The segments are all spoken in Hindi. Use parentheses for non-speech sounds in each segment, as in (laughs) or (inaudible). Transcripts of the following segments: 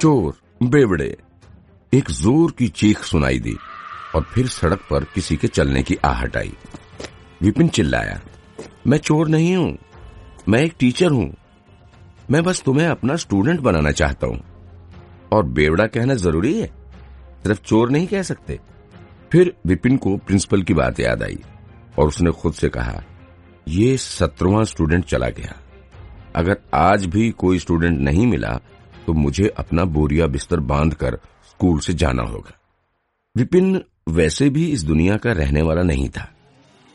चोर बेवड़े। एक ज़ोर की चीख सुनाई दी और फिर सड़क पर किसी के चलने की आहट आई। विपिन चिल्लाया, मैं चोर नहीं हूँ, मैं एक टीचर हूँ। मैं बस तुम्हें अपना स्टूडेंट बनाना चाहता हूँ। और बेवड़ा कहना ज़रूरी है, सिर्फ़ चोर नहीं कह सकते। फिर विपिन को प्रिंसिपल की बात याद आई और उसने खुद से कहा, ये सत्रवा स्टूडेंट चला गया। अगर आज भी कोई स्टूडेंट नहीं मिला तो मुझे अपना बोरिया बिस्तर बांधकर स्कूल से जाना होगा। विपिन वैसे भी इस दुनिया का रहने वाला नहीं था।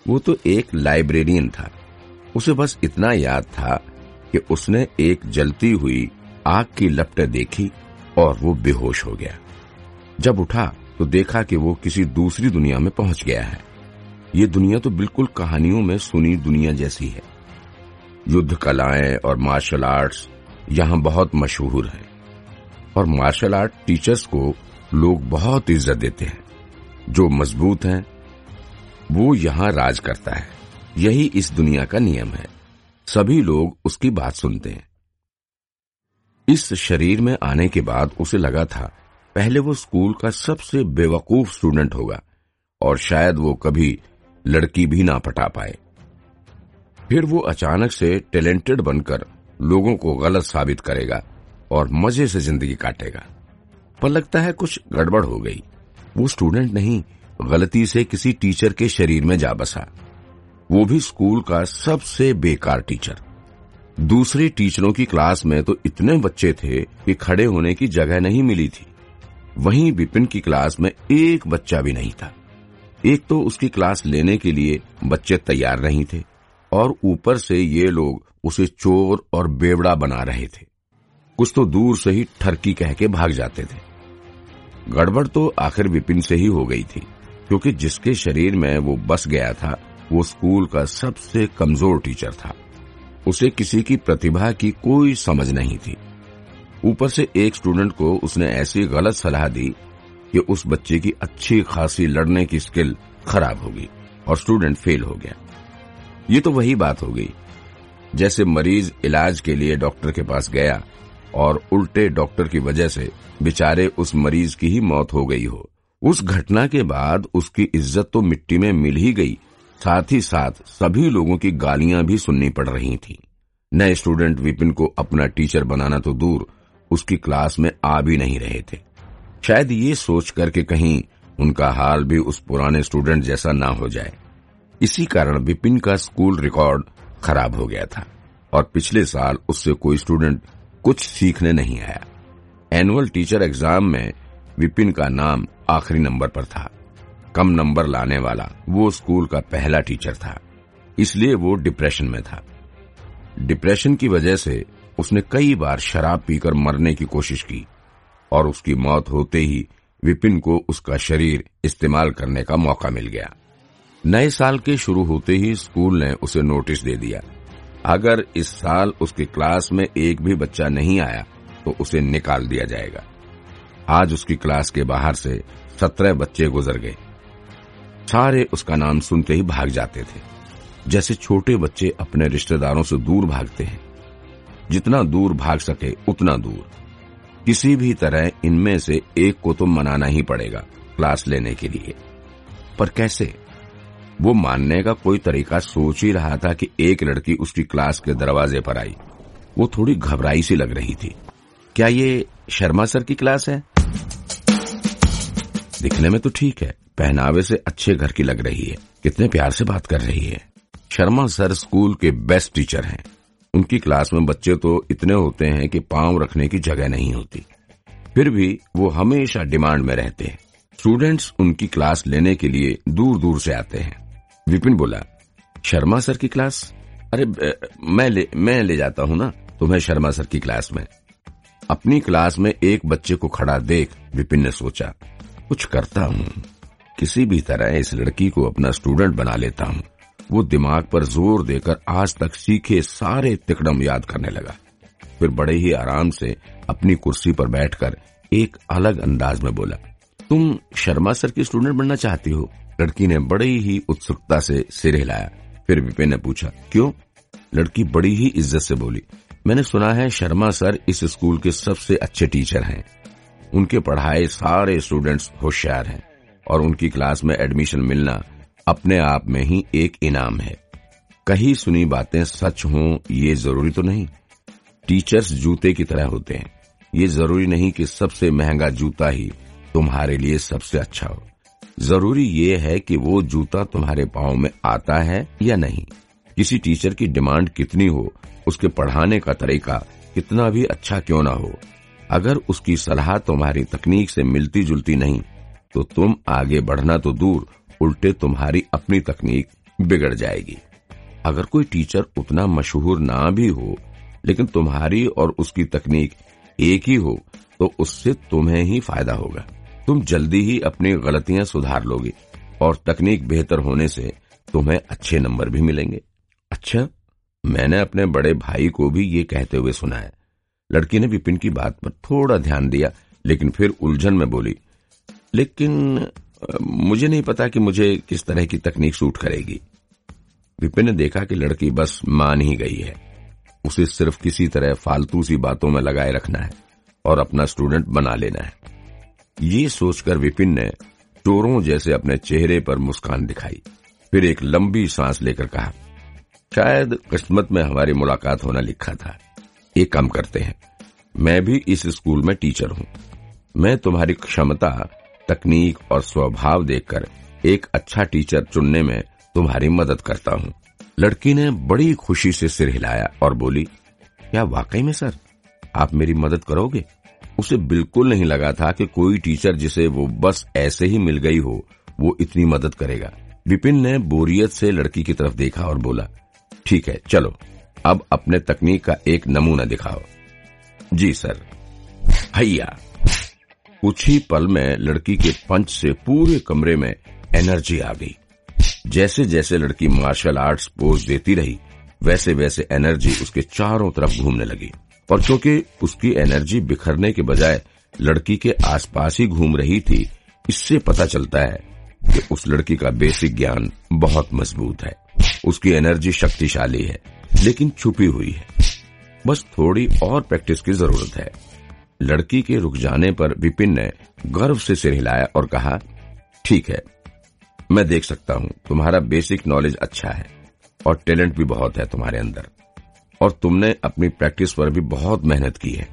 वो तो एक लाइब्रेरियन था। उसे बस इतना याद था कि उसने एक जलती हुई आग की लपटें देखी और वो बेहोश हो गया। जब उठा तो देखा कि वो किसी दूसरी दुनिया में पहुँच गया है। ये दुनिया तो बिल्कुल कहानियों में सुनी दुनिया जैसी है। युद्ध कलाएँ और मार्शल आर्ट्स यहाँ बहुत मशहूर है। और मार्शल आर्ट टीचर्स को लोग बहुत इज़्ज़त देते हैं। जो मज़बूत हैं, वो यहाँ राज करता है। यही इस दुनिया का नियम है। सभी लोग उसकी बात सुनते हैं। इस शरीर में आने के बाद उसे लगा था, पहले वो स्कूल का सबसे बेवकूफ़ स्टूडेंट होगा, और शायद वो कभी लड़की भी ना पटा पाए। फिर वो अचानक से टैलेंटेड बनकर लोगों को गलत साबित करेगा और मज़े से ज़िंदगी काटेगा। पर लगता है कुछ गड़बड़ हो गई। वो स्टूडेंट नहीं, गलती से किसी टीचर के शरीर में जा बसा। वो भी स्कूल का सबसे बेकार टीचर। दूसरे टीचरों की क्लास में तो इतने बच्चे थे कि खड़े होने की जगह नहीं मिली थी। वहीं विपिन की क्लास में एक बच्चा भी नहीं था। एक तो उसकी क्लास लेने के लिए बच्चे तैयार नहीं थे। और ऊपर से ये लोग उसे चोर और बेवड़ा बना रहे थे। कुछ तो दूर से ही ठरकी कह के भाग जाते थे। गड़बड़ तो आखिर विपिन से ही हो गई थी, क्योंकि जिसके शरीर में वो बस गया था, वो स्कूल का सबसे कमज़ोर टीचर था। उसे किसी की प्रतिभा की कोई समझ नहीं थी। ऊपर से एक स्टूडेंट को उसने ऐसी गलत सलाह दी कि उस बच्चे की अच्छी खासी लड़ने की स्किल खराब होगी और स्टूडेंट फेल हो गया। ये तो वही बात हो गई। जैसे मरीज़ इलाज के लिए डॉक्टर के पास गया और उल्टे डॉक्टर की वजह से बेचारे उस मरीज़ की ही मौत हो गई हो। उस घटना के बाद उसकी इज़्ज़त तो मिट्टी में मिल ही गई। साथ ही साथ सभी लोगों की गालियाँ भी सुननी पड़ रही थी। नए स्टूडेंट विपिन को अपना टीचर बनाना तो दूर उसकी क्लास में आ भी नहीं रहे थे। शायद ये सोच करके कहीं उनका हाल भी उस पुराने स्टूडेंट जैसा ना हो जाए। इसी कारण विपिन का स्कूल रिकॉर्ड खराब हो गया था और पिछले साल उससे कोई स्टूडेंट कुछ सीखने नहीं आया। एनुअल टीचर एग्ज़ाम में विपिन का नाम आखिरी नंबर पर था। कम नंबर लाने वाला वो स्कूल का पहला टीचर था। इसलिए वो डिप्रेशन में था। डिप्रेशन की वजह से उसने कई बार शराब पीकर मरने की कोशिश की और उसकी मौत होते ही विपिन को उसका शरीर इस्तेमाल करने का मौका मिल गया। नए साल के शुरू होते ही स्कूल ने उसे नोटिस दे दिया। अगर इस साल उसकी क्लास में एक भी बच्चा नहीं आया तो उसे निकाल दिया जाएगा। आज उसकी क्लास के बाहर से सत्रह बच्चे गुजर गए। सारे उसका नाम सुनते ही भाग जाते थे। जैसे छोटे बच्चे अपने रिश्तेदारों से दूर भागते हैं। जितना दूर भाग सके, उतना दूर। किसी भी तरह इनमें से एक को तो मनाना ही पड़ेगा क्लास लेने के लिए। पर कैसे? वो मानने का कोई तरीका सोच ही रहा था कि एक लड़की उसकी क्लास के दरवाजे पर आई। वो थोड़ी घबराई सी लग रही थी। क्या ये शर्मा सर की क्लास है? दिखने में तो ठीक है। पहनावे से अच्छे घर की लग रही है। कितने प्यार से बात कर रही है। शर्मा सर स्कूल के बेस्ट टीचर हैं। उनकी क्लास में बच्चे तो इतने होते हैं कि पाँव रखने की जगह नहीं होती। फिर भी वो हमेशा डिमांड में रहते हैं। स्टूडेंट्स उनकी क्लास लेने के लिए दूर दूर से आते हैं। विपिन बोला, शर्मा सर की क्लास? अरे मैं ले मैं ले जाता हूँ ना, तुम्हें शर्मा सर की क्लास में। अपनी क्लास में एक बच्चे को खड़ा देख विपिन ने सोचा, कुछ करता हूँ, किसी भी तरह इस लड़की को अपना स्टूडेंट बना लेता हूँ। वो दिमाग पर ज़ोर देकर आज तक सीखे सारे तिकड़म याद करने लगा। फिर बड़े ही आराम से अपनी कुर्सी पर बैठकर एक अलग अंदाज में बोला तुम शर्मा सर की स्टूडेंट बनना चाहती हो? लड़की ने बड़ी ही उत्सुकता से सिर हिलाया। फिर विपिन ने पूछा, क्यों? लड़की बड़ी ही इज़्ज़त से बोली, मैंने सुना है शर्मा सर इस स्कूल के सबसे अच्छे टीचर हैं। उनके पढ़ाए सारे स्टूडेंट्स होशियार हैं और उनकी क्लास में एडमिशन मिलना अपने आप में ही एक इनाम है। कही सुनी बातें सच हों, ये ज़रूरी तो नहीं। टीचर्स जूते की तरह होते हैं। ये ज़रूरी नहीं कि सबसे महँगा जूता ही तुम्हारे लिए सबसे अच्छा हो। ज़रूरी ये है कि वो जूता तुम्हारे पाँव में आता है या नहीं। किसी टीचर की डिमांड कितनी हो, उसके पढ़ाने का तरीका कितना भी अच्छा क्यों ना हो। अगर उसकी सलाह तुम्हारी तकनीक से मिलती जुलती नहीं तो तुम आगे बढ़ना तो दूर, उल्टे तुम्हारी अपनी तकनीक बिगड़ जाएगी। अगर कोई टीचर उतना मशहूर ना भी हो, लेकिन तुम्हारी और उसकी तकनीक एक ही हो तो उससे तुम्हें ही फ़ायदा होगा। तुम जल्दी ही अपनी गलतियाँ सुधार लोगे और तकनीक बेहतर होने से तुम्हें अच्छे नंबर भी मिलेंगे। अच्छा मैंने अपने बड़े भाई को भी ये कहते हुए सुना है। लड़की ने विपिन की बात पर थोड़ा ध्यान दिया, लेकिन फिर उलझन में बोली, लेकिन, मुझे नहीं पता कि मुझे किस तरह की तकनीक सूट करेगी। विपिन ने देखा कि लड़की बस मान ही गई है। उसे सिर्फ़ किसी तरह फालतू सी बातों में लगाए रखना है और अपना स्टूडेंट बना लेना है। ये सोचकर विपिन ने चोरों जैसे अपने चेहरे पर मुस्कान दिखाई। फिर एक लंबी सांस लेकर कहा, शायद किस्मत में हमारी मुलाकात होना लिखा था। ये काम करते हैं। मैं भी इस स्कूल में टीचर हूँ। मैं तुम्हारी क्षमता, तकनीक और स्वभाव देखकर एक अच्छा टीचर चुनने में तुम्हारी मदद करता हूँ। लड़की ने बड़ी खुशी से सिर हिलाया और बोली, क्या वाकई में, सर? आप मेरी मदद करोगे? उसे बिल्कुल नहीं लगा था कि कोई टीचर जिसे वो बस ऐसे ही मिल गई हो, वो इतनी मदद करेगा। विपिन ने बोरियत से लड़की की तरफ़ देखा और बोला, ठीक है, चलो, अब अपने तकनीक का एक नमूना दिखाओ। जी, सर। भैया कुछ ही पल में लड़की के पंच से पूरे कमरे में एनर्जी आ गई। जैसे जैसे लड़की मार्शल आर्ट्स पोज देती रही वैसे वैसे एनर्जी उसके चारों तरफ़ घूमने लगी। और क्योंकि उसकी एनर्जी बिखरने के बजाय लड़की के आसपास ही घूम रही थी। इससे पता चलता है कि उस लड़की का बेसिक ज्ञान बहुत मज़बूत है। उसकी एनर्जी शक्तिशाली है, लेकिन छुपी हुई है। बस थोड़ी और प्रैक्टिस की ज़रूरत है। लड़की के रुक जाने पर विपिन ने गर्व से सिर हिलाया और कहा, ठीक है, मैं देख सकता हूँ, तुम्हारा बेसिक नॉलेज अच्छा है और टैलेंट भी बहुत है तुम्हारे अंदर। और तुमने अपनी प्रैक्टिस पर भी बहुत मेहनत की है।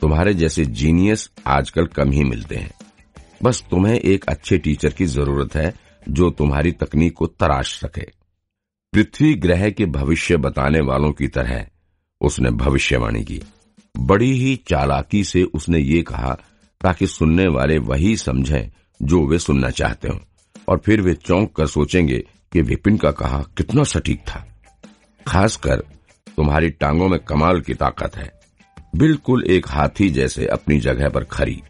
तुम्हारे जैसे जीनियस आजकल कम ही मिलते हैं। बस तुम्हें एक अच्छे टीचर की ज़रूरत है जो तुम्हारी तकनीक को तराश सके। पृथ्वी ग्रह के भविष्य बताने वालों की तरह उसने भविष्यवाणी की। बड़ी ही चालाकी से उसने ये कहा ताकि सुनने वाले वही समझें जो वे सुनना चाहते हों। और फिर वे चौंक कर सोचेंगे कि विपिन का कहा कितना सटीक था। खासकर तुम्हारी टांगों में कमाल की ताकत है। बिल्कुल एक हाथी जैसे अपनी जगह पर खड़ी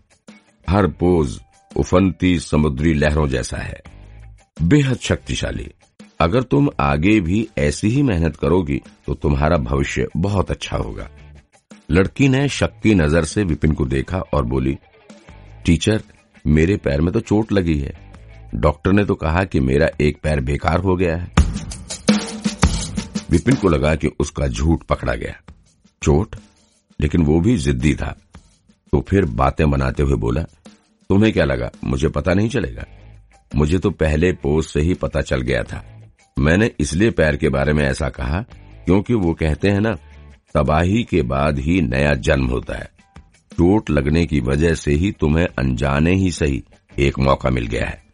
हर पोज उफनती समुद्री लहरों जैसा है। बेहद शक्तिशाली। अगर तुम आगे भी ऐसी ही मेहनत करोगी तो तुम्हारा भविष्य बहुत अच्छा होगा। लड़की ने शक्ति नज़र से विपिन को देखा और बोली, टीचर, मेरे पैर में तो चोट लगी है। डॉक्टर ने तो कहा कि मेरा एक पैर बेकार हो गया है। विपिन को लगा कि उसका झूठ पकड़ा गया। चोट? लेकिन वो भी जिद्दी था। तो फिर बातें बनाते हुए बोला, तुम्हें क्या लगा? मुझे पता नहीं चलेगा। मुझे तो पहले पोज से ही पता चल गया था। मैंने इसलिए पैर के बारे में ऐसा कहा, क्योंकि वो कहते हैं ना, तबाही के बाद ही नया जन्म होता है। चोट लगने की वजह से ही तुम्हें अनजाने ही सही एक मौका मिल गया है,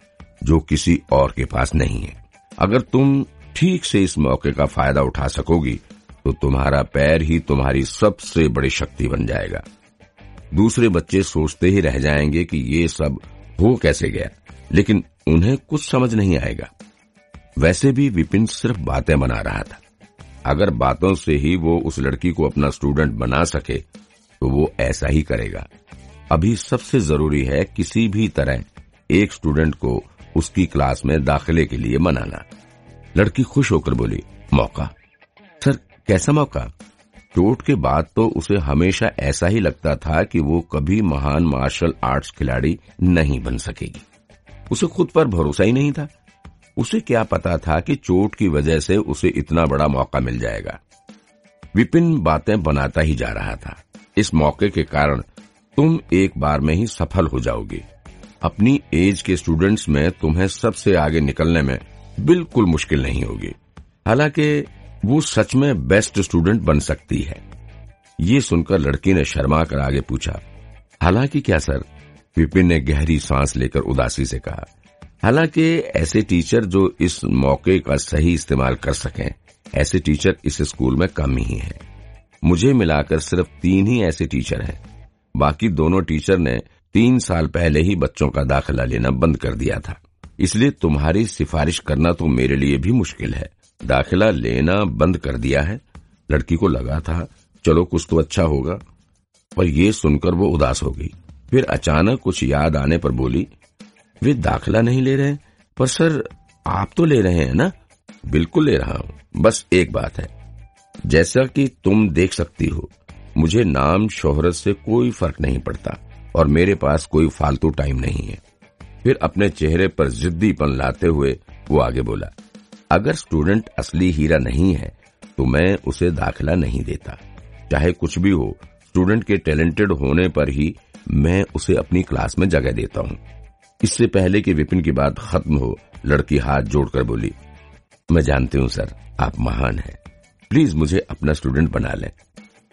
जो किसी और के पास नहीं है। अगर तुम ठीक से इस मौके का फ़ायदा उठा सकोगी तो तुम्हारा पैर ही तुम्हारी सबसे बड़ी शक्ति बन जाएगा। दूसरे बच्चे सोचते ही रह जाएँगे कि ये सब हो कैसे गया, लेकिन उन्हें कुछ समझ नहीं आएगा। वैसे भी विपिन सिर्फ़ बातें बना रहा था। अगर बातों से ही वो उस लड़की को अपना स्टूडेंट बना सके तो वो ऐसा ही करेगा। अभी सबसे ज़रूरी है किसी भी तरह एक स्टूडेंट को उसकी क्लास में दाखिले के लिए मनाना। लड़की खुश होकर बोली, मौका। सर कैसा मौका? चोट के बाद तो उसे हमेशा ऐसा ही लगता था कि वो कभी महान मार्शल आर्ट्स खिलाड़ी नहीं बन सकेगी। उसे खुद पर भरोसा ही नहीं था। उसे क्या पता था कि चोट की वजह से उसे इतना बड़ा मौका मिल जाएगा। विपिन बातें बनाता ही जा रहा था। इस मौके के कारण तुम एक बार में ही सफल हो जाओगे। अपनी एज के स्टूडेंट्स में तुम्हें सबसे आगे निकलने में बिल्कुल मुश्किल नहीं होगी। हालाँकि वो सच में बेस्ट स्टूडेंट बन सकती है। ये सुनकर लड़की ने शर्मा कर आगे पूछा, हालाँकि क्या सर? विपिन ने गहरी सांस लेकर उदासी से कहा, हालाँकि ऐसे टीचर जो इस मौके का सही इस्तेमाल कर सकें, ऐसे टीचर इस स्कूल में कम ही हैं। मुझे मिलाकर सिर्फ़ तीन ही ऐसे टीचर हैं। बाकी दोनों टीचर ने तीन साल पहले ही बच्चों का दाखिला लेना बंद कर दिया था। इसलिए तुम्हारी सिफारिश करना तो मेरे लिए भी मुश्किल है। दाखिला लेना बंद कर दिया है। लड़की को लगा था, चलो कुछ तो अच्छा होगा। पर यह सुनकर वो उदास हो गई। फिर अचानक कुछ याद आने पर बोली, वे दाखिला नहीं ले रहे पर सर, आप तो ले रहे हैं ना? बिल्कुल ले रहा हूँ। बस एक बात है। जैसा कि तुम देख सकती हो, मुझे नाम शोहरत से कोई फ़र्क नहीं पड़ता और मेरे पास कोई फालतू टाइम नहीं है। फिर अपने चेहरे पर जिद्दीपन लाते हुए वो आगे बोला, अगर स्टूडेंट असली हीरा नहीं है तो मैं उसे दाखिला नहीं देता। चाहे कुछ भी हो, स्टूडेंट के टैलेंटेड होने पर ही मैं उसे अपनी क्लास में जगह देता हूँ। इससे पहले कि विपिन की बात खत्म हो, लड़की हाथ जोड़कर बोली, मैं जानती हूँ सर, आप महान हैं। प्लीज़ मुझे अपना स्टूडेंट बना लें।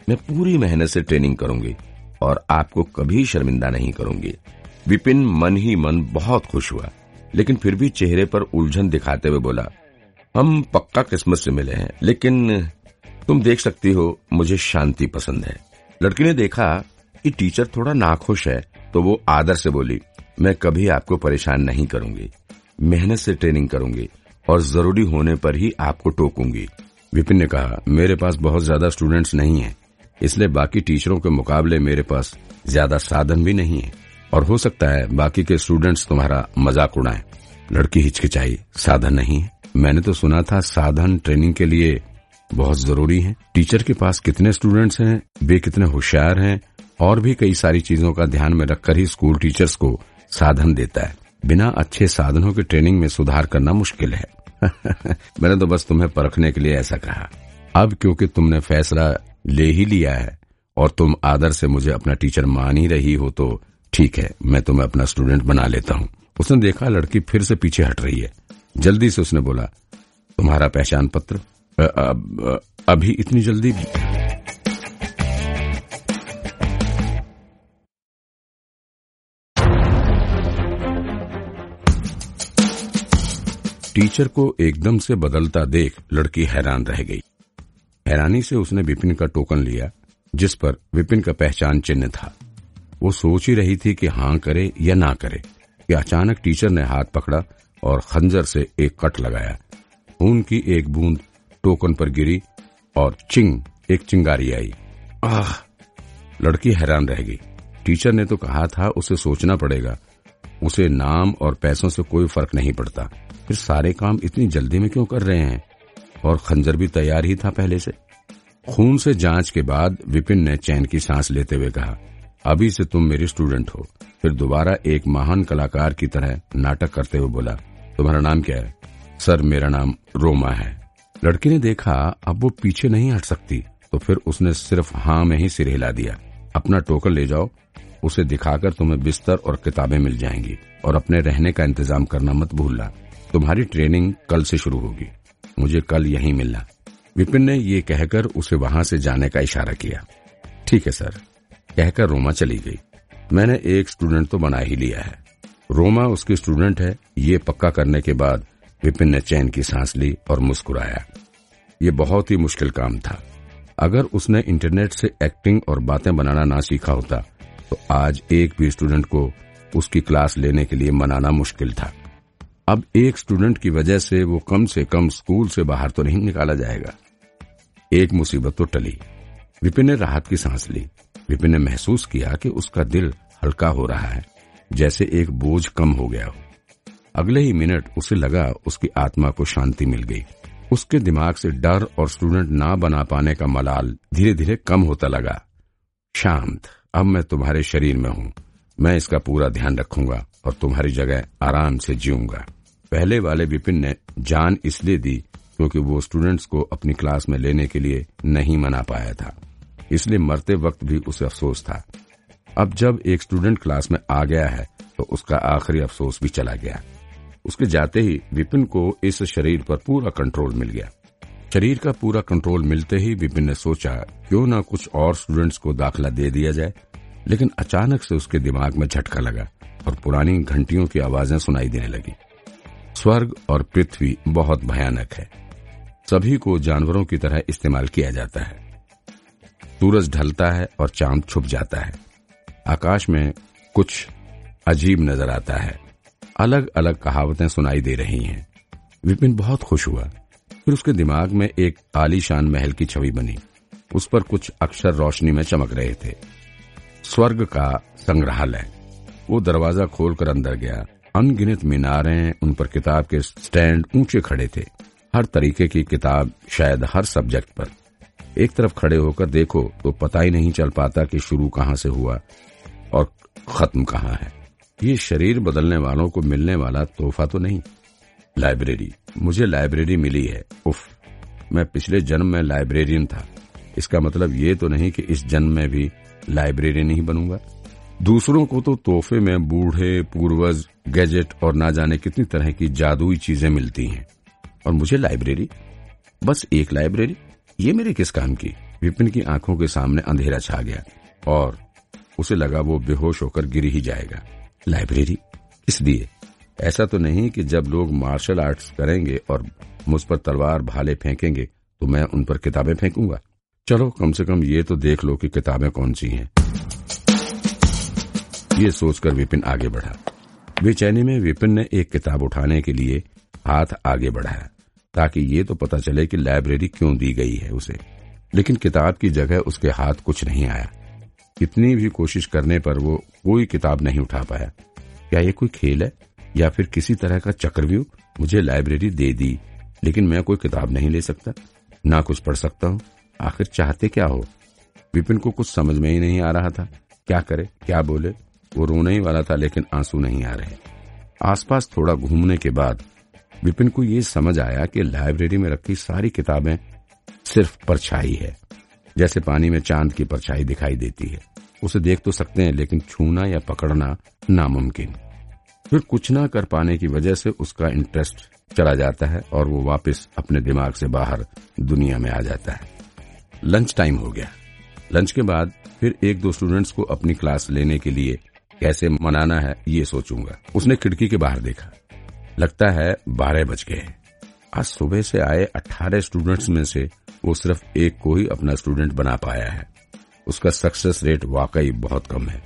मैं पूरी मेहनत से ट्रेनिंग करूँगी और आपको कभी शर्मिंदा नहीं करूँगी। विपिन मन ही मन बहुत खुश हुआ, लेकिन फिर भी चेहरे पर उलझन दिखाते हुए बोला, हम पक्का किस्मत से मिले हैं, लेकिन तुम देख सकती हो, मुझे शांति पसंद है। लड़की ने देखा कि टीचर थोड़ा नाखुश है तो वो आदर से बोली, मैं कभी आपको परेशान नहीं करूँगी, मेहनत से ट्रेनिंग करूँगी और ज़रूरी होने पर ही आपको टोकूँगी। विपिन ने कहा, मेरे पास बहुत ज़्यादा स्टूडेंट्स नहीं है, इसलिए बाकी टीचरों के मुकाबले मेरे पास ज़्यादा साधन भी नहीं है। और हो सकता है बाकी के स्टूडेंट्स तुम्हारा मज़ाक उड़ाएँ। लड़की हिचकिचाई, साधन नहीं है। मैंने तो सुना था साधन ट्रेनिंग के लिए बहुत ज़रूरी है। टीचर के पास कितने स्टूडेंट्स हैं, वे कितने होशियार हैं, और भी कई सारी चीज़ों का ध्यान में रखकर ही स्कूल टीचर्स को साधन देता है। बिना अच्छे साधनों की ट्रेनिंग में सुधार करना मुश्किल है। (laughs) मैंने तो बस तुम्हें परखने के लिए ऐसा कहा। अब क्योंकि तुमने फैसला ले ही लिया है, और तुम आदर से मुझे अपना टीचर मान ही रही हो तो ठीक है, मैं तुम्हें अपना स्टूडेंट बना लेता हूँ। उसने देखा लड़की फिर से पीछे हट रही है। जल्दी से उसने बोला, तुम्हारा पहचान पत्र अभी इतनी जल्दी भी टीचर को एकदम से बदलता देख लड़की हैरान रह गई। हैरानी से उसने विपिन का टोकन लिया, जिस पर विपिन का पहचान चिन्ह था। वो सोच ही रही थी कि हाँ करे या ना करे, कि अचानक टीचर ने हाथ पकड़ा और खंजर से एक कट लगाया। खून की एक बूंद टोकन पर गिरी और चिंग, एक चिंगारी आई। आह! लड़की हैरान रह गई। टीचर ने तो कहा था, उसे सोचना पड़ेगा। उसे नाम और पैसों से कोई फ़र्क नहीं पड़ता। फिर सारे काम इतनी जल्दी में क्यों कर रहे हैं? और खंजर भी तैयार ही था पहले से। खून से जाँच के बाद विपिन ने चैन की सांस लेते हुए कहा अभी से तुम मेरी स्टूडेंट हो। फिर दोबारा एक महान कलाकार की तरह नाटक करते हुए बोला, तुम्हारा नाम क्या है? सर, मेरा नाम रोमा है। लड़की ने देखा, अब वो पीछे नहीं हट सकती तो फिर उसने सिर्फ़ हाँ में ही सिर हिला दिया। अपना टोकन ले जाओ, उसे दिखाकर तुम्हें बिस्तर और किताबें मिल जाएँगी, और अपने रहने का इंतज़ाम करना मत भूलना। तुम्हारी ट्रेनिंग कल से शुरू होगी। मुझे कल यहीं मिलना। विपिन ने ये कहकर उसे वहाँ से जाने का इशारा किया। ठीक है, सर। कहकर रोमा चली गई। मैंने एक स्टूडेंट तो बना ही लिया है। रोमा उसकी स्टूडेंट है। ये पक्का करने के बाद विपिन ने चैन की सांस ली और मुस्कुराया। ये बहुत ही मुश्किल काम था। अगर उसने इंटरनेट से एक्टिंग और बातें बनाना ना सीखा होता तो आज एक भी स्टूडेंट को उसकी क्लास लेने के लिए मनाना मुश्किल था। अब एक स्टूडेंट की वजह से वो कम से कम स्कूल से बाहर तो नहीं निकाला जाएगा। एक मुसीबत तो टली। विपिन ने राहत की सांस ली। विपिन ने महसूस किया कि उसका दिल हल्का हो रहा है, जैसे एक बोझ कम हो गया हो। अगले ही मिनट उसे लगा उसकी आत्मा को शांति मिल गई। उसके दिमाग से डर और स्टूडेंट ना बना पाने का मलाल धीरे धीरे कम होता लगा। शांत, अब मैं तुम्हारे शरीर में हूँ। मैं इसका पूरा ध्यान रखूँगा और तुम्हारी जगह आराम से जीऊँगा। पहले वाले विपिन ने जान इसलिए दी क्योंकि वो स्टूडेंट्स को अपनी क्लास में लेने के लिए नहीं मना पाया था। इसलिए मरते वक्त भी उसे अफसोस था। अब जब एक स्टूडेंट क्लास में आ गया है तो उसका आखिरी अफसोस भी चला गया। उसके जाते ही विपिन को इस शरीर पर पूरा कंट्रोल मिल गया। शरीर का पूरा कंट्रोल मिलते ही विपिन ने सोचा, क्यों ना कुछ और स्टूडेंट्स को दाखिला दे दिया जाए। लेकिन अचानक से उसके दिमाग में झटका लगा और पुरानी घंटियों की आवाज़ें सुनाई देने लगी। स्वर्ग और पृथ्वी बहुत भयानक है। सभी को जानवरों की तरह इस्तेमाल किया जाता है। सूरज ढलता है और चाँद छुप जाता है। आकाश में कुछ अजीब नज़र आता है। अलग अलग कहावतें सुनाई दे रही हैं। विपिन बहुत खुश हुआ। फिर उसके दिमाग में एक आलीशान महल की छवि बनी। उस पर कुछ अक्षर रोशनी में चमक रहे थे। स्वर्ग का संग्रहालय। वो दरवाज़ा खोलकर अंदर गया। अनगिनत मीनारें, उन पर किताब के स्टैंड ऊँचे खड़े थे। हर तरीके की किताब शायद हर सब्जेक्ट पर। एक तरफ़ खड़े होकर देखो तो पता ही नहीं चल पाता कि शुरू कहाँ से हुआ और खत्म कहाँ है। ये शरीर बदलने वालों को मिलने वाला तोहफा तो नहीं। लाइब्रेरी, मुझे लाइब्रेरी मिली है। उफ, मैं पिछले जन्म में लाइब्रेरियन था। इसका मतलब ये तो नहीं कि इस जन्म में भी लाइब्रेरियन ही बनूँगा। दूसरों को तो तोहफे में बूढ़े, पूर्वज, गैजेट और ना जाने कितनी तरह की जादुई चीज़ें मिलती हैं। और मुझे लाइब्रेरी? बस एक लाइब्रेरी? ये मेरे किस काम की? विपिन की आँखों के सामने अंधेरा छा गया और उसे लगा वो बेहोश होकर गिर ही जाएगा। लाइब्रेरी? इसलिए ऐसा तो नहीं कि जब लोग मार्शल आर्ट्स करेंगे और मुझ पर तलवार भाले फेंकेंगे तो मैं उन पर किताबें फेंकूँगा। चलो, कम से कम ये तो देख लो कि किताबें कौन सी हैं। ये सोचकर विपिन आगे बढ़ा। बेचैनी में विपिन ने एक किताब उठाने के लिए हाथ आगे बढ़ाया। ताकि ये तो पता चले कि लाइब्रेरी क्यों दी गई है उसे। लेकिन किताब की जगह उसके हाथ कुछ नहीं आया। कितनी भी कोशिश करने पर वो कोई किताब नहीं उठा पाया। क्या ये कोई खेल है? या फिर किसी तरह का चक्रव्यूह मुझे लाइब्रेरी दे दी, लेकिन मैं कोई किताब नहीं ले सकता? ना कुछ पढ़ सकता हूँ। आखिर चाहते क्या हो? विपिन को कुछ समझ में ही नहीं आ रहा था। क्या करे? क्या बोले? वो रोने ही वाला था, लेकिन आँसू नहीं आ रहे। आसपास थोड़ा घूमने के बाद विपिन को ये समझ आया कि लाइब्रेरी में रखी सारी किताबें सिर्फ़ परछाई है। जैसे पानी में चाँद की परछाई दिखाई देती है। उसे देख तो सकते हैं, लेकिन छूना या पकड़ना नामुमकिन। फिर कुछ ना कर पाने की वजह से उसका इंटरेस्ट चला जाता है और वो वापस अपने दिमाग से बाहर दुनिया में आ जाता है। लंच टाइम हो गया। लंच के बाद फिर एक दो स्टूडेंट्स को अपनी क्लास लेने के लिए कैसे मनाना है, ये सोचूँगा। उसने खिड़की के बाहर देखा। लगता है बारह बज गए। आज सुबह से आए अठारह स्टूडेंट्स में से वो सिर्फ़ एक को ही अपना स्टूडेंट बना पाया है। उसका सक्सेस रेट वाकई बहुत कम है।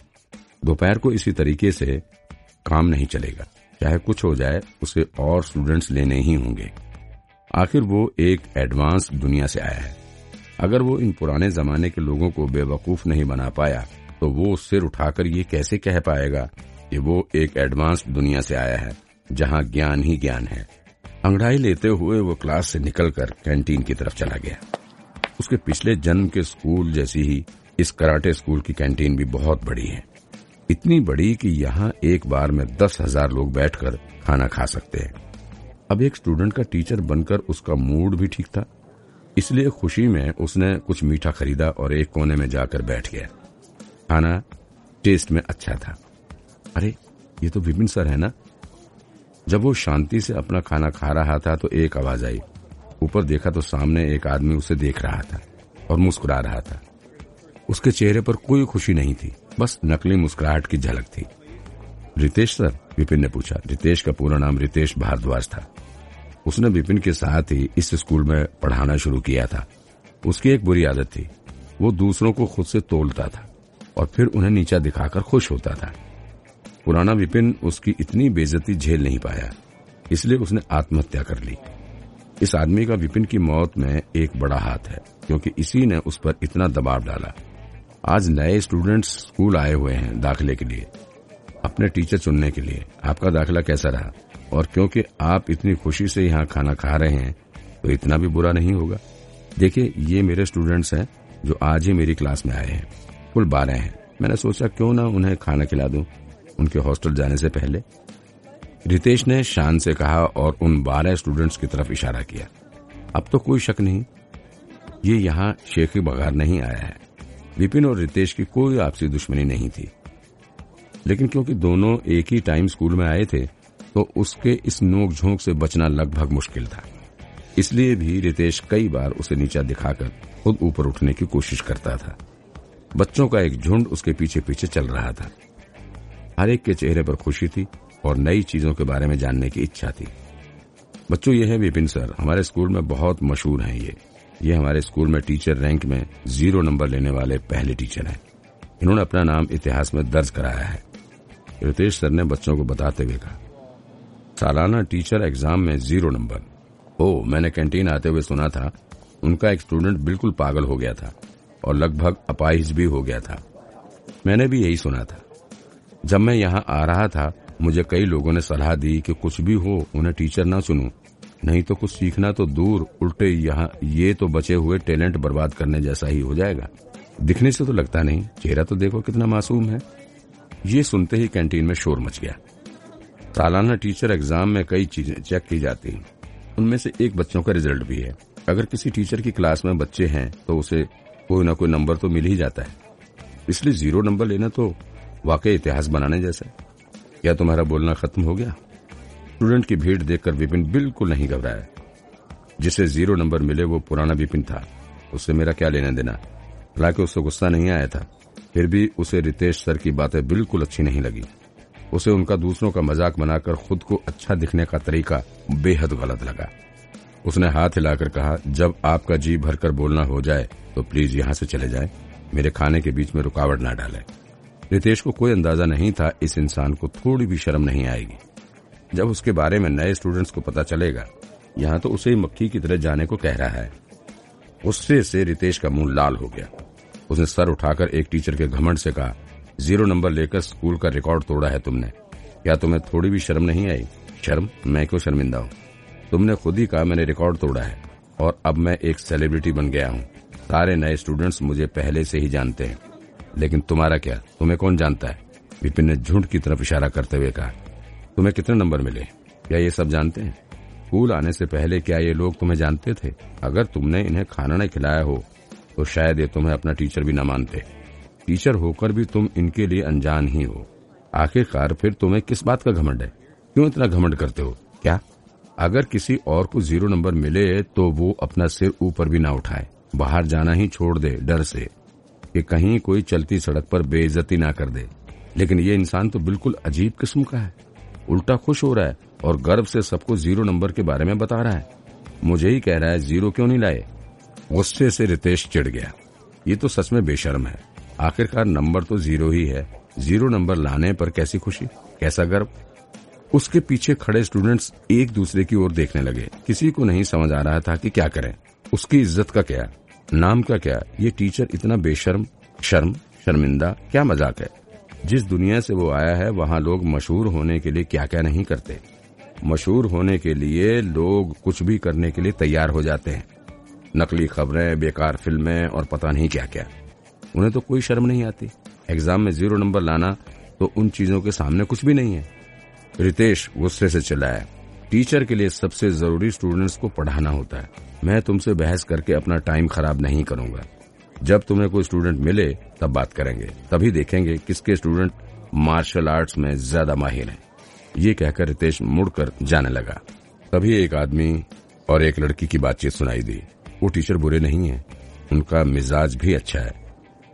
दोपहर को इसी तरीके से काम नहीं चलेगा। चाहे कुछ हो जाए, उसे और स्टूडेंट्स लेने ही होंगे। आखिर वो एक एडवांस दुनिया से आया है। अगर वो इन पुराने जमाने के लोगों को बेवकूफ़ नहीं बना पाया तो वो सिर उठाकर ये कैसे कह पाएगा कि वो एक एडवांस दुनिया से आया है? जहाँ ज्ञान ही ज्ञान है। अंगड़ाई लेते हुए वो क्लास से निकलकर कैंटीन की तरफ़ चला गया। उसके पिछले जन्म के स्कूल जैसी ही इस कराटे स्कूल की कैंटीन भी बहुत बड़ी है। इतनी बड़ी कि यहाँ एक बार में दस हज़ार लोग बैठकर खाना खा सकते हैं। अब एक स्टूडेंट का टीचर बनकर उसका मूड भी ठीक था। इसलिए खुशी में उसने कुछ मीठा खरीदा और एक कोने में जाकर बैठ गया। खाना टेस्ट में अच्छा था। अरे, ये तो विपिन सर है ना? जब वो शांति से अपना खाना खा रहा था तो एक आवाज़ आई। ऊपर देखा तो सामने एक आदमी उसे देख रहा था और मुस्कुरा रहा था। उसके चेहरे पर कोई खुशी नहीं थी, बस नकली मुस्कुराहट की झलक थी। रितेश सर? विपिन ने पूछा। रितेश का पूरा नाम रितेश भारद्वाज था। उसने विपिन के साथ ही इस स्कूल में पढ़ाना शुरू किया था। उसकी एक बुरी आदत थी। वो दूसरों को खुद से तोलता था और फिर उन्हें नीचा दिखाकर खुश होता था। पुराना विपिन उसकी इतनी बेजती झेल नहीं पाया, इसलिए उसने आत्महत्या कर ली। इस आदमी का विपिन की मौत में एक बड़ा हाथ है, क्योंकि इसी ने उस पर इतना दबाव डाला। आज नए स्टूडेंट्स स्कूल आए हुए हैं दाखिले के लिए, अपने टीचर चुनने के लिए। आपका दाखिला कैसा रहा? और क्योंकि आप इतनी खुशी से यहाँ खाना खा रहे हैं तो इतना भी बुरा नहीं होगा? देखिए, ये मेरे स्टूडेंट्स हैं, जो आज ही मेरी क्लास में आए हैं। कुल बारह हैं। मैंने सोचा क्यों ना उन्हें खाना खिला दूँ। उनके हॉस्टल जाने से पहले, रितेश ने शान से कहा और उन बारह स्टूडेंट्स की तरफ़ इशारा किया। अब तो कोई शक नहीं, ये यहाँ शेख बघार नहीं आया है। विपिन और रितेश की कोई आपसी दुश्मनी नहीं थी। लेकिन क्योंकि दोनों एक ही टाइम स्कूल में आए थे तो उसके इस नोक झोंक से बचना लगभग मुश्किल था। इसलिए भी रितेश कई बार उसे नीचा दिखाकर खुद ऊपर उठने की कोशिश करता था। बच्चों का एक झुंड उसके पीछे पीछे चल रहा था। हर एक के चेहरे पर खुशी थी और नई चीज़ों के बारे में जानने की इच्छा थी। बच्चों, ये है विपिन सर। हमारे स्कूल में बहुत मशहूर हैं ये। ये हमारे स्कूल में टीचर रैंक में ज़ीरो नंबर लेने वाले पहले टीचर हैं। इन्होंने अपना नाम इतिहास में दर्ज कराया है। रितेश सर ने बच्चों को बताते हुए कहा, सालाना टीचर एग्ज़ाम में ज़ीरो नंबर। ओ, मैंने कैंटीन आते हुए सुना था, उनका एक स्टूडेंट बिल्कुल पागल हो गया था और लगभग अपाहिज भी हो गया था। मैंने भी यही सुना था। जब मैं यहाँ आ रहा था, मुझे कई लोगों ने सलाह दी कि कुछ भी हो, उन्हें टीचर ना सुनूं नहीं तो कुछ सीखना तो दूर, उल्टे यहाँ, ये तो बचे हुए टैलेंट बर्बाद करने जैसा ही हो जाएगा। दिखने से तो लगता नहीं, चेहरा तो देखो कितना मासूम है। ये सुनते ही कैंटीन में शोर मच गया। सालाना टीचर एग्ज़ाम में कई चीज़ें चेक की जाती हैं। उनमें से एक बच्चों का रिज़ल्ट भी है। अगर किसी टीचर की क्लास में बच्चे हैं तो उसे कोई ना कोई नंबर तो मिल ही जाता है। इसलिए ज़ीरो नंबर लेना तो वाकई इतिहास बनाने जैसा। क्या तुम्हारा बोलना खत्म हो गया? स्टूडेंट की भीड़ देखकर विपिन बिल्कुल नहीं घबराया। जिसे ज़ीरो नंबर मिले वो पुराना विपिन था। उससे मेरा क्या लेना देना? हालाँकि उससे गुस्सा नहीं आया था। फिर भी उसे रितेश सर की बातें बिल्कुल अच्छी नहीं लगी। उसे उनका दूसरों का मज़ाक बनाकर खुद को अच्छा दिखने का तरीका बेहद गलत लगा। उसने हाथ हिलाकर कहा, जब आपका जी भरकर बोलना हो जाए तो प्लीज़ यहाँ से चले जाए। मेरे खाने के बीच में रुकावट ना डाले। रितेश को कोई अंदाज़ा नहीं था इस इंसान को थोड़ी भी शर्म नहीं आएगी। जब उसके बारे में नए स्टूडेंट्स को पता चलेगा, यहाँ तो उसे मक्खी की तरह जाने को कह रहा है। उससे से रितेश का मुँह लाल हो गया। उसने सर उठाकर एक टीचर के घमंड से कहा ज़ीरो नंबर लेकर स्कूल का रिकॉर्ड तोड़ा है तुमने। क्या तुम्हें थोड़ी भी शर्म नहीं आई? शर्म? मैं क्यों शर्मिंदा हूँ? तुमने खुद ही कहा मैंने रिकॉर्ड तोड़ा है, और अब मैं एक सेलिब्रिटी बन गया हूँ। सारे नए स्टूडेंट्स मुझे पहले से ही जानते हैं। लेकिन तुम्हारा क्या? तुम्हें कौन जानता है? विपिन ने झुंड की तरफ़ इशारा करते हुए कहा, तुम्हें कितने नंबर मिले? क्या ये सब जानते हैं? स्कूल आने से पहले क्या ये लोग तुम्हें जानते थे? अगर तुमने इन्हें खाना नहीं खिलाया हो तो शायद ये तुम्हें अपना टीचर भी न मानते। टीचर होकर भी तुम इनके लिए अनजान ही हो। आखिरकार फिर तुम्हें किस बात का घमंड है? क्यों इतना घमंड करते हो? क्या? अगर किसी और को ज़ीरो नंबर मिले तो वो अपना सिर ऊपर भी ना उठाए। बाहर जाना ही छोड़ दे, डर से। कि कहीं कोई चलती सड़क पर बेइज्जती ना कर दे। लेकिन ये इंसान तो बिल्कुल अजीब किस्म का है। उल्टा खुश हो रहा है और गर्व से सबको ज़ीरो नंबर के बारे में बता रहा है। मुझे ही कह रहा है, ज़ीरो क्यों नहीं लाए? गुस्से से रितेश चिढ़ गया। ये तो सच में बेशर्म है। आखिरकार नंबर तो ज़ीरो ही है। ज़ीरो नंबर लाने पर कैसी खुशी? कैसा गर्व? उसके पीछे खड़े स्टूडेंट्स एक दूसरे की ओर देखने लगे। किसी को नहीं समझ आ रहा था कि क्या करें। उसकी इज़्ज़त का क्या नाम का क्या ये टीचर इतना बेशर्म, शर्म, शर्मिंदा, क्या मज़ाक है? जिस दुनिया से वो आया है, वहाँ लोग मशहूर होने के लिए क्या क्या नहीं करते। मशहूर होने के लिए लोग कुछ भी करने के लिए तैयार हो जाते हैं। नकली खबरें, बेकार फ़िल्में और पता नहीं क्या क्या उन्हें तो कोई शर्म नहीं आती। एग्ज़ाम में ज़ीरो नंबर लाना तो उन चीज़ों के सामने कुछ भी नहीं है। रितेश गुस्से से चिल्लाया। टीचर के लिए सबसे ज़रूरी स्टूडेंट्स को पढ़ाना होता है। मैं तुमसे बहस करके अपना टाइम खराब नहीं करूँगा। जब तुम्हें कोई स्टूडेंट मिले, तब बात करेंगे। तभी देखेंगे किसके स्टूडेंट मार्शल आर्ट्स में ज़्यादा माहिर हैं। ये कहकर रितेश मुड़कर जाने लगा। तभी एक आदमी और एक लड़की की बातचीत सुनाई दी। वो टीचर बुरे नहीं है। उनका मिजाज भी अच्छा है।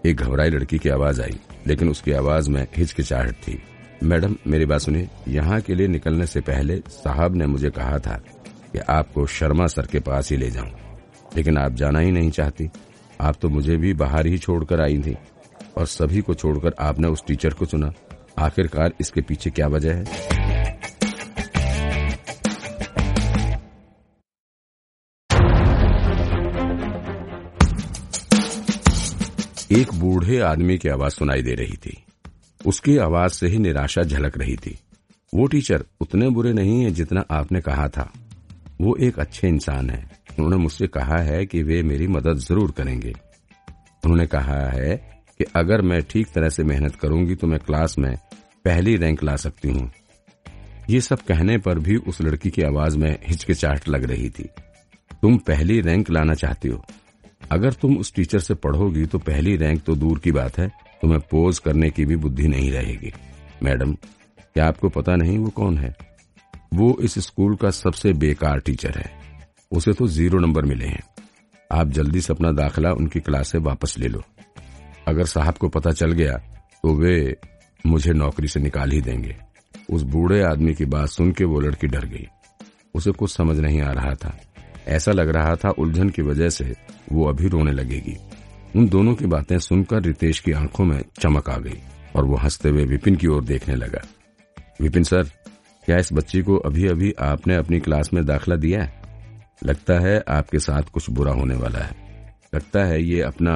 एक घबराई लड़की की आवाज़ आई, लेकिन उसकी आवाज़ में हिचकिचाहट थी। मैडम, मेरी बात सुनिए। यहाँ के लिए निकलने से पहले साहब ने मुझे कहा था कि आपको शर्मा सर के पास ही ले जाऊँ। लेकिन आप जाना ही नहीं चाहती। आप तो मुझे भी बाहर ही छोड़कर आई थी। और सभी को छोड़कर आपने उस टीचर को चुना। आखिरकार इसके पीछे क्या वजह है? एक बूढ़े आदमी की आवाज़ सुनाई दे रही थी। उसकी आवाज़ से ही निराशा झलक रही थी। वो टीचर उतने बुरे नहीं है जितना आपने कहा था। वो एक अच्छे इंसान है। उन्होंने मुझसे कहा है कि वे मेरी मदद ज़रूर करेंगे। उन्होंने कहा है कि अगर मैं ठीक तरह से मेहनत करूँगी तो मैं क्लास में पहली रैंक ला सकती हूँ। ये सब कहने पर भी उस लड़की की आवाज़ में हिचकिचाहट लग रही थी। तुम पहली रैंक लाना चाहती हो। अगर तुम उस टीचर से पढ़ोगी तो पहली रैंक तो दूर की बात है। तुम्हें पोज करने की भी बुद्धि नहीं रहेगी। मैडम, क्या आपको पता नहीं वो कौन है? वो इस स्कूल का सबसे बेकार टीचर है। उसे तो ज़ीरो नंबर मिले हैं। आप जल्दी से अपना दाखिला उनकी क्लास से वापस ले लो। अगर साहब को पता चल गया तो वे मुझे नौकरी से निकाल ही देंगे। उस बूढ़े आदमी की बात सुन के वो लड़की डर गई। उसे कुछ समझ नहीं आ रहा था। ऐसा लग रहा था उलझन की वजह से वो अभी रोने लगेगी। उन दोनों की बातें सुनकर रितेश की आँखों में चमक आ गई और वो हँसते हुए विपिन की ओर देखने लगा। विपिन सर क्या इस बच्ची को अभी अभी आपने अपनी क्लास में दाखला दिया है? लगता है आपके साथ कुछ बुरा होने वाला है। लगता है ये अपना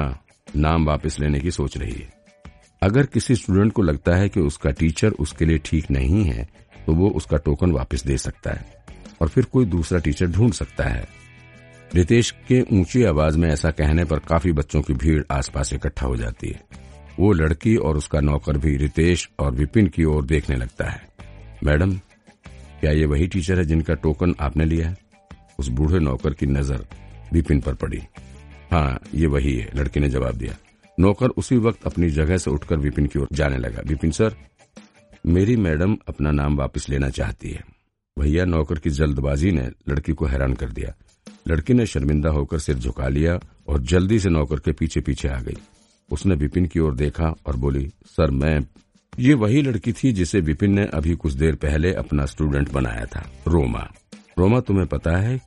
नाम वापस लेने की सोच रही है। अगर किसी स्टूडेंट को लगता है कि उसका टीचर उसके लिए ठीक नहीं है तो वो उसका टोकन वापस दे सकता है और फिर कोई दूसरा टीचर ढूंढ सकता है। रितेश के ऊँची आवाज़ में ऐसा कहने पर काफ़ी बच्चों की भीड़ आसपास इकट्ठा हो जाती है। वो लड़की और उसका नौकर भी रितेश और विपिन की ओर देखने लगता है। मैडम क्या ये वही टीचर है जिनका टोकन आपने लिया है? उस बूढ़े नौकर की नज़र विपिन पर पड़ी। हाँ ये वही है, लड़की ने जवाब दिया। नौकर उसी वक्त अपनी जगह से उठकर विपिन की ओर जाने लगा। विपिन सर, मेरी मैडम अपना नाम वापस लेना चाहती है। भैया, नौकर की जल्दबाजी ने लड़की को हैरान कर दिया। लड़की ने शर्मिंदा होकर सिर झुका लिया और जल्दी से नौकर के पीछे पीछे आ गई। उसने विपिन की ओर देखा और बोली, सर, मैं ये वही लड़की थी जिसे विपिन ने अभी कुछ देर पहले अपना स्टूडेंट बनाया था, रोमा। रोमा, तुम्हें पता है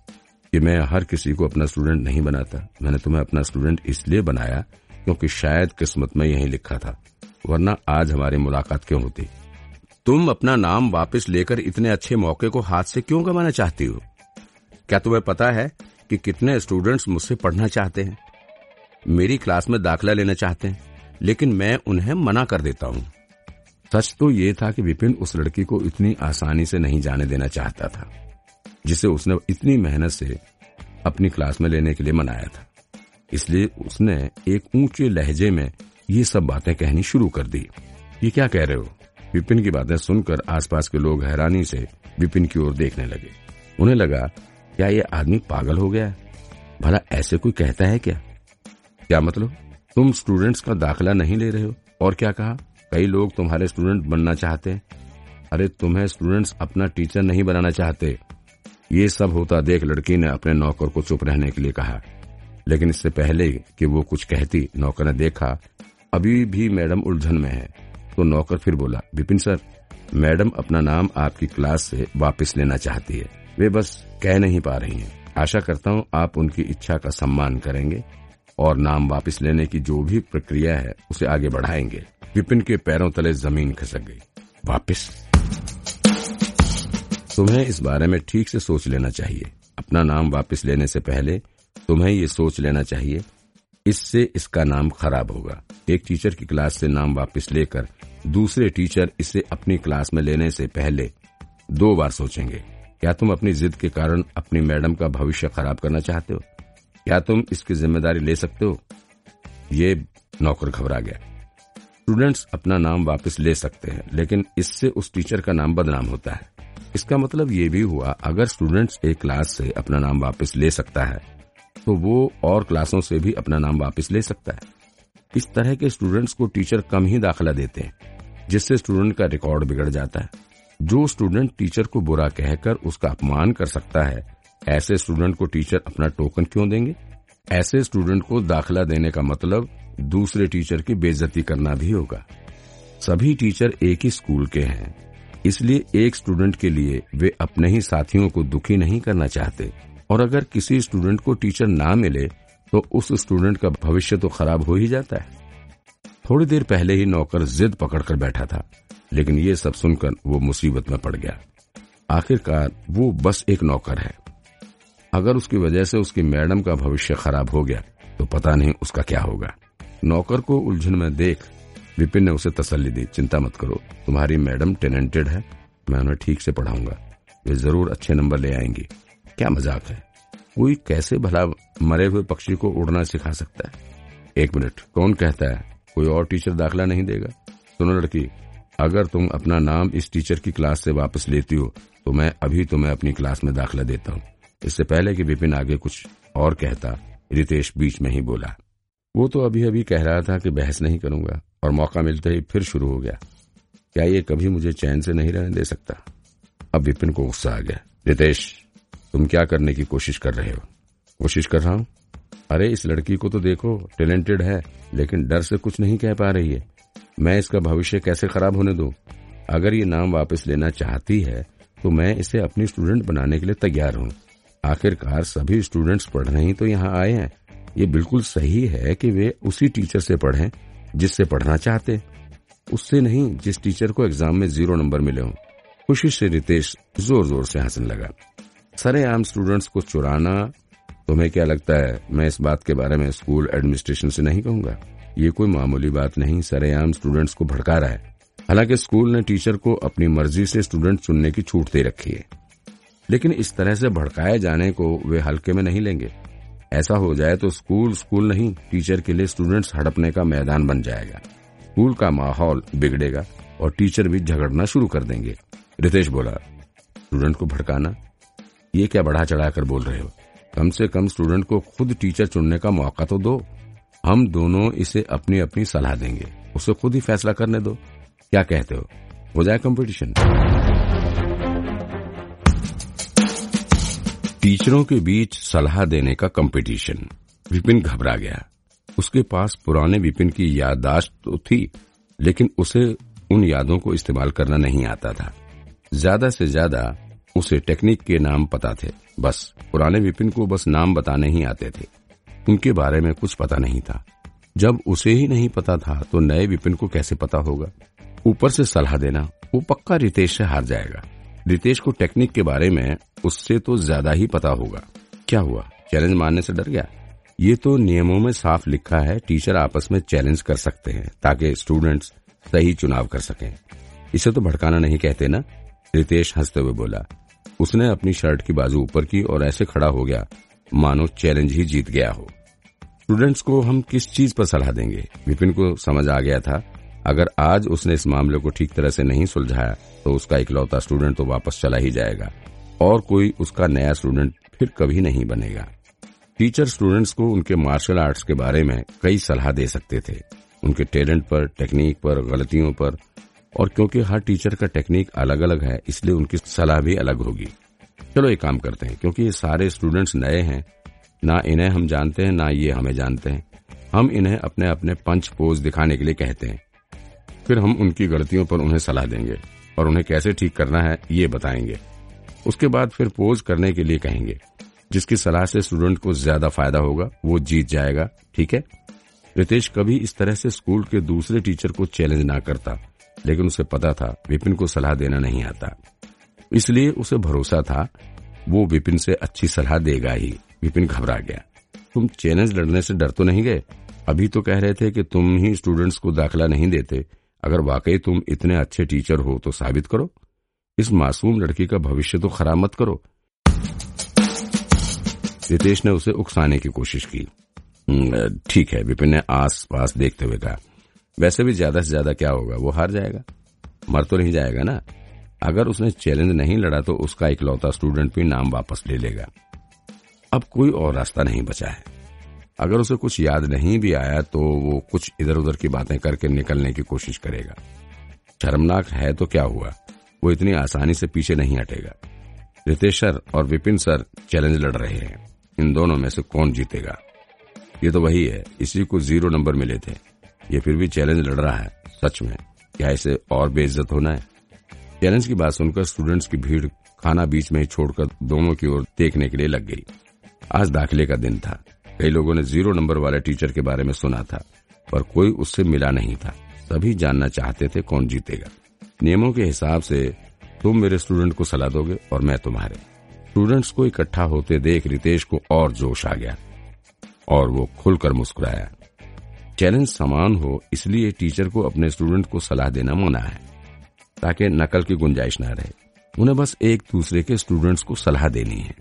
कि मैं हर किसी को अपना स्टूडेंट नहीं बनाता। मैंने तुम्हें अपना स्टूडेंट इसलिए बनाया क्योंकि शायद किस्मत में यही लिखा था, वरना आज हमारी मुलाकात क्यों होती? तुम अपना नाम वापस लेकर इतने अच्छे मौके को हाथ से क्यों गंवाना चाहती हो? क्या तुम्हें पता है कि कितने स्टूडेंट्स मुझसे पढ़ना चाहते हैं? मेरी क्लास में दाखिला लेना चाहते हैं, लेकिन मैं उन्हें मना कर देता हूँ। सच तो ये था कि विपिन उस लड़की को इतनी आसानी से नहीं जाने देना चाहता था, जिसे उसने इतनी मेहनत से अपनी क्लास में लेने के लिए मनाया था। इसलिए उसने एक ऊँचे लहजे में ये सब बातें कहनी शुरू कर दी। ये क्या कह रहे हो? विपिन की बातें सुनकर आसपास के लोग हैरानी से विपिन की ओर देखने लगे। उन्हें लगा, क्या ये आदमी पागल हो गया भला ऐसे कोई कहता है क्या? क्या मतलब? तुम स्टूडेंट्स का दाखिला नहीं ले रहे हो? और क्या कहा? कई लोग तुम्हारे स्टूडेंट बनना चाहते हैं। अरे, तुम्हें स्टूडेंट्स अपना टीचर नहीं बनाना चाहते। ये सब होता देख लड़की ने अपने नौकर को चुप रहने के लिए कहा। लेकिन इससे पहले कि वो कुछ कहती, नौकर ने देखा, अभी भी मैडम उलझन में है। तो नौकर फिर बोला, विपिन सर, मैडम अपना नाम आपकी क्लास से वापस लेना चाहती है। वे बस कह नहीं पा रही हैं। आशा करता हूँ आप उनकी इच्छा का सम्मान करेंगे और नाम वापस लेने की जो भी प्रक्रिया है, उसे आगे बढ़ाएँगे। विपिन के पैरों तले ज़मीन खसक गई। वापस। तुम्हें इस बारे में ठीक से सोच लेना चाहिए। अपना नाम वापस लेने से पहले तुम्हें ये सोच लेना चाहिए। इससे इसका नाम खराब होगा। एक टीचर की क्लास से नाम वापस लेकर दूसरे टीचर इसे अपनी क्लास में लेने से पहले दो बार सोचेंगे। क्या तुम अपनी जिद के कारण अपनी मैडम का भविष्य खराब करना चाहते हो? क्या तुम इसकी ज़िम्मेदारी ले सकते हो? ये नौकर घबरा गया। स्टूडेंट्स अपना नाम वापस ले सकते हैं, लेकिन इससे उस टीचर का नाम बदनाम होता है। इसका मतलब ये भी हुआ, अगर स्टूडेंट्स एक क्लास से अपना नाम वापस ले सकता है तो वो और क्लासों से भी अपना नाम वापस ले सकता है। इस तरह के स्टूडेंट्स को टीचर कम ही दाखिला देते हैं, जिससे स्टूडेंट का रिकॉर्ड बिगड़ जाता है। जो स्टूडेंट टीचर को बुरा कहकर उसका अपमान कर सकता है, ऐसे स्टूडेंट को टीचर अपना टोकन क्यों देंगे? ऐसे स्टूडेंट को दाखिला देने का मतलब दूसरे टीचर की बेजती करना भी होगा। सभी टीचर एक ही स्कूल के हैं, इसलिए एक स्टूडेंट के लिए वे अपने ही साथियों को दुखी नहीं करना चाहते। और अगर किसी स्टूडेंट को टीचर ना मिले तो उस स्टूडेंट का भविष्य तो खराब हो ही जाता है। थोड़ी देर पहले ही नौकर जिद पकड़कर बैठा था, लेकिन ये सब सुनकर वो मुसीबत में पड़ गया। आखिरकार वो बस एक नौकर है। अगर उसकी वजह से उसकी मैडम का भविष्य खराब हो गया तो पता नहीं उसका क्या होगा। नौकर को उलझन में देख विपिन ने उसे तसल्ली दी। चिंता मत करो, तुम्हारी मैडम टेलेंटेड है, मैं उन्हें ठीक से पढ़ाऊँगा। वे ज़रूर अच्छे नंबर ले आएँगी। क्या मज़ाक है? कोई कैसे भला मरे हुए पक्षी को उड़ना सिखा सकता है? एक मिनट, कौन कहता है? कोई और टीचर दाखिला नहीं देगा? सुनो लड़की, अगर तुम अपना नाम इस टीचर की क्लास से वापस लेती हो तो मैं अभी तुम्हें अपनी क्लास में दाखिला देता हूँ। इससे पहले कि विपिन आगे कुछ और कहता, रितेश बीच में ही बोला, वो तो अभी अभी कह रहा था कि बहस नहीं करूँगा, और मौका मिलते ही फिर शुरू हो गया। क्या ये कभी मुझे चैन से नहीं रहने दे सकता? अब विपिन को गुस्सा आ गया, रितेश, तुम क्या करने की कोशिश कर रहे हो? कोशिश कर रहा हूँ। अरे, इस लड़की को तो देखो टैलेंटेड है, लेकिन डर से कुछ नहीं कह पा रही है। मैं इसका भविष्य कैसे खराब होने दू? अगर ये नाम वापस लेना चाहती है तो मैं इसे अपनी स्टूडेंट बनाने के लिए तैयार हूँ। आखिरकार सभी स्टूडेंट्स पढ़ने ही तो यहाँ आए हैं। ये बिल्कुल सही है कि वे उसी टीचर से पढ़ें, जिससे पढ़ना चाहते उससे नहीं, जिस टीचर को एग्ज़ाम में ज़ीरो नंबर मिले हों। खुशी से रितेश ज़ोर ज़ोर से हंसने लगा। सरे आम स्टूडेंट्स को चुराना, तुम्हें क्या लगता है, मैं इस बात के बारे में स्कूल एडमिनिस्ट्रेशन से नहीं कहूँगा? ये कोई मामूली बात नहीं, सरेआम स्टूडेंट्स को भड़का रहा है। हालाँकि स्कूल ने टीचर को अपनी मर्ज़ी से स्टूडेंट चुनने की छूट दे रखी है। लेकिन इस तरह से भड़काए जाने को वे हल्के में नहीं लेंगे। ऐसा हो जाए तो स्कूल स्कूल नहीं, टीचर के लिए स्टूडेंट्स हड़पने का मैदान बन जाएगा। स्कूल का माहौल बिगड़ेगा और टीचर भी झगड़ना शुरू कर देंगे। रितेश बोला, स्टूडेंट को भड़काना? ये क्या बढ़ा चढ़ाकर बोल रहे हो? कम से कम स्टूडेंट को खुद टीचर चुनने का मौका तो दो। हम दोनों इसे अपनी अपनी सलाह देंगे। उसे खुद ही फैसला करने दो। क्या कहते हो? हो जाए कंपटीशन? टीचरों के बीच सलाह देने का कंपटीशन। विपिन घबरा गया। उसके पास पुराने विपिन की याददाश्त तो थी, लेकिन उसे उन यादों को इस्तेमाल करना नहीं आता था। ज़्यादा से ज़्यादा उसे टेक्निक के नाम पता थे। बस, पुराने विपिन को बस नाम बताने ही आते थे। उनके बारे में कुछ पता नहीं था। जब उसे ही नहीं पता था तो नए विपिन को कैसे पता होगा? ऊपर से सलाह देना, वो पक्का रितेश से हार जाएगा। रितेश को टेक्निक के बारे में उससे तो ज़्यादा ही पता होगा। क्या हुआ? चैलेंज मारने से डर गया? ये तो नियमों में साफ़ लिखा है, टीचर आपस में चैलेंज कर सकते हैं, ताकि स्टूडेंट्स सही चुनाव कर सकें। इसे तो भड़काना नहीं कहते ना? रितेश हँसते हुए बोला। उसने अपनी शर्ट की बाजू ऊपर की और ऐसे खड़ा हो गया, मानो चैलेंज ही जीत गया हो। स्टूडेंट्स को हम किस चीज़ पर सलाह देंगे? विपिन को समझ आ गया था। अगर आज उसने इस मामले को ठीक तरह से नहीं सुलझाया तो उसका इकलौता स्टूडेंट तो वापस चला ही जाएगा। और कोई उसका नया स्टूडेंट फिर कभी नहीं बनेगा। टीचर स्टूडेंट्स को उनके मार्शल आर्ट्स के बारे में कई सलाह दे सकते थे। उनके टैलेंट पर टेक्निक पर, गलतियों पर, और क्योंकि हर टीचर का टेक्निक अलग अलग है, इसलिए उनकी सलाह भी अलग होगी। चलो एक काम करते हैं, क्योंकि ये सारे स्टूडेंट्स नए हैं, ना इन्हें हम जानते हैं, ना ये हमें जानते हैं। हम इन्हें अपने अपने पंच पोज दिखाने के लिए कहते हैं। फिर हम उनकी गलतियों पर उन्हें सलाह देंगे, और उन्हें कैसे ठीक करना है, ये बताएँगे। उसके बाद फिर पोज करने के लिए कहेंगे। जिसकी सलाह से स्टूडेंट को ज़्यादा फ़ायदा होगा, वो जीत जाएगा, ठीक है? रितेश कभी इस तरह से स्कूल के दूसरे टीचर को चैलेंज ना करता, लेकिन उसे पता था, विपिन को सलाह देना नहीं आता। इसलिए उसे भरोसा था, वो विपिन से अच्छी सलाह देगा ही। विपिन घबरा गया। तुम चैलेंज लड़ने से डर तो नहीं गए? अभी तो कह रहे थे कि तुम ही स्टूडेंट्स को दाखिला नहीं देते। अगर वाकई तुम इतने अच्छे टीचर हो तो साबित करो। इस मासूम लड़की का भविष्य तो खराब मत करो। रितेश ने उसे उकसाने की कोशिश की। हम्म, ठीक है विपिन ने आस पास देखते हुए कहा वैसे भी ज़्यादा से ज़्यादा क्या होगा वो हार जाएगा। मर तो नहीं जाएगा ना। अगर उसने चैलेंज नहीं लड़ा तो उसका इकलौता स्टूडेंट भी नाम वापस ले लेगा। अब कोई और रास्ता नहीं बचा है। अगर उसे कुछ याद नहीं भी आया तो वो कुछ इधर उधर की बातें करके निकलने की कोशिश करेगा। शर्मनाक है तो क्या हुआ? वो इतनी आसानी से पीछे नहीं हटेगा। रितेश सर और विपिन सर चैलेंज लड़ रहे हैं। इन दोनों में से कौन जीतेगा? ये तो वही है, इसी को ज़ीरो नंबर मिले थे। ये फिर भी चैलेंज लड़ रहा है, सच में। क्या इसे और बेइज्जत होना है? चैलेंज की बात सुनकर स्टूडेंट्स की भीड़ खाना बीच में ही छोड़कर दोनों की ओर देखने के लिए लग गई। आज दाखिले का दिन था। कई लोगों ने ज़ीरो नंबर वाले टीचर के बारे में सुना था, पर कोई उससे मिला नहीं था। सभी जानना चाहते थे कौन जीतेगा। नियमों के हिसाब से तुम मेरे स्टूडेंट को सलाह दोगे और मैं तुम्हारे। स्टूडेंट्स को इकट्ठा होते देख रितेश को और जोश आ गया और वो खुलकर मुस्कुराया। चैलेंज समान हो, इसलिए टीचर को अपने स्टूडेंट को सलाह देना मना है, ताकि नकल की गुंजाइश न रहे। उन्हें बस एक दूसरे के स्टूडेंट्स को सलाह देनी है।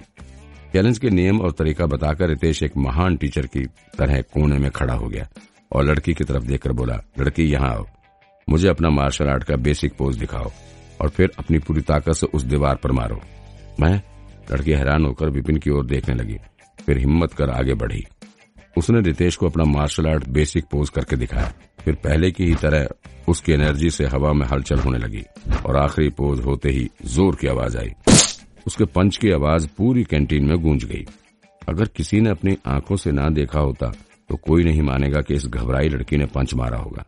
चैलेंज के नियम और तरीका बताकर रितेश एक महान टीचर की तरह कोने में खड़ा हो गया और लड़की की तरफ़ देखकर बोला, लड़की, यहाँ आओ। मुझे अपना मार्शल आर्ट का बेसिक पोज दिखाओ और फिर अपनी पूरी ताकत से उस दीवार पर मारो। मैं लड़की हैरान होकर विपिन की ओर देखने लगी, फिर हिम्मत कर आगे बढ़ी। उसने रितेश को अपना मार्शल आर्ट बेसिक पोज करके दिखाया, फिर पहले की ही तरह उसकी एनर्जी से हवा में हलचल होने लगी और आखिरी पोज होते ही ज़ोर की आवाज़ आई। उसके पंच की आवाज़ पूरी कैंटीन में गूंज गई। अगर किसी ने अपनी आँखों से ना देखा होता तो कोई नहीं मानेगा कि इस घबराई लड़की ने पंच मारा होगा।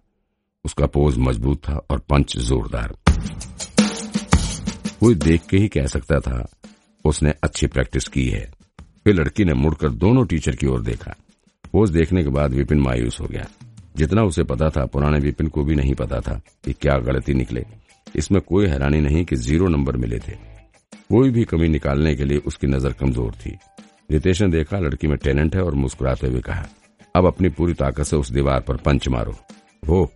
उसका पोज मज़बूत था और पंच जोरदार। कोई देख के ही कह सकता था, उसने अच्छी प्रैक्टिस की है। फिर लड़की ने मुड़कर दोनों टीचर की ओर देखा। पोज देखने के बाद विपिन मायूस हो गया। जितना उसे पता था, पुराने विपिन को भी नहीं पता था कि क्या गलती निकले। इसमें कोई हैरानी नहीं कि ज़ीरो नंबर मिले थे। कोई भी कमी निकालने के लिए उसकी नज़र कमज़ोर थी। रितेश ने देखा, लड़की में टैलेंट है और मुस्कुराते हुए कहा, अब अपनी पूरी ताकत से उस दीवार पर पंच मारो। वो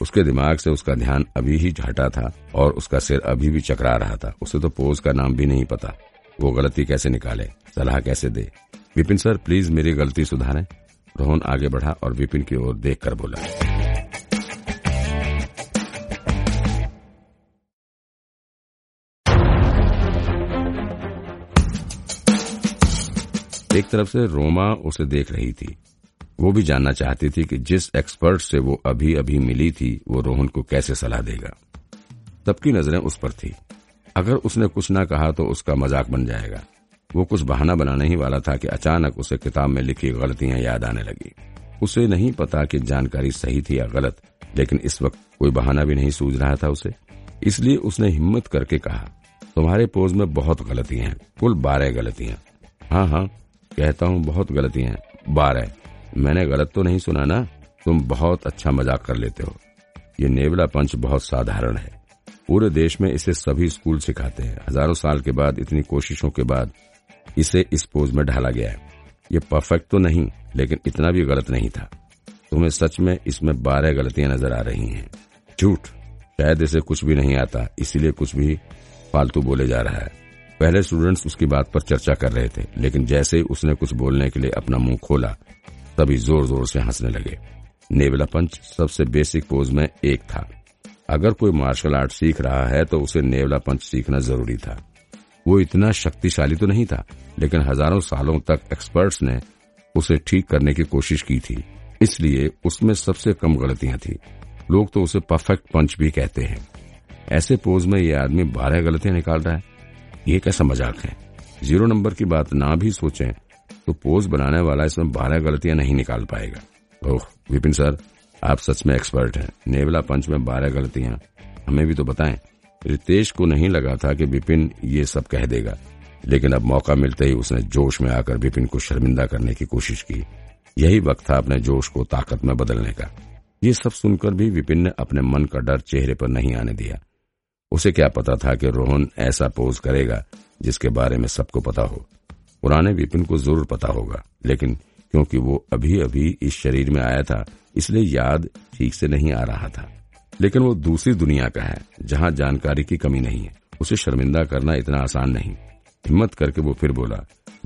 उसके दिमाग से उसका ध्यान अभी ही हटा था और उसका सिर अभी भी चकरा रहा था। उसे तो पोज का नाम भी नहीं पता। वो गलती कैसे निकाले? सलाह कैसे दे? विपिन सर, प्लीज़ मेरी गलती सुधारें। रोहन आगे बढ़ा और विपिन की ओर देखकर बोला। एक तरफ़ से रोमा उसे देख रही थी। वो भी जानना चाहती थी कि जिस एक्सपर्ट से वो अभी अभी मिली थी, वो रोहन को कैसे सलाह देगा। सबकी नज़रें उस पर थी। अगर उसने कुछ ना कहा तो उसका मज़ाक बन जाएगा। वो कुछ बहाना बनाने ही वाला था कि अचानक उसे किताब में लिखी गलतियाँ याद आने लगी। उसे नहीं पता कि जानकारी सही थी या गलत, लेकिन इस वक्त कोई बहाना भी नहीं सूझ रहा था उसे। इसलिए उसने हिम्मत करके कहा, तुम्हारे पोज में बहुत गलतियाँ हैं, कुल बारह गलतियाँ। हाँ हाँ कहता हूँ बहुत गलतियाँ बारह। मैंने गलत तो नहीं सुना ना? तुम बहुत अच्छा मज़ाक कर लेते हो। ये नेवला पंच बहुत साधारण है। पूरे देश में इसे सभी स्कूल सिखाते हैं। हज़ारों साल के बाद, इतनी कोशिशों के बाद इसे इस पोज में ढाला गया है। ये परफेक्ट तो नहीं, लेकिन इतना भी गलत नहीं था। तुम्हें सच में इसमें बारह गलतियाँ नज़र आ रही हैं। झूठ। शायद इसे कुछ भी नहीं आता, इसीलिए कुछ भी फालतू बोले जा रहा है। पहले स्टूडेंट्स उसकी बात पर चर्चा कर रहे थे, लेकिन जैसे ही उसने कुछ बोलने के लिए अपना मुँह खोला तभी ज़ोर ज़ोर से हंसने लगे। नेवला पंच सबसे बेसिक पोज में एक था। अगर कोई मार्शल आर्ट सीख रहा है तो उसे नेवला पंच सीखना ज़रूरी था। वो इतना शक्तिशाली तो नहीं था, लेकिन हज़ारों सालों तक एक्सपर्ट्स ने उसे ठीक करने की कोशिश की थी। इसलिए उसमें सबसे कम गलतियाँ थी। लोग तो उसे परफेक्ट पंच भी कहते हैं। ऐसे पोज में ये आदमी बारह गलतियाँ निकाल रहा है। ये कैसा मज़ाक है? ज़ीरो नंबर की बात ना भी सोचें। तो पोज बनाने वाला इसमें बारह गलतियाँ नहीं निकाल पाएगा। ओह, विपिन सर, आप सच में एक्सपर्ट हैं। नेवला पंच में बारह गलतियाँ। हमें भी तो बताएँ। रितेश को नहीं लगा था कि विपिन ये सब कह देगा। लेकिन अब मौका मिलते ही उसने जोश में आकर विपिन को शर्मिंदा करने की कोशिश की। यही वक्त था अपने जोश को ताकत में बदलने का। ये सब सुनकर भी विपिन ने अपने मन का डर चेहरे पर नहीं आने दिया। उसे क्या पता था कि रोहन ऐसा पोज करेगा जिसके बारे में सबको पता हो। पुराने विपिन को ज़रूर पता होगा, लेकिन क्योंकि वो अभी अभी इस शरीर में आया था, इसलिए याद ठीक से नहीं आ रहा था। लेकिन वो दूसरी दुनिया का है, जहाँ जानकारी की कमी नहीं है। उसे शर्मिंदा करना इतना आसान नहीं। हिम्मत करके वो फिर बोला,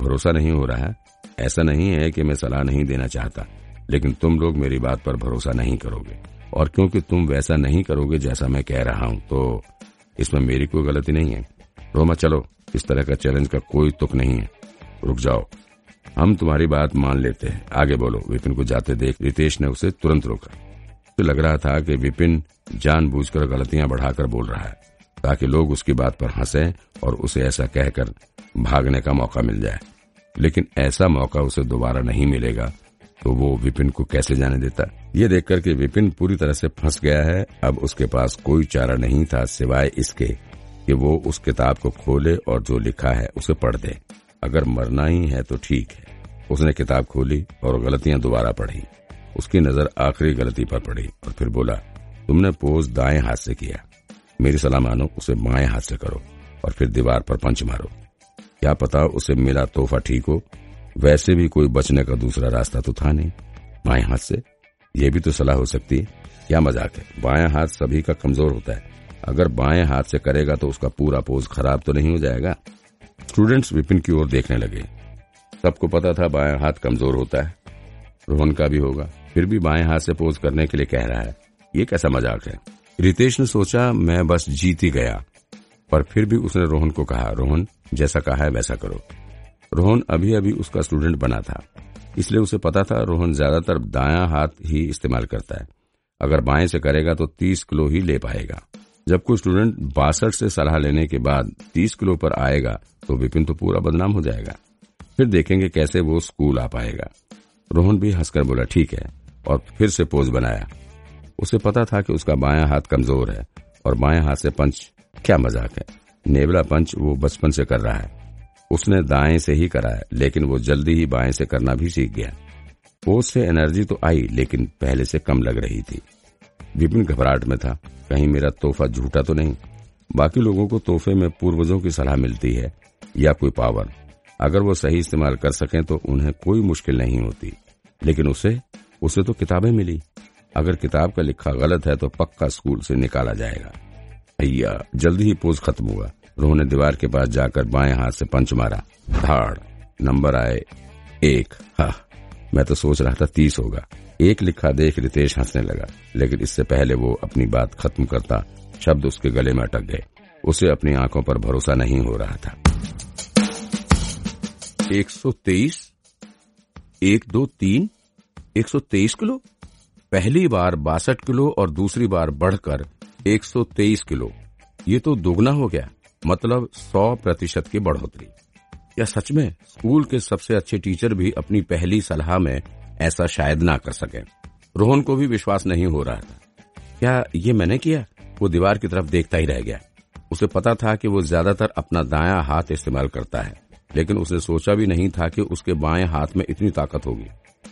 भरोसा नहीं हो रहा है। ऐसा नहीं है कि मैं सलाह नहीं देना चाहता, लेकिन तुम लोग मेरी बात पर भरोसा नहीं करोगे। और क्योंकि तुम वैसा नहीं करोगे जैसा मैं कह रहा हूँ तो इसमें मेरी कोई गलती नहीं है। रोमा, चलो, इस तरह का चैलेंज का कोई तुक नहीं है। रुक जाओ। हम तुम्हारी बात मान लेते हैं। आगे बोलो। विपिन को जाते देख रितेश ने उसे तुरंत रोका। तो लग रहा था कि विपिन जानबूझकर गलतियाँ बढ़ाकर बोल रहा है, ताकि लोग उसकी बात पर हंसे और उसे ऐसा कहकर भागने का मौका मिल जाए। लेकिन ऐसा मौका उसे दोबारा नहीं मिलेगा तो वो विपिन को कैसे जाने देता? ये देखकर के विपिन पूरी तरह से फंस गया है। अब उसके पास कोई चारा नहीं था सिवाय इसके कि वो उस किताब को खोले और जो लिखा है उसे पढ़ दे। अगर मरना ही है तो ठीक है। उसने किताब खोली और गलतियाँ दोबारा पढ़ी। उसकी नज़र आखिरी गलती पर पड़ी और फिर बोला, तुमने पोज दाएँ हाथ से किया। मेरी सलाह मानो, उसे बाएँ हाथ से करो और फिर दीवार पर पंच मारो। क्या पता उसे मिला तोहफा ठीक हो? वैसे भी कोई बचने का दूसरा रास्ता तो था नहीं। बाएँ हाथ से? ये भी तो सलाह हो सकती है। क्या मज़ाक है? बाएँ हाथ सभी का कमज़ोर होता है। अगर बाएँ हाथ से करेगा तो उसका पूरा पोज खराब तो नहीं हो जाएगा? स्टूडेंट्स विपिन की ओर देखने लगे। सबको पता था बाएँ हाथ कमज़ोर होता है। रोहन का भी होगा। फिर भी बाएँ हाथ से पोज करने के लिए कह रहा है। ये कैसा मज़ाक है? रितेश ने सोचा, मैं बस जीत ही गया। पर फिर भी उसने रोहन को कहा, रोहन, जैसा कहा है वैसा करो। रोहन अभी अभी उसका स्टूडेंट बना था। इसलिए उसे पता था रोहन ज़्यादातर दाया हाथ ही इस्तेमाल करता है। अगर बाएँ से करेगा तो तीस किलो ही ले पाएगा। जब कोई स्टूडेंट बासठ से सलाह लेने के बाद तीस किलो पर आएगा तो विपिन तो पूरा बदनाम हो जाएगा। फिर देखेंगे कैसे वो स्कूल आ पाएगा। रोहन भी हंसकर बोला, ठीक है। और फिर से पोज बनाया। उसे पता था कि उसका बाया हाथ कमज़ोर है और बाया हाथ से पंच, क्या मज़ाक है। नेवला पंच वो बचपन से कर रहा है। उसने दाएँ से ही करा है, लेकिन वो जल्दी ही बाएँ से करना भी सीख गया। पोज से एनर्जी तो आई, लेकिन पहले से कम लग रही थी। विपिन घबराहट में था। कहीं मेरा तोहफा झूठा तो नहीं। बाकी लोगों को तोहफे में पूर्वजों की सलाह मिलती है या कोई पावर। अगर वो सही इस्तेमाल कर सकें तो उन्हें कोई मुश्किल नहीं होती। लेकिन उसे उसे तो किताबें मिली। अगर किताब का लिखा गलत है तो पक्का स्कूल से निकाला जाएगा। भैया, जल्दी ही पोज खत्म हुआ। रोहन ने दीवार के पास जाकर बाएँ हाथ से पंच मारा। धाड़, नंबर आए एक। हा। मैं तो सोच रहा था तीस होगा। एक लिखा देख रितेश हंसने लगा, लेकिन इससे पहले वो अपनी बात खत्म करता शब्द उसके गले में अटक गए। उसे अपनी आँखों पर भरोसा नहीं हो रहा था। एक सौ तेईस? एक दो तीन? एक सौ तेईस किलो? पहली बार बासठ किलो और दूसरी बार बढ़कर एक सौ तेईस किलो। ये तो दोगुना हो गया मतलब सौ प्रतिशत की बढ़ोतरी। या सच में स्कूल के सबसे अच्छे टीचर भी अपनी पहली सलाह में ऐसा शायद ना कर सके। रोहन को भी विश्वास नहीं हो रहा था। क्या ये मैंने किया? वो दीवार की तरफ़ देखता ही रह गया। उसे पता था कि वो ज़्यादातर अपना दायां हाथ इस्तेमाल करता है, लेकिन उसने सोचा भी नहीं था कि उसके बाएँ हाथ में इतनी ताकत होगी।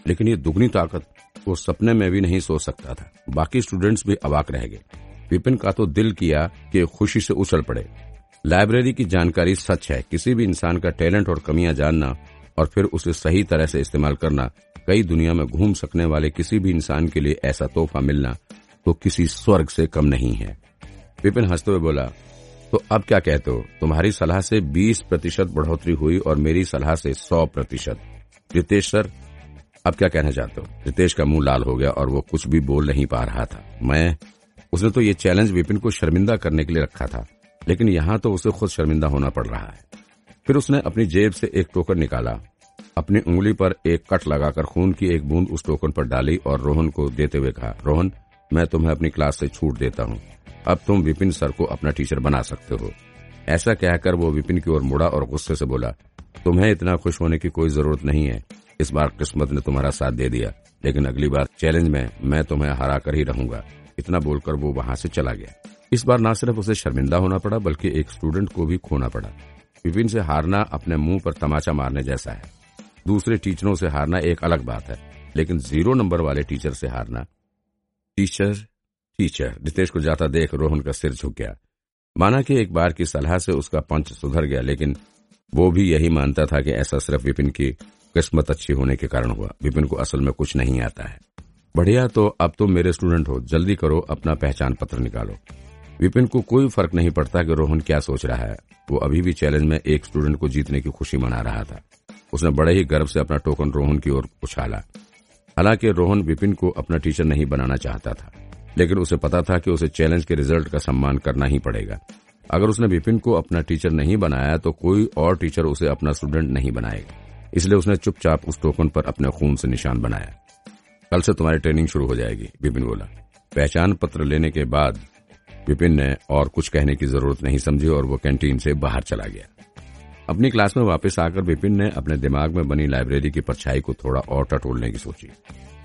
लेकिन ये दुगनी ताकत वो सपने में भी नहीं सोच सकता था। बाकी स्टूडेंट्स भी अवाक रह गए। विपिन का तो दिल किया कि खुशी से उछल पड़े। लाइब्रेरी की जानकारी सच है। किसी भी इंसान का टैलेंट और कमियाँ जानना और फिर उसे सही तरह से इस्तेमाल करना, कई दुनिया में घूम सकने वाले किसी भी इंसान के लिए ऐसा तोहफा मिलना तो किसी स्वर्ग से कम नहीं है। विपिन हँसते हुए बोला तो अब क्या कहते हो? तुम्हारी सलाह से 20 प्रतिशत बढ़ोतरी हुई और मेरी सलाह से 100 प्रतिशत। रितेश सर, अब क्या कहना चाहते हो? रितेश का मुँह लाल हो गया और वो कुछ भी बोल नहीं पा रहा था। मैं, उसने तो ये चैलेंज विपिन को शर्मिंदा करने के लिए रखा था। लेकिन यहाँ तो उसे खुद शर्मिंदा होना पड़ रहा है। फिर उसने अपनी जेब से एक टोकन निकाला। अपनी उंगली पर एक कट लगाकर खून की एक बूंद उस टोकन पर डाली और रोहन को देते हुए कहा, रोहन, मैं तुम्हें अपनी क्लास से छूट देता हूँ। अब तुम विपिन सर को अपना टीचर बना सकते हो। ऐसा कहकर वो विपिन की ओर मुड़ा और गुस्से से बोला, तुम्हें इतना खुश होने की कोई ज़रूरत नहीं है। इस बार किस्मत ने तुम्हारा साथ दे दिया। लेकिन अगली बार चैलेंज में मैं तुम्हें हरा कर ही रहूँगा। इतना बोलकर वो वहाँ से चला गया। इस बार न सिर्फ़ उसे शर्मिंदा होना पड़ा, बल्कि एक स्टूडेंट को भी खोना पड़ा। विपिन से हारना अपने मुँह पर तमाचा मारने जैसा है। दूसरे टीचरों से हारना एक अलग बात है, लेकिन ज़ीरो नंबर वाले टीचर से हारना। टीचर टीचर, रितेश को जाता देख रोहन का सिर झुक गया। माना कि एक बार की सलाह से उसका पंच सुधर गया, लेकिन वो भी यही मानता था कि ऐसा सिर्फ़ विपिन की किस्मत अच्छी होने के कारण हुआ। विपिन को असल में कुछ नहीं आता है। बढ़िया तो अब तुम मेरे स्टूडेंट हो। जल्दी करो, अपना पहचान पत्र निकालो। विपिन को कोई फ़र्क नहीं पड़ता कि रोहन क्या सोच रहा है। वो अभी भी चैलेंज में एक स्टूडेंट को जीतने की खुशी मना रहा था। उसने बड़े ही गर्व से अपना टोकन रोहन की ओर उछाला। हालाँकि रोहन विपिन को अपना टीचर नहीं बनाना चाहता था, लेकिन उसे पता था कि उसे चैलेंज के रिज़ल्ट का सम्मान करना ही पड़ेगा। अगर उसने विपिन को अपना टीचर नहीं बनाया तो कोई और टीचर उसे अपना स्टूडेंट नहीं बनाएगा। इसलिए उसने चुपचाप उस टोकन पर अपने खून से निशान बनाया। कल से तुम्हारी ट्रेनिंग शुरू हो जाएगी, विपिन बोला। पहचान पत्र लेने के बाद विपिन ने और कुछ कहने की ज़रूरत नहीं समझी और वो कैंटीन से बाहर चला गया। अपनी क्लास में वापस आकर विपिन ने अपने दिमाग में बनी लाइब्रेरी की परछाई को थोड़ा और टटोलने की सोची।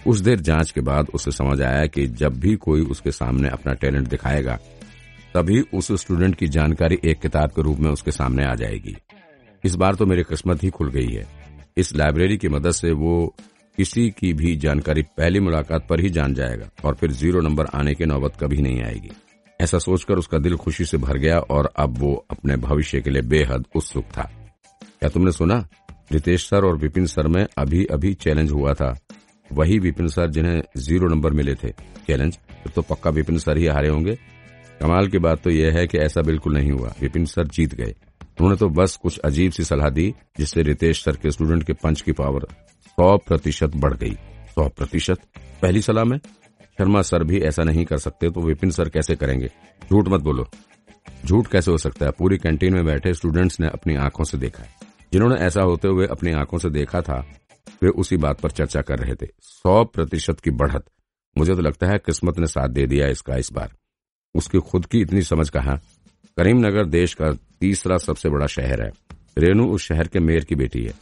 उस देर जाँच के बाद उसे समझ आया कि जब भी कोई उसके सामने अपना टैलेंट दिखाएगा, तभी उस स्टूडेंट की जानकारी एक किताब के रूप में उसके सामने आ जाएगी। इस बार तो मेरी किस्मत ही खुल गई है। इस लाइब्रेरी की मदद से वो किसी की भी जानकारी पहली मुलाकात पर ही जान जाएगा और फिर ज़ीरो नंबर आने की नौबत कभी नहीं आएगी। ऐसा सोचकर उसका दिल खुशी से भर गया और अब वो अपने भविष्य के लिए बेहद उत्सुक था। क्या तुमने सुना? रितेश सर और विपिन सर में अभी अभी चैलेंज हुआ था। वही विपिन सर जिन्हें ज़ीरो नंबर मिले थे। चैलेंज? तो पक्का विपिन सर ही हारे होंगे। कमाल की बात तो यह है कि ऐसा बिल्कुल नहीं हुआ। विपिन सर जीत गए। उन्होंने तो बस कुछ अजीब सी सलाह दी, जिससे रितेश सर के स्टूडेंट के पंच की पावर सौ प्रतिशत बढ़ गई। सौ प्रतिशत? पहली सलाह में? शर्मा सर भी ऐसा नहीं कर सकते तो विपिन सर कैसे करेंगे? झूठ मत बोलो। झूठ कैसे हो सकता है? पूरी कैंटीन में बैठे स्टूडेंट्स ने अपनी आँखों से देखा है। जिन्होंने ऐसा होते हुए अपनी आँखों से देखा था, वे उसी बात पर चर्चा कर रहे थे। सौ प्रतिशत की बढ़त। मुझे तो लगता है किस्मत ने साथ दे दिया इसका इस बार। उसकी खुद की इतनी समझ कहा? करीमनगर देश का तीसरा सबसे बड़ा शहर है। रेनू उस शहर के मेयर की बेटी है।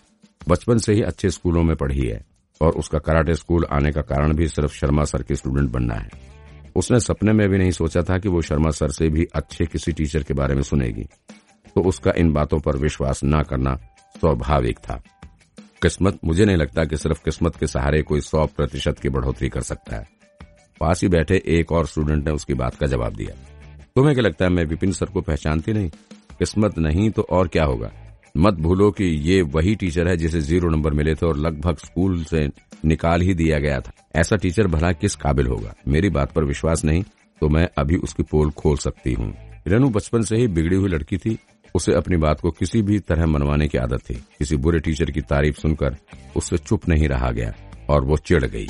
बचपन से ही अच्छे स्कूलों में पढ़ी है। और उसका कराटे स्कूल आने का कारण भी सिर्फ़ शर्मा सर के स्टूडेंट बनना है। उसने सपने में भी नहीं सोचा था कि वो शर्मा सर से भी अच्छे किसी टीचर के बारे में सुनेगी। तो उसका इन बातों पर विश्वास न करना स्वाभाविक था। किस्मत, मुझे नहीं लगता कि सिर्फ़ किस्मत के सहारे कोई सौ प्रतिशत की बढ़ोतरी कर सकता है। पास ही बैठे एक और स्टूडेंट ने उसकी बात का जवाब दिया। तुम्हें क्या लगता है मैं विपिन सर को पहचानती नहीं? किस्मत नहीं तो और क्या होगा? मत भूलो कि ये वही टीचर है जिसे ज़ीरो नंबर मिले थे और लगभग स्कूल से निकाल ही दिया गया था। ऐसा टीचर भला किस काबिल होगा? मेरी बात पर विश्वास नहीं तो मैं अभी उसकी पोल खोल सकती हूँ। रेनू बचपन से ही बिगड़ी हुई लड़की थी। उसे अपनी बात को किसी भी तरह मनवाने की आदत थी। किसी बुरे टीचर की तारीफ़ सुनकर उससे चुप नहीं रहा गया और वो चिढ़ गई।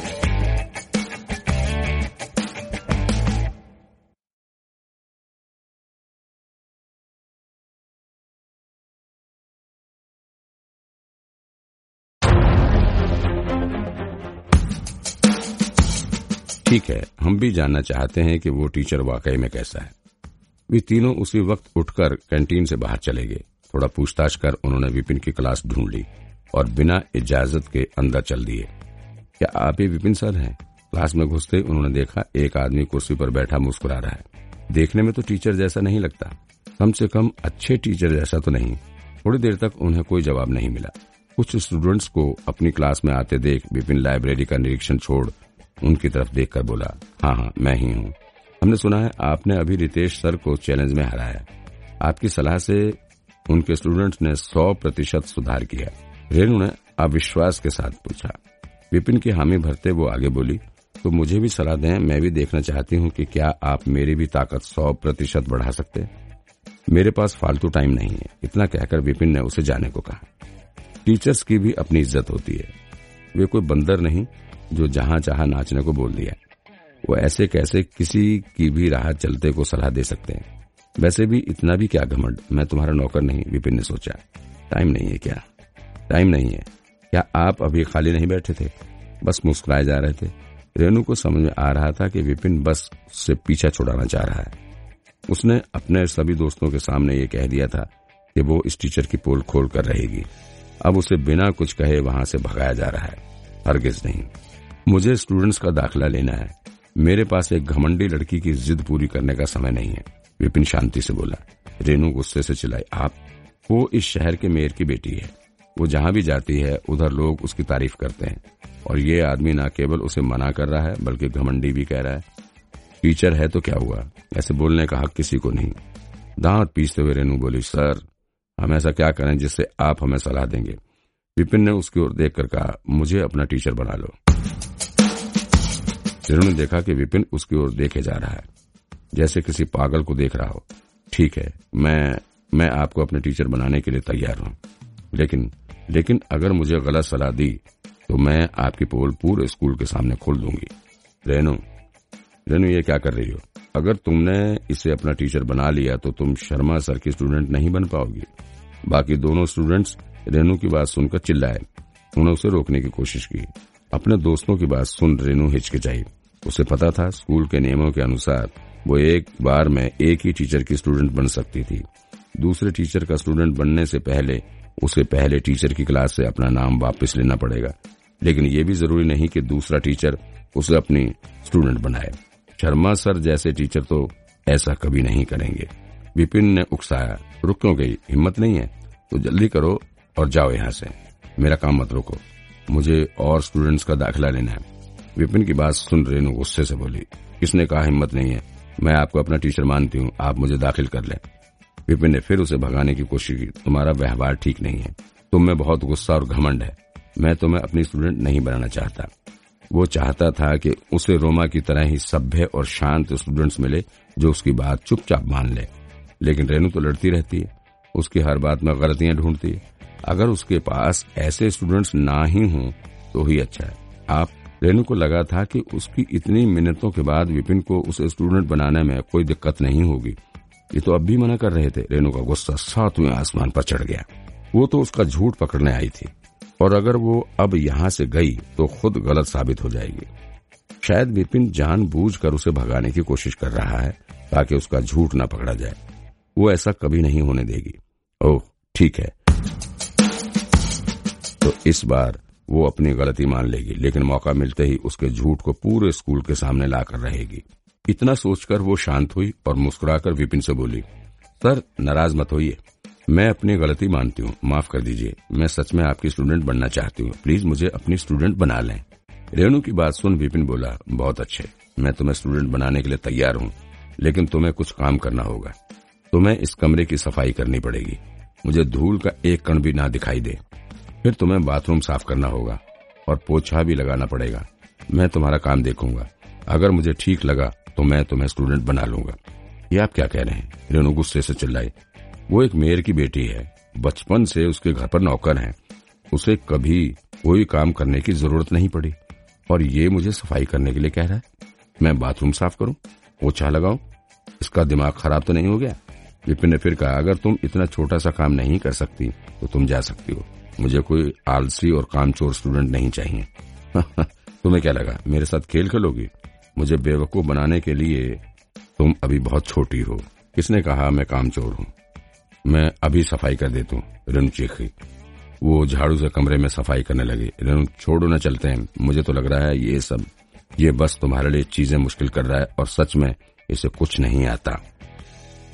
ठीक है, हम भी जानना चाहते हैं कि वो टीचर वाकई में कैसा है। वे तीनों उसी वक्त उठकर कैंटीन से बाहर चले गए। थोड़ा पूछताछ कर उन्होंने विपिन की क्लास ढूंढ ली और बिना इजाज़त के अंदर चल दिए। क्या आप ही विपिन सर हैं? क्लास में घुसते उन्होंने देखा एक आदमी कुर्सी पर बैठा मुस्कुरा रहा है। देखने में तो टीचर जैसा नहीं लगता। कम से कम अच्छे टीचर जैसा तो नहीं। थोड़ी देर तक उन्हें कोई जवाब नहीं मिला। कुछ स्टूडेंट्स को अपनी क्लास में आते देख विपिन लाइब्रेरी का निरीक्षण छोड़ उनकी तरफ़ देखकर बोला हाँ हाँ मैं ही हूँ। हमने सुना है आपने अभी रितेश सर को चैलेंज में हराया। आपकी सलाह से उनके स्टूडेंट्स ने सौ प्रतिशत सुधार किया। रेणु ने अविश्वास के साथ पूछा, विपिन की हामी भरते वो आगे बोली तो मुझे भी सलाह दें, मैं भी देखना चाहती हूँ कि क्या आप मेरी भी ताकत सौ प्रतिशत बढ़ा सकते मेरे पास फालतू टाइम नहीं है। इतना कहकर विपिन ने उसे जाने को कहा। टीचर्स की भी अपनी इज़्ज़त होती है। वे कोई बंदर नहीं जो जहाँ चाहा नाचने को बोल दिया वो ऐसे कैसे किसी की भी राह चलते को सलाह दे सकते हैं? वैसे भी इतना भी क्या घमंड? मैं तुम्हारा नौकर नहीं, विपिन ने सोचा। टाइम नहीं है क्या? टाइम नहीं है। क्या आप अभी खाली नहीं बैठे थे? बस मुस्कुराए जा रहे थे। रेनू को समझ में आ रहा था कि विपिन बस से पीछा छुड़ाना चाह रहा है। उसने अपने सभी दोस्तों के सामने ये कह दिया था कि वो इस टीचर की पोल खोल कर रहेगी। अब उसे बिना कुछ कहे वहाँ से भगाया जा रहा है। हरगिज नहीं। मुझे स्टूडेंट्स का दाखिला लेना है। मेरे पास एक घमंडी लड़की की जिद पूरी करने का समय नहीं है, विपिन शांति से बोला। रेनू गुस्से से चिल्लाई, आप, वो इस शहर के मेयर की बेटी है। वो जहाँ भी जाती है, उधर लोग उसकी तारीफ़ करते हैं। और ये आदमी न केवल उसे मना कर रहा है, बल्कि घमंडी भी कह रहा है। टीचर है तो क्या हुआ? ऐसे बोलने का हक किसी को नहीं। दांत पीसते हुए रेनू बोली, सर, हम ऐसा क्या करें जिससे आप हमें सलाह देंगे? विपिन ने उसकी ओर देखकर कहा, मुझे अपना टीचर बना लो। जिन्होंने देखा कि विपिन उसकी ओर देखे जा रहा है। जैसे किसी पागल को देख रहा हो। ठीक है, मैं मैं आपको अपने टीचर बनाने के लिए तैयार हूँ। लेकिन लेकिन अगर मुझे गलत सलाह दी तो मैं आपकी पोल पूरे स्कूल के सामने खोल दूँगी। रेनू रेनू ये क्या कर रही हो? अगर तुमने इसे अपना टीचर बना लिया तो तुम शर्मा सर की स्टूडेंट नहीं बन पाओगी। बाकी दोनों स्टूडेंट्स रेनू की बात सुनकर चिल्लाए। उन्होंने उसे रोकने की कोशिश की। अपने दोस्तों की बात सुन रेनू हिचकिचाई। उसे पता था स्कूल के नियमों के अनुसार वो एक बार में एक ही टीचर की स्टूडेंट बन सकती थी। दूसरे टीचर का स्टूडेंट बनने से पहले उसे पहले टीचर की क्लास से अपना नाम वापस लेना पड़ेगा। लेकिन ये भी ज़रूरी नहीं कि दूसरा टीचर उसे अपनी स्टूडेंट बनाए। शर्मा सर जैसे टीचर तो ऐसा कभी नहीं करेंगे। विपिन ने उकसाया, रुक क्यों गई? हिम्मत नहीं है। तो जल्दी करो और जाओ यहाँ से। मेरा काम मत रोको। मुझे और स्टूडेंट्स का दाखिला लेना है। विपिन की बात सुन रेनू गुस्से से बोली किसने कहा हिम्मत नहीं है। मैं आपको अपना टीचर मानती हूँ, आप मुझे दाखिल कर लें। विपिन ने फिर उसे भगाने की कोशिश की, तुम्हारा व्यवहार ठीक नहीं है। तुम में बहुत गुस्सा और घमंड है। मैं तुम्हें अपनी स्टूडेंट नहीं बनाना चाहता। वो चाहता था कि उसे रोमा की तरह ही सभ्य और शांत स्टूडेंट्स मिले, जो उसकी बात चुपचाप मान ले। लेकिन रेनू तो लड़ती रहती है। उसकी हर बात में गलतियाँ ढूंढती है। अगर उसके पास ऐसे स्टूडेंट्स ना ही हों तो ही अच्छा है। आप रेनू को लगा था कि उसकी इतनी मिन्नतों के बाद विपिन को उसे स्टूडेंट बनाने में कोई दिक्कत नहीं होगी। ये तो अब भी मना कर रहे थे। रेणु का गुस्सा सातवें आसमान पर चढ़ गया। वो तो उसका झूठ पकड़ने आई थी। और अगर वो अब यहाँ से गई तो खुद गलत साबित हो जाएगी। शायद विपिन जानबूझकर उसे भगाने की कोशिश कर रहा है, ताकि उसका झूठ न पकड़ा जाए। वो ऐसा कभी नहीं होने देगी। ओह, ठीक है। तो इस बार वो अपनी गलती मान लेगी, लेकिन मौका मिलते ही उसके झूठ को पूरे स्कूल के सामने लाकर रहेगी। इतना सोचकर वो शांत हुई और मुस्कुराकर विपिन से बोली, सर, नाराज़ मत होइए। मैं अपनी गलती मानती हूँ। माफ़ कर दीजिए। मैं सच में आपकी स्टूडेंट बनना चाहती हूँ। प्लीज़ मुझे अपनी स्टूडेंट बना लें। रेणु की बात सुन विपिन बोला, बहुत अच्छे। मैं तुम्हें स्टूडेंट बनाने के लिए तैयार हूँ, लेकिन तुम्हें कुछ काम करना होगा। तुम्हें इस कमरे की सफ़ाई करनी पड़ेगी। मुझे धूल का एक कण भी ना दिखाई दे। फिर तुम्हें बाथरूम साफ़ करना होगा और पोछा भी लगाना पड़ेगा। मैं तुम्हारा काम देखूँगा। अगर मुझे ठीक लगा तो मैं तुम्हें स्टूडेंट बना लूँगा। ये आप क्या कह रहे हैं? रेणु गुस्से से चिल्लाई वो एक मेयर की बेटी है। बचपन से उसके घर पर नौकर है। उसे कभी कोई काम करने की ज़रूरत नहीं पड़ी। और ये मुझे सफ़ाई करने के लिए कह रहा है। मैं बाथरूम साफ़ करूँ? पोछा लगाऊँ? इसका दिमाग खराब तो नहीं हो गया? विपिन ने फिर कहा, अगर तुम इतना छोटा सा काम नहीं कर सकती तो तुम जा सकती हो। मुझे कोई आलसी और कामचोर स्टूडेंट नहीं चाहिए। (laughs) तुम्हें क्या लगा, मेरे साथ खेल खेलोगी? मुझे बेवकूफ़ बनाने के लिए तुम अभी बहुत छोटी हो। किसने कहा मैं कामचोर हूँ? मैं अभी सफ़ाई कर देता हूँ रेणु चीखी। वो झाड़ू से कमरे में सफ़ाई करने लगी। रेणु छोड़ो न चलते हैं। मुझे तो लग रहा है ये सब, ये बस तुम्हारे लिए चीज़ें मुश्किल कर रहा है और सच में इसे कुछ नहीं आता।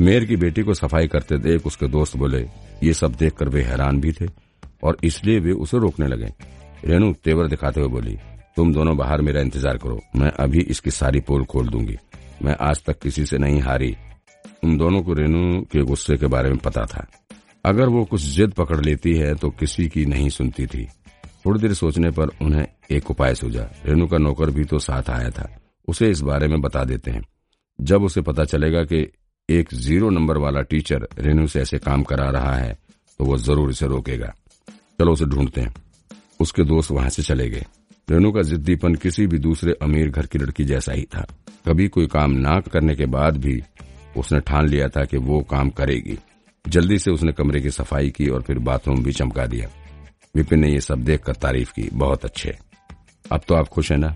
मेयर की बेटी को सफ़ाई करते देख उसके दोस्त बोले, ये सब देखकर वे हैरान भी थे। और इसलिए वे उसे रोकने लगे। रेणु तेवर दिखाते हुए बोली, तुम दोनों बाहर मेरा इंतज़ार करो। मैं अभी इसकी सारी पोल खोल दूँगी। मैं आज तक किसी से नहीं हारी। उन दोनों को रेणु के गुस्से के बारे में पता था। अगर वो कुछ जिद पकड़ लेती है तो किसी की नहीं सुनती थी। थोड़ी देर सोचने पर उन्हें एक उपाय सूझा। रेणु का नौकर भी तो साथ आया था। उसे इस बारे में बता देते हैं। जब उसे पता चलेगा कि एक ज़ीरो नंबर वाला टीचर रेणु से ऐसे काम करा रहा है तो वो ज़रूर इसे रोकेगा। चलो उसे ढूंढते हैं। उसके दोस्त वहाँ से चले गए। रेनू का जिद्दीपन किसी भी दूसरे अमीर घर की लड़की जैसा ही था। कभी कोई काम ना करने के बाद भी उसने ठान लिया था कि वो काम करेगी। जल्दी से उसने कमरे की सफ़ाई की और फिर बाथरूम भी चमका दिया। विपिन ने ये सब देखकर तारीफ़ की, बहुत अच्छे। अब तो आप खुश है ना?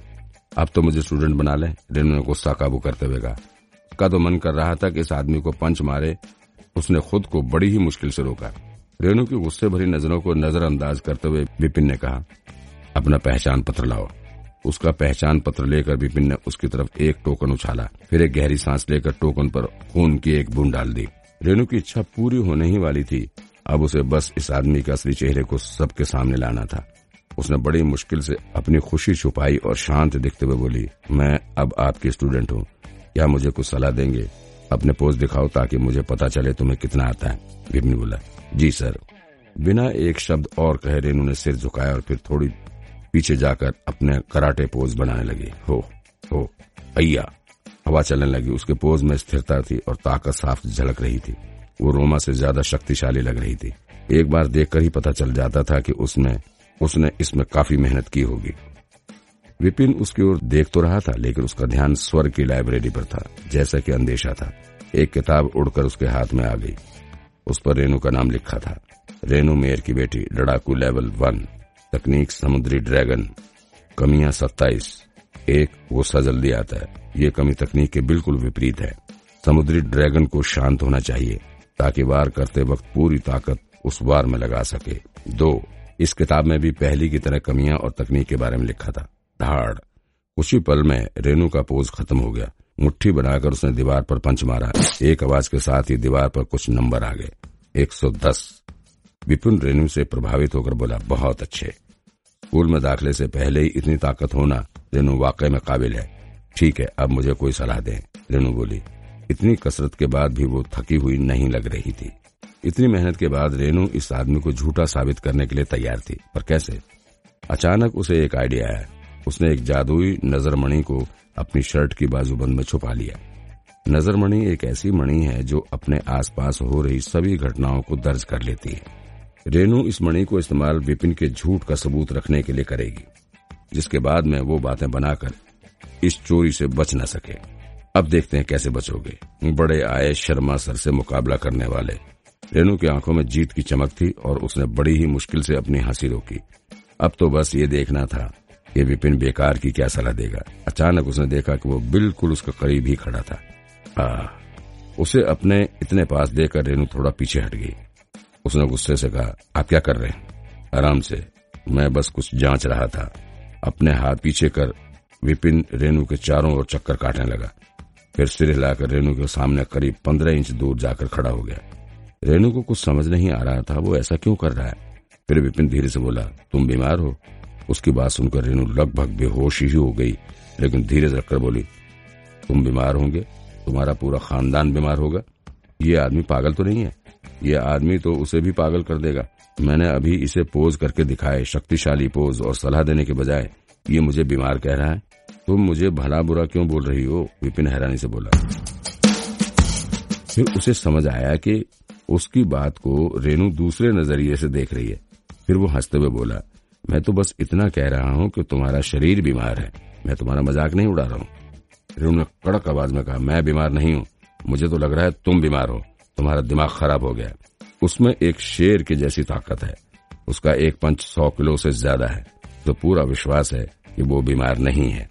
अब तो मुझे स्टूडेंट बना लें रेनू ने गुस्सा काबू करते हुए कहा। उसका तो मन कर रहा था कि इस आदमी को पंच मारे, उसने खुद को बड़ी ही मुश्किल से रोका। रेणु की गुस्से भरी नज़रों को नजरअंदाज करते हुए विपिन ने कहा, अपना पहचान पत्र लाओ। उसका पहचान पत्र लेकर विपिन ने उसकी तरफ़ एक टोकन उछाला, फिर एक गहरी सांस लेकर टोकन पर खून की एक बूंद डाल दी। रेणु की इच्छा पूरी होने ही वाली थी, अब उसे बस इस आदमी के असली चेहरे को सबके सामने लाना था। उसने बड़ी मुश्किल से अपनी खुशी छुपाई और शांत दिखते हुए बोली, मैं अब आपकी स्टूडेंट हूँ, क्या मुझे कुछ सलाह देंगे? अपने पोस्ट दिखाओ ताकि मुझे पता चले तुम्हें कितना आता है। विपिन बोला जी सर। बिना एक शब्द और कहे रेणु ने सिर झुकाया और फिर थोड़ी पीछे जाकर अपने कराटे पोज बनाने लगी। हो हो, अय्या। हवा चलने लगी। उसके पोज में स्थिरता थी और ताकत साफ़ झलक रही थी। वो रोमा से ज़्यादा शक्तिशाली लग रही थी। एक बार देखकर ही पता चल जाता था कि उसने उसने इसमें काफ़ी मेहनत की होगी। विपिन उसकी ओर देख तो रहा था, लेकिन उसका ध्यान स्वर की लाइब्रेरी पर था, जैसा कि अंदेशा था। एक किताब उड़कर उसके हाथ में आ गई। उस पर रेणु का नाम लिखा था। रेणु मेयर की बेटी लड़ाकू लेवल वन, तकनीक समुद्री ड्रैगन, कमियाँ सत्ताईस। एक गुस्सा जल्दी आता है। ये कमी तकनीक के बिल्कुल विपरीत है। समुद्री ड्रैगन को शांत होना चाहिए, ताकि वार करते वक्त पूरी ताकत उस वार में लगा सके। दो, इस किताब में भी पहली की तरह कमियाँ और तकनीक के बारे में लिखा था। धाड़ ही पल में रेणु का पोज खत्म हो गया। मुट्ठी बनाकर उसने दीवार पर पंच मारा। एक आवाज़ के साथ ही दीवार पर कुछ नंबर आ गए। एक सौ दस। विपुल रेणु से प्रभावित होकर बोला, बहुत अच्छे। स्कूल में दाखिले से पहले ही इतनी ताकत होना रेणु वाकई में काबिल है। ठीक है, अब मुझे कोई सलाह दें। रेणु बोली, इतनी कसरत के बाद भी वो थकी हुई नहीं लग रही थी। इतनी मेहनत के बाद रेणु इस आदमी को झूठा साबित करने के लिए तैयार थी। पर कैसे? अचानक उसे एक आइडिया आया। उसने एक जादुई नजरमणि को अपनी शर्ट की बाजूबंद में छुपा लिया। नजरमणि एक ऐसी मणि है जो अपने आसपास हो रही सभी घटनाओं को दर्ज कर लेती है। रेणु इस मणि को इस्तेमाल विपिन के झूठ का सबूत रखने के लिए करेगी, जिसके बाद में वो बातें बनाकर इस चोरी से बच न सके। अब देखते हैं कैसे बचोगे। बड़े आए शर्मा सर से मुकाबला करने वाले। रेनू की आँखों में जीत की चमक थी और उसने बड़ी ही मुश्किल से अपनी हँसी रोकी। अब तो बस ये देखना था कि विपिन बेकार की क्या सलाह देगा? अचानक उसने देखा कि वो बिल्कुल उसके करीब ही खड़ा था। आ, उसे अपने इतने पास देखकर रेनू थोड़ा पीछे हट गई। उसने गुस्से से कहा आप क्या कर रहे हैं? आराम से मैं बस कुछ जाँच रहा था। अपने हाथ पीछे कर विपिन रेनू के चारों ओर चक्कर काटने लगा। फिर सिर हिलाकर रेनू के सामने करीब पंद्रह इंच दूर जाकर खड़ा हो गया। रेनू को कुछ समझ नहीं आ रहा था वो ऐसा क्यों कर रहा है? फिर विपिन धीरे से बोला तुम बीमार हो। उसकी बात सुनकर रेनू लगभग बेहोश ही हो गई, लेकिन धीरे रखकर बोली, तुम बीमार होंगे, तुम्हारा पूरा खानदान बीमार होगा। ये आदमी पागल तो नहीं है। ये आदमी तो उसे भी पागल कर देगा। मैंने अभी इसे पोज करके दिखाए, शक्तिशाली पोज और सलाह देने के बजाय, ये मुझे बीमार कह रहा है। तुम मुझे भला बुरा क्यों बोल रही हो? विपिन हैरानी से बोला। फिर उसे समझ आया कि उसकी बात को रेनू दूसरे नज़रिए से देख रही है। फिर वो हँसते हुए बोला मैं तो बस इतना कह रहा हूँ कि तुम्हारा शरीर बीमार है। मैं तुम्हारा मज़ाक नहीं उड़ा रहा हूँ। रेनू ने कड़क आवाज़ में कहा, मैं बीमार नहीं हूँ। मुझे तो लग रहा है तुम बीमार हो। तुम्हारा दिमाग खराब हो गया उसमें एक शेर की जैसी ताकत है। उसका एक पंच सौ किलो से ज़्यादा है। तो पूरा विश्वास है कि वो बीमार नहीं है।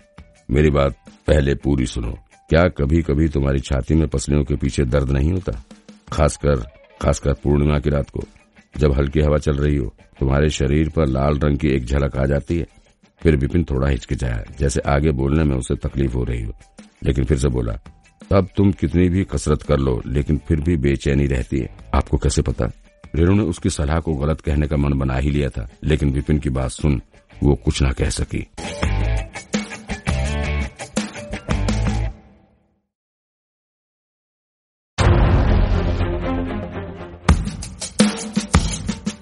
मेरी बात पहले पूरी सुनो। क्या कभी कभी तुम्हारी छाती में पसलियों के पीछे दर्द नहीं होता? खासकर खासकर पूर्णिमा की रात को, जब हल्की हवा चल रही हो। तुम्हारे शरीर पर लाल रंग की एक झलक आ जाती है। फिर विपिन थोड़ा हिचकिचाया। जैसे आगे बोलने में उसे तकलीफ़ हो रही हो। लेकिन फिर से बोला, तब तुम कितनी भी कसरत कर लो, लेकिन फिर भी बेचैनी रहती है। आपको कैसे पता? रेणु ने उसकी सलाह को गलत कहने का मन बना ही लिया था, लेकिन विपिन की बात सुन वो कुछ ना कह सकी।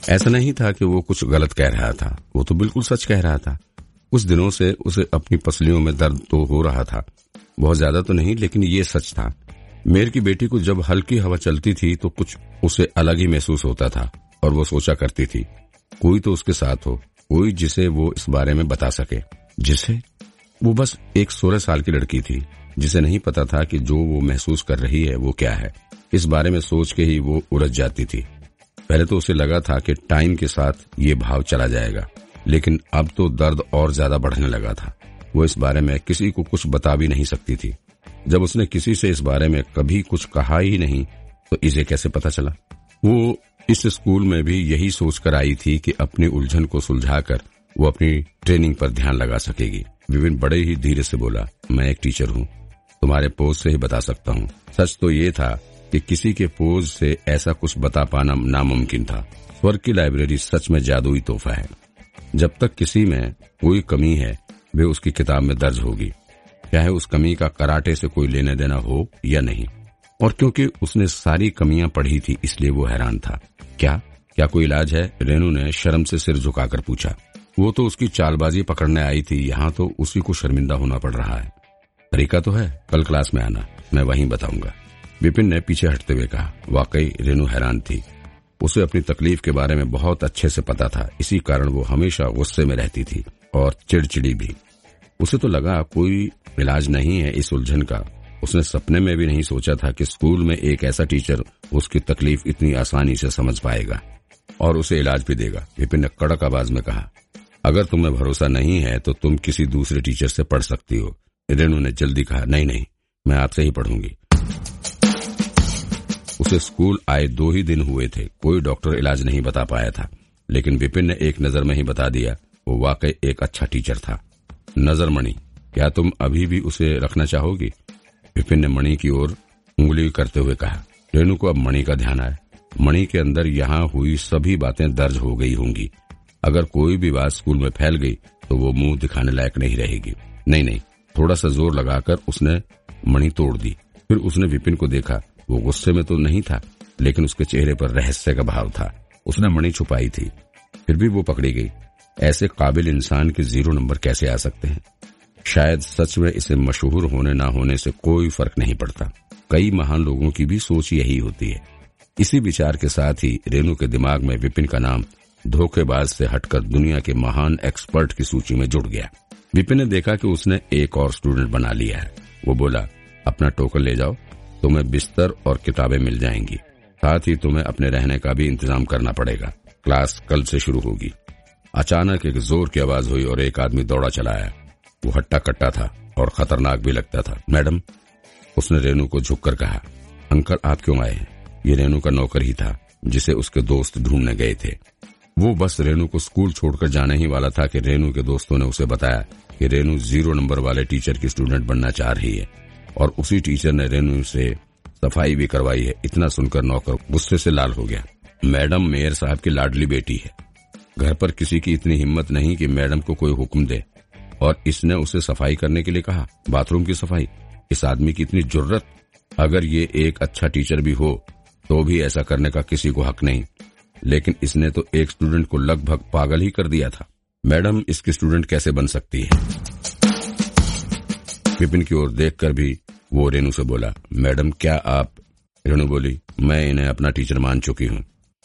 ऐसा नहीं था कि वो कुछ गलत कह रहा था। वो तो बिल्कुल सच कह रहा था। कुछ दिनों से उसे अपनी पसलियों में दर्द तो हो रहा था। बहुत ज़्यादा तो नहीं, लेकिन ये सच था। मेर की बेटी को जब हल्की हवा चलती थी तो कुछ उसे अलग ही महसूस होता था, और वो सोचा करती थी, कोई तो उसके साथ हो, कोई जिसे वो इस बारे में बता सके। जिसे? वो बस एक सोलह साल की लड़की थी, जिसे नहीं पता था कि जो वो महसूस कर रही है, वो क्या है। इस बारे में सोच के ही वो उलझ जाती थी। पहले तो उसे लगा था कि टाइम के साथ ये भाव चला जाएगा, लेकिन अब तो दर्द और ज़्यादा बढ़ने लगा था। वो इस बारे में किसी को कुछ बता भी नहीं सकती थी। जब उसने किसी से इस बारे में कभी कुछ कहा ही नहीं तो इसे कैसे पता चला? वो इस स्कूल में भी यही सोचकर आई थी कि अपनी उलझन को सुलझाकर वो अपनी ट्रेनिंग पर ध्यान लगा सकेगी। विपिन बड़े ही धीरे से बोला, मैं एक टीचर हूँ, तुम्हारे पोस्ट से ही बता सकता हूँ। सच तो ये था कि किसी के पोज से ऐसा कुछ बता पाना नामुमकिन था। स्वर्ग की लाइब्रेरी सच में जादुई तोहफा है। जब तक किसी में कोई कमी है, वे उसकी किताब में दर्ज होगी। चाहे उस कमी का कराटे से कोई लेने देना हो या नहीं। और क्योंकि उसने सारी कमियाँ पढ़ी थी, इसलिए वो हैरान था। क्या? क्या कोई इलाज है? रेनू ने शर्म से सिर झुकाकर पूछा। वो तो उसकी चालबाजी पकड़ने आई थी, यहाँ तो उसी को शर्मिंदा होना पड़ रहा है। तरीका तो है, कल क्लास में आना, मैं वहीं बताऊँगा। विपिन ने पीछे हटते हुए कहा, वाकई रेनू हैरान थी। उसे अपनी तकलीफ़ के बारे में बहुत अच्छे से पता था। इसी कारण वो हमेशा गुस्से में रहती थी और चिड़चिड़ी भी। उसे तो लगा कोई इलाज नहीं है इस उलझन का। उसने सपने में भी नहीं सोचा था कि स्कूल में एक ऐसा टीचर उसकी तकलीफ़ इतनी आसानी से समझ पाएगा और उसे इलाज भी देगा। विपिन ने कड़क आवाज़ में कहा, अगर तुम्हें भरोसा नहीं है तो तुम किसी दूसरे टीचर से पढ़ सकती हो। रेनू ने जल्दी कहा, नहीं नहीं, मैं आपसे ही पढ़ूँगी। उसे स्कूल आए दो ही दिन हुए थे। कोई डॉक्टर इलाज नहीं बता पाया था, लेकिन विपिन ने एक नज़र में ही बता दिया, वो वाकई एक अच्छा टीचर था। नज़र मणि, क्या तुम अभी भी उसे रखना चाहोगी? विपिन ने मणि की ओर उंगली करते हुए कहा, रेणु को अब मणि का ध्यान आया मणि के अंदर यहाँ हुई सभी बातें दर्ज हो गई होंगी। अगर कोई भी बात स्कूल में फैल गई तो वो मुँह दिखाने लायक नहीं रहेगी। नहीं नहीं, थोड़ा सा ज़ोर लगाकर उसने मणि तोड़ दी। फिर उसने विपिन को देखा वो गुस्से में तो नहीं था, लेकिन उसके चेहरे पर रहस्य का भाव था। उसने मणि छुपाई थी, फिर भी वो पकड़ी गई। ऐसे काबिल इंसान के ज़ीरो नंबर कैसे आ सकते हैं? शायद सच में इसे मशहूर होने ना होने से कोई फ़र्क नहीं पड़ता। कई महान लोगों की भी सोच यही होती है। इसी विचार के साथ ही रेणु के दिमाग में विपिन का नाम धोखेबाज से हटकर दुनिया के महान एक्सपर्ट की सूची में जुड़ गया। विपिन ने देखा कि उसने एक और स्टूडेंट बना लिया है। वो बोला, अपना टोकन ले जाओ तुम्हें बिस्तर और किताबें मिल जाएँगी। साथ ही तुम्हें अपने रहने का भी इंतज़ाम करना पड़ेगा। क्लास कल से शुरू होगी। अचानक एक ज़ोर की आवाज़ हुई और एक आदमी दौड़ा चला आया वो हट्टा कट्टा था और खतरनाक भी लगता था। मैडम, उसने रेनू को झुककर कहा, अंकल, आप क्यों आए हैं? ये रेनू का नौकर ही था, जिसे उसके दोस्त ढूँढने गए थे। वो बस रेनू को स्कूल छोड़कर जाने ही वाला था कि रेनू के दोस्तों ने उसे बताया कि रेनू ज़ीरो नंबर वाले टीचर की स्टूडेंट बनना चाह रही है। और उसी टीचर ने रेनू से सफ़ाई भी करवाई है। इतना सुनकर नौकर गुस्से से लाल हो गया। मैडम मेयर साहब की लाडली बेटी है। घर पर किसी की इतनी हिम्मत नहीं कि मैडम को कोई हुक्म दे। और इसने उसे सफ़ाई करने के लिए कहा, बाथरूम की सफ़ाई। इस आदमी की इतनी ज़रूरत। अगर ये एक अच्छा टीचर भी हो तो भी ऐसा करने का किसी को हक नहीं। लेकिन इसने तो एक स्टूडेंट को लगभग पागल ही कर दिया था। मैडम, इसकी स्टूडेंट कैसे बन सकती है? विपिन की ओर देखकर भी वो रेनू से बोला, मैडम, क्या आप रेनू बोली, मैं इन्हें अपना टीचर मान चुकी हूँ।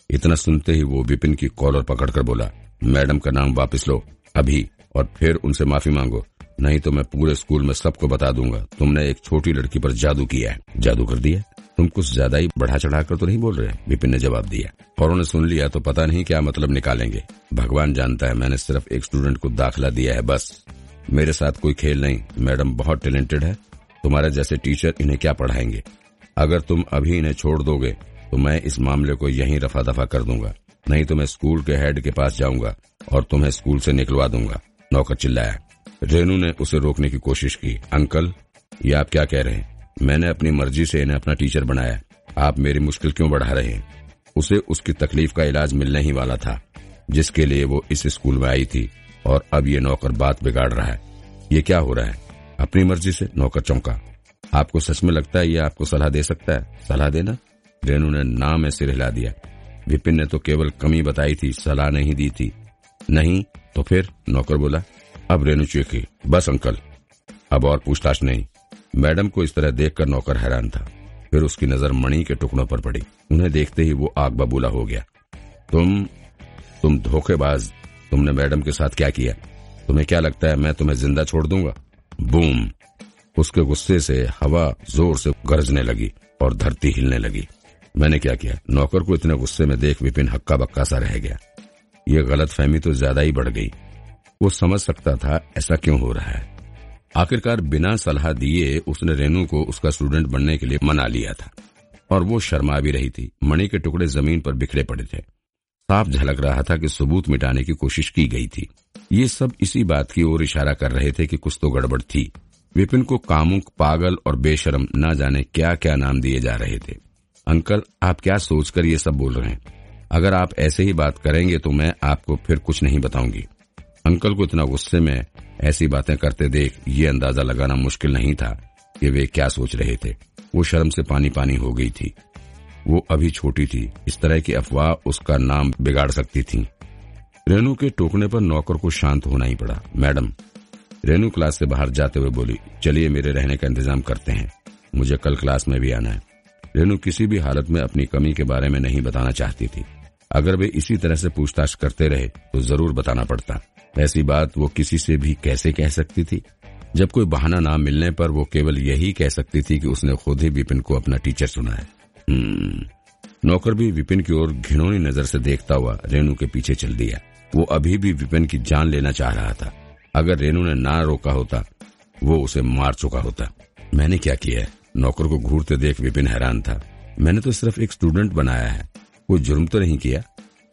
इतना सुनते ही वो विपिन की कॉलर पकड़कर बोला, मैडम का नाम वापस लो, अभी, और फिर उनसे माफ़ी मांगो। नहीं तो मैं पूरे स्कूल में सबको बता दूँगा। तुमने एक छोटी लड़की पर जादू किया है। जादू कर दिया? तुम कुछ ज़्यादा ही बढ़ा चढ़ाकर तो नहीं बोल रहे? विपिन ने जवाब दिया, और उन्होंने सुन लिया तो पता नहीं क्या मतलब निकालेंगे। भगवान जानता है मैंने सिर्फ़ एक स्टूडेंट को दाखिला दिया है, बस। मेरे साथ कोई खेल नहीं। मैडम बहुत टैलेंटेड है। तुम्हारे जैसे टीचर इन्हें क्या पढ़ाएँगे? अगर तुम अभी इन्हें छोड़ दोगे तो मैं इस मामले को यहीं रफा दफ़ा कर दूँगा। नहीं तो मैं स्कूल के हेड के पास जाऊँगा और तुम्हें स्कूल से निकलवा दूँगा। नौकर चिल्लाया। रेनू ने उसे रोकने की कोशिश की। अंकल, ये आप क्या कह रहे हैं? मैंने अपनी मर्ज़ी से इन्हें अपना टीचर बनाया। आप मेरी मुश्किल क्यों बढ़ा रहे हैं? उसे उसकी तकलीफ़ का इलाज मिलने ही वाला था, जिसके लिए वो इस स्कूल में आई थी। और अब ये नौकर बात बिगाड़ रहा है। ये क्या हो रहा है? अपनी मर्ज़ी से नौकर चौंका। आपको सच में लगता है ये आपको सलाह दे सकता है? सलाह देना? रेनू ने ना में सिर हिला दिया। विपिन ने तो केवल कमी बताई थी, सलाह नहीं दी थी। नहीं तो फिर नौकर बोला, अब रेणु चीखी, बस अंकल। अब और पूछताछ नहीं। मैडम को इस तरह देखकर नौकर हैरान था। फिर उसकी नज़र मणि के टुकड़ों पर पड़ी। उन्हें देखते ही वो आग बबूला हो गया। तुम तुम धोखेबाज तुमने मैडम के साथ क्या किया? तुम्हें क्या लगता है मैं तुम्हें ज़िंदा छोड़ दूँगा? बूम! उसके गुस्से से हवा ज़ोर से गरजने लगी और धरती हिलने लगी। मैंने क्या किया? नौकर को इतने गुस्से में देख विपिन हक्का बक्का सा रह गया। ये गलत फहमी तो ज़्यादा ही बढ़ गई। वो समझ सकता था ऐसा क्यों हो रहा है। आखिरकार बिना सलाह दिए उसने रेनू को उसका स्टूडेंट बनने के लिए मना लिया था। और वो शर्मा भी रही थी। मणि के टुकड़े ज़मीन पर बिखरे पड़े थे। साफ़ झलक रहा था कि सबूत मिटाने की कोशिश की गई थी। ये सब इसी बात की ओर इशारा कर रहे थे कि कुछ तो गड़बड़ थी। विपिन को कामुक, पागल और बेशरम न जाने क्या क्या नाम दिए जा रहे थे। अंकल, आप क्या सोचकर ये सब बोल रहे हैं? अगर आप ऐसे ही बात करेंगे तो मैं आपको फिर कुछ नहीं बताऊँगी। अंकल को इतना गुस्से में ऐसी बातें करते देख ये अंदाज़ा लगाना मुश्किल नहीं था कि वे क्या सोच रहे थे। वो शर्म से पानी पानी हो गई थी। वो अभी छोटी थी। इस तरह की अफवाह उसका नाम बिगाड़ सकती थी। रेनू के टोकने पर नौकर को शांत होना ही पड़ा। मैडम रेनू क्लास से बाहर जाते हुए बोली, चलिए मेरे रहने का इंतज़ाम करते हैं। मुझे कल क्लास में भी आना है। रेनू किसी भी हालत में अपनी कमी के बारे में नहीं बताना चाहती थी। अगर वे इसी तरह से पूछताछ करते रहे तो ज़रूर बताना पड़ता। ऐसी बात वो किसी से भी कैसे कह सकती थी? जब कोई बहाना ना मिलने पर वो केवल यही कह सकती थी कि उसने खुद ही विपिन को अपना टीचर सुना है। नौकर भी विपिन की ओर घिनौनी नज़र से देखता हुआ रेनू के पीछे चल दिया। वो अभी भी विपिन की जान लेना चाह रहा था। अगर रेनू ने ना रोका होता, वो उसे मार चुका होता। मैंने क्या किया है? नौकर को घूरते देख विपिन हैरान था। मैंने तो सिर्फ़ एक स्टूडेंट बनाया है। कोई जुर्म तो नहीं किया?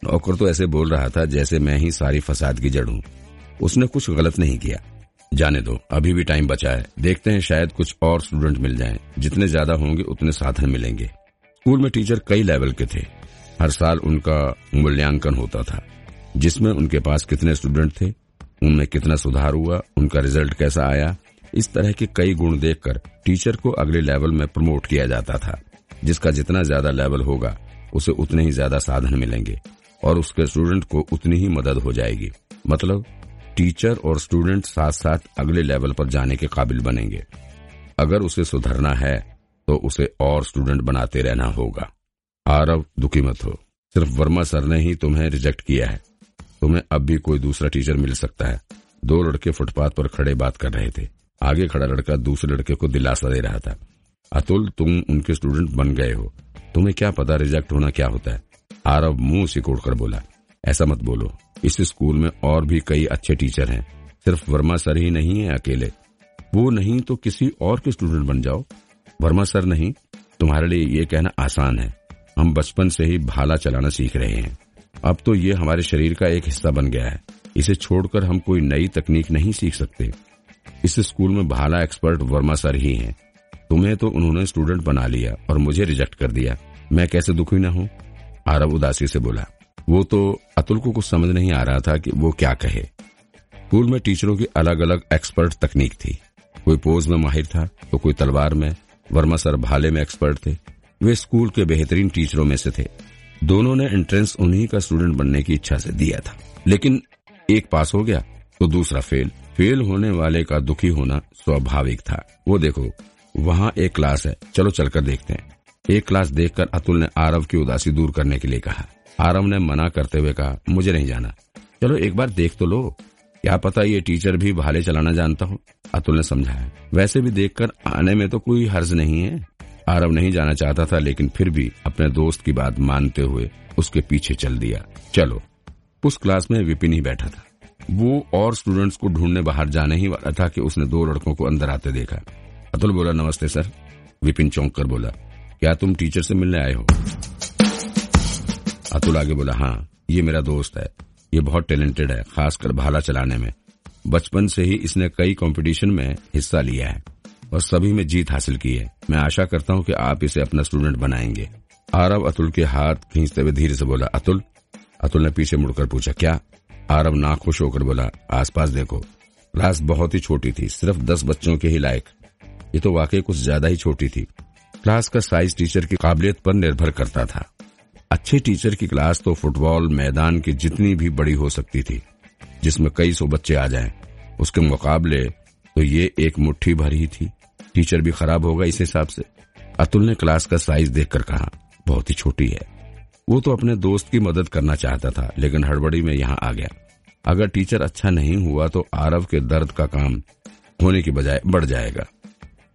नौकर तो ऐसे बोल रहा था जैसे मैं ही सारी फसाद की जड़ हूँ। उसने कुछ गलत नहीं किया। जाने दो, अभी भी टाइम बचा है। देखते हैं शायद कुछ और स्टूडेंट मिल जाएँ। जितने ज़्यादा होंगे, उतने साधन मिलेंगे। स्कूल में टीचर कई लेवल के थे। हर साल उनका मूल्यांकन होता था। जिसमें उनके पास कितने स्टूडेंट थे, उनमें कितना सुधार हुआ, उनका रिज़ल्ट कैसा आया, इस तरह के कई गुण देखकर टीचर को अगले लेवल में प्रमोट किया जाता था। जिसका जितना ज़्यादा लेवल होगा, उसे उतने ही ज़्यादा साधन मिलेंगे और उसके स्टूडेंट को उतनी ही मदद हो जाएगी। मतलब टीचर और स्टूडेंट साथ साथ अगले लेवल पर जाने के काबिल बनेंगे। अगर उसे सुधरना है तो उसे और स्टूडेंट बनाते रहना होगा। आरव, दुखी मत हो। सिर्फ़ वर्मा सर ने ही तुम्हें रिजेक्ट किया है। तुम्हें अब भी कोई दूसरा टीचर मिल सकता है। दो लड़के फुटपाथ पर खड़े बात कर रहे थे। आगे खड़ा लड़का दूसरे लड़के को दिलासा दे रहा था। अतुल, तुम उनके स्टूडेंट बन गए हो। तुम्हें क्या पता रिजेक्ट होना क्या होता है? आरव मुँह सिकोड़ कर बोला, ऐसा मत बोलो। इस स्कूल में और भी कई अच्छे टीचर हैं। सिर्फ़ वर्मा सर ही नहीं है अकेले। वो नहीं तो किसी और के स्टूडेंट बन जाओ। वर्मा सर नहीं, तुम्हारे लिए ये कहना आसान है। हम बचपन से ही भाला चलाना सीख रहे हैं। अब तो ये हमारे शरीर का एक हिस्सा बन गया है। इसे छोड़कर हम कोई नई तकनीक नहीं सीख सकते। इस स्कूल में भाला एक्सपर्ट वर्मा सर ही हैं। तुम्हें तो उन्होंने स्टूडेंट बना लिया और मुझे रिजेक्ट कर दिया। मैं कैसे दुखी न हूँ? आरव उदासी से बोला। वो तो अतुल को कुछ समझ नहीं आ रहा था कि वो क्या कहे। स्कूल में टीचरों की अलग अलग एक्सपर्ट तकनीक थी। कोई पोज में माहिर था तो कोई तलवार में। वर्मा सर भाले में एक्सपर्ट थे। वे स्कूल के बेहतरीन टीचरों में से थे। दोनों ने एंट्रेंस उन्हीं का स्टूडेंट बनने की इच्छा से दिया था। लेकिन एक पास हो गया तो दूसरा फेल फेल होने वाले का दुखी होना स्वाभाविक था। वो देखो, वहाँ एक क्लास है। चलो चलकर देखते हैं। एक क्लास देखकर अतुल ने आरव की उदासी दूर करने के लिए कहा। आरव ने मना करते हुए कहा, मुझे नहीं जाना। चलो एक बार देख तो लो। क्या पता ये टीचर भी भाले चलाना जानता हो? अतुल ने समझाया। वैसे भी देखकर आने में तो कोई हर्ज नहीं है। आरव नहीं जाना चाहता था, लेकिन फिर भी अपने दोस्त की बात मानते हुए उसके पीछे चल दिया। चलो, उस क्लास में विपिन ही बैठा था। वो और स्टूडेंट्स को ढूँढने बाहर जाने ही वाला था कि उसने दो लड़कों को अंदर आते देखा। अतुल बोला, नमस्ते सर। विपिन चौंक कर बोला, क्या तुम टीचर से मिलने आए हो? अतुल आगे बोला हाँ ये मेरा दोस्त है। ये बहुत टैलेंटेड है, खासकर भाला चलाने में। बचपन से ही इसने कई कंपटीशन में हिस्सा लिया है और सभी में जीत हासिल की है। मैं आशा करता हूँ कि आप इसे अपना स्टूडेंट बनाएँगे। आरव अतुल के हाथ खींचते हुए धीरे से बोला, अतुल अतुल ने पीछे मुड़कर पूछा, क्या? आरव ना खुश होकर बोला, आसपास देखो, क्लास बहुत ही छोटी थी, सिर्फ़ दस बच्चों के ही लायक। ये तो वाकई कुछ ज़्यादा ही छोटी थी। क्लास का साइज़ टीचर की काबिलियत पर निर्भर करता था। अच्छे टीचर की क्लास तो फुटबॉल, मैदान की जितनी भी बड़ी हो सकती थी। जिसमें कई सौ बच्चे आ जाएँ। उसके मुकाबले तो ये एक मुट्ठी भर ही थी। टीचर भी खराब होगा इस हिसाब से। अतुल ने क्लास का साइज़ देखकर कहा, बहुत ही छोटी है। वो तो अपने दोस्त की मदद करना चाहता था, लेकिन हड़बड़ी में यहाँ आ गया। अगर टीचर अच्छा नहीं हुआ तो आरव के दर्द का काम होने की बजाय बढ़ जाएगा।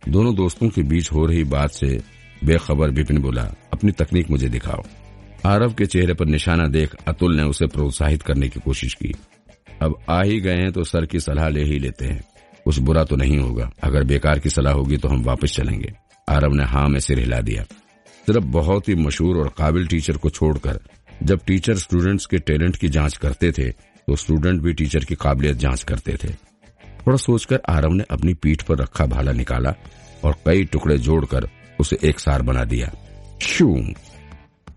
दोनों दोस्तों के बीच हो रही बात से बेखबर विपिन बोला, अपनी तकनीक मुझे दिखाओ। आरव के चेहरे पर निशाना देख अतुल ने उसे प्रोत्साहित करने की कोशिश की। अब आ ही गए हैं तो सर की सलाह ले ही लेते हैं। कुछ बुरा तो नहीं होगा। अगर बेकार की सलाह होगी तो हम वापस चलेंगे। आरव ने हाँ में सिर हिला दिया। सिर्फ़ बहुत ही मशहूर और काबिल टीचर को छोड़कर, जब टीचर स्टूडेंट्स के टैलेंट की जाँच करते थे तो स्टूडेंट भी टीचर की काबिलियत जाँच करते थे। थोड़ा सोचकर आरव ने अपनी पीठ पर रखा भाला निकाला और कई टुकड़े जोड़कर उसे एक सार बना दिया। शू!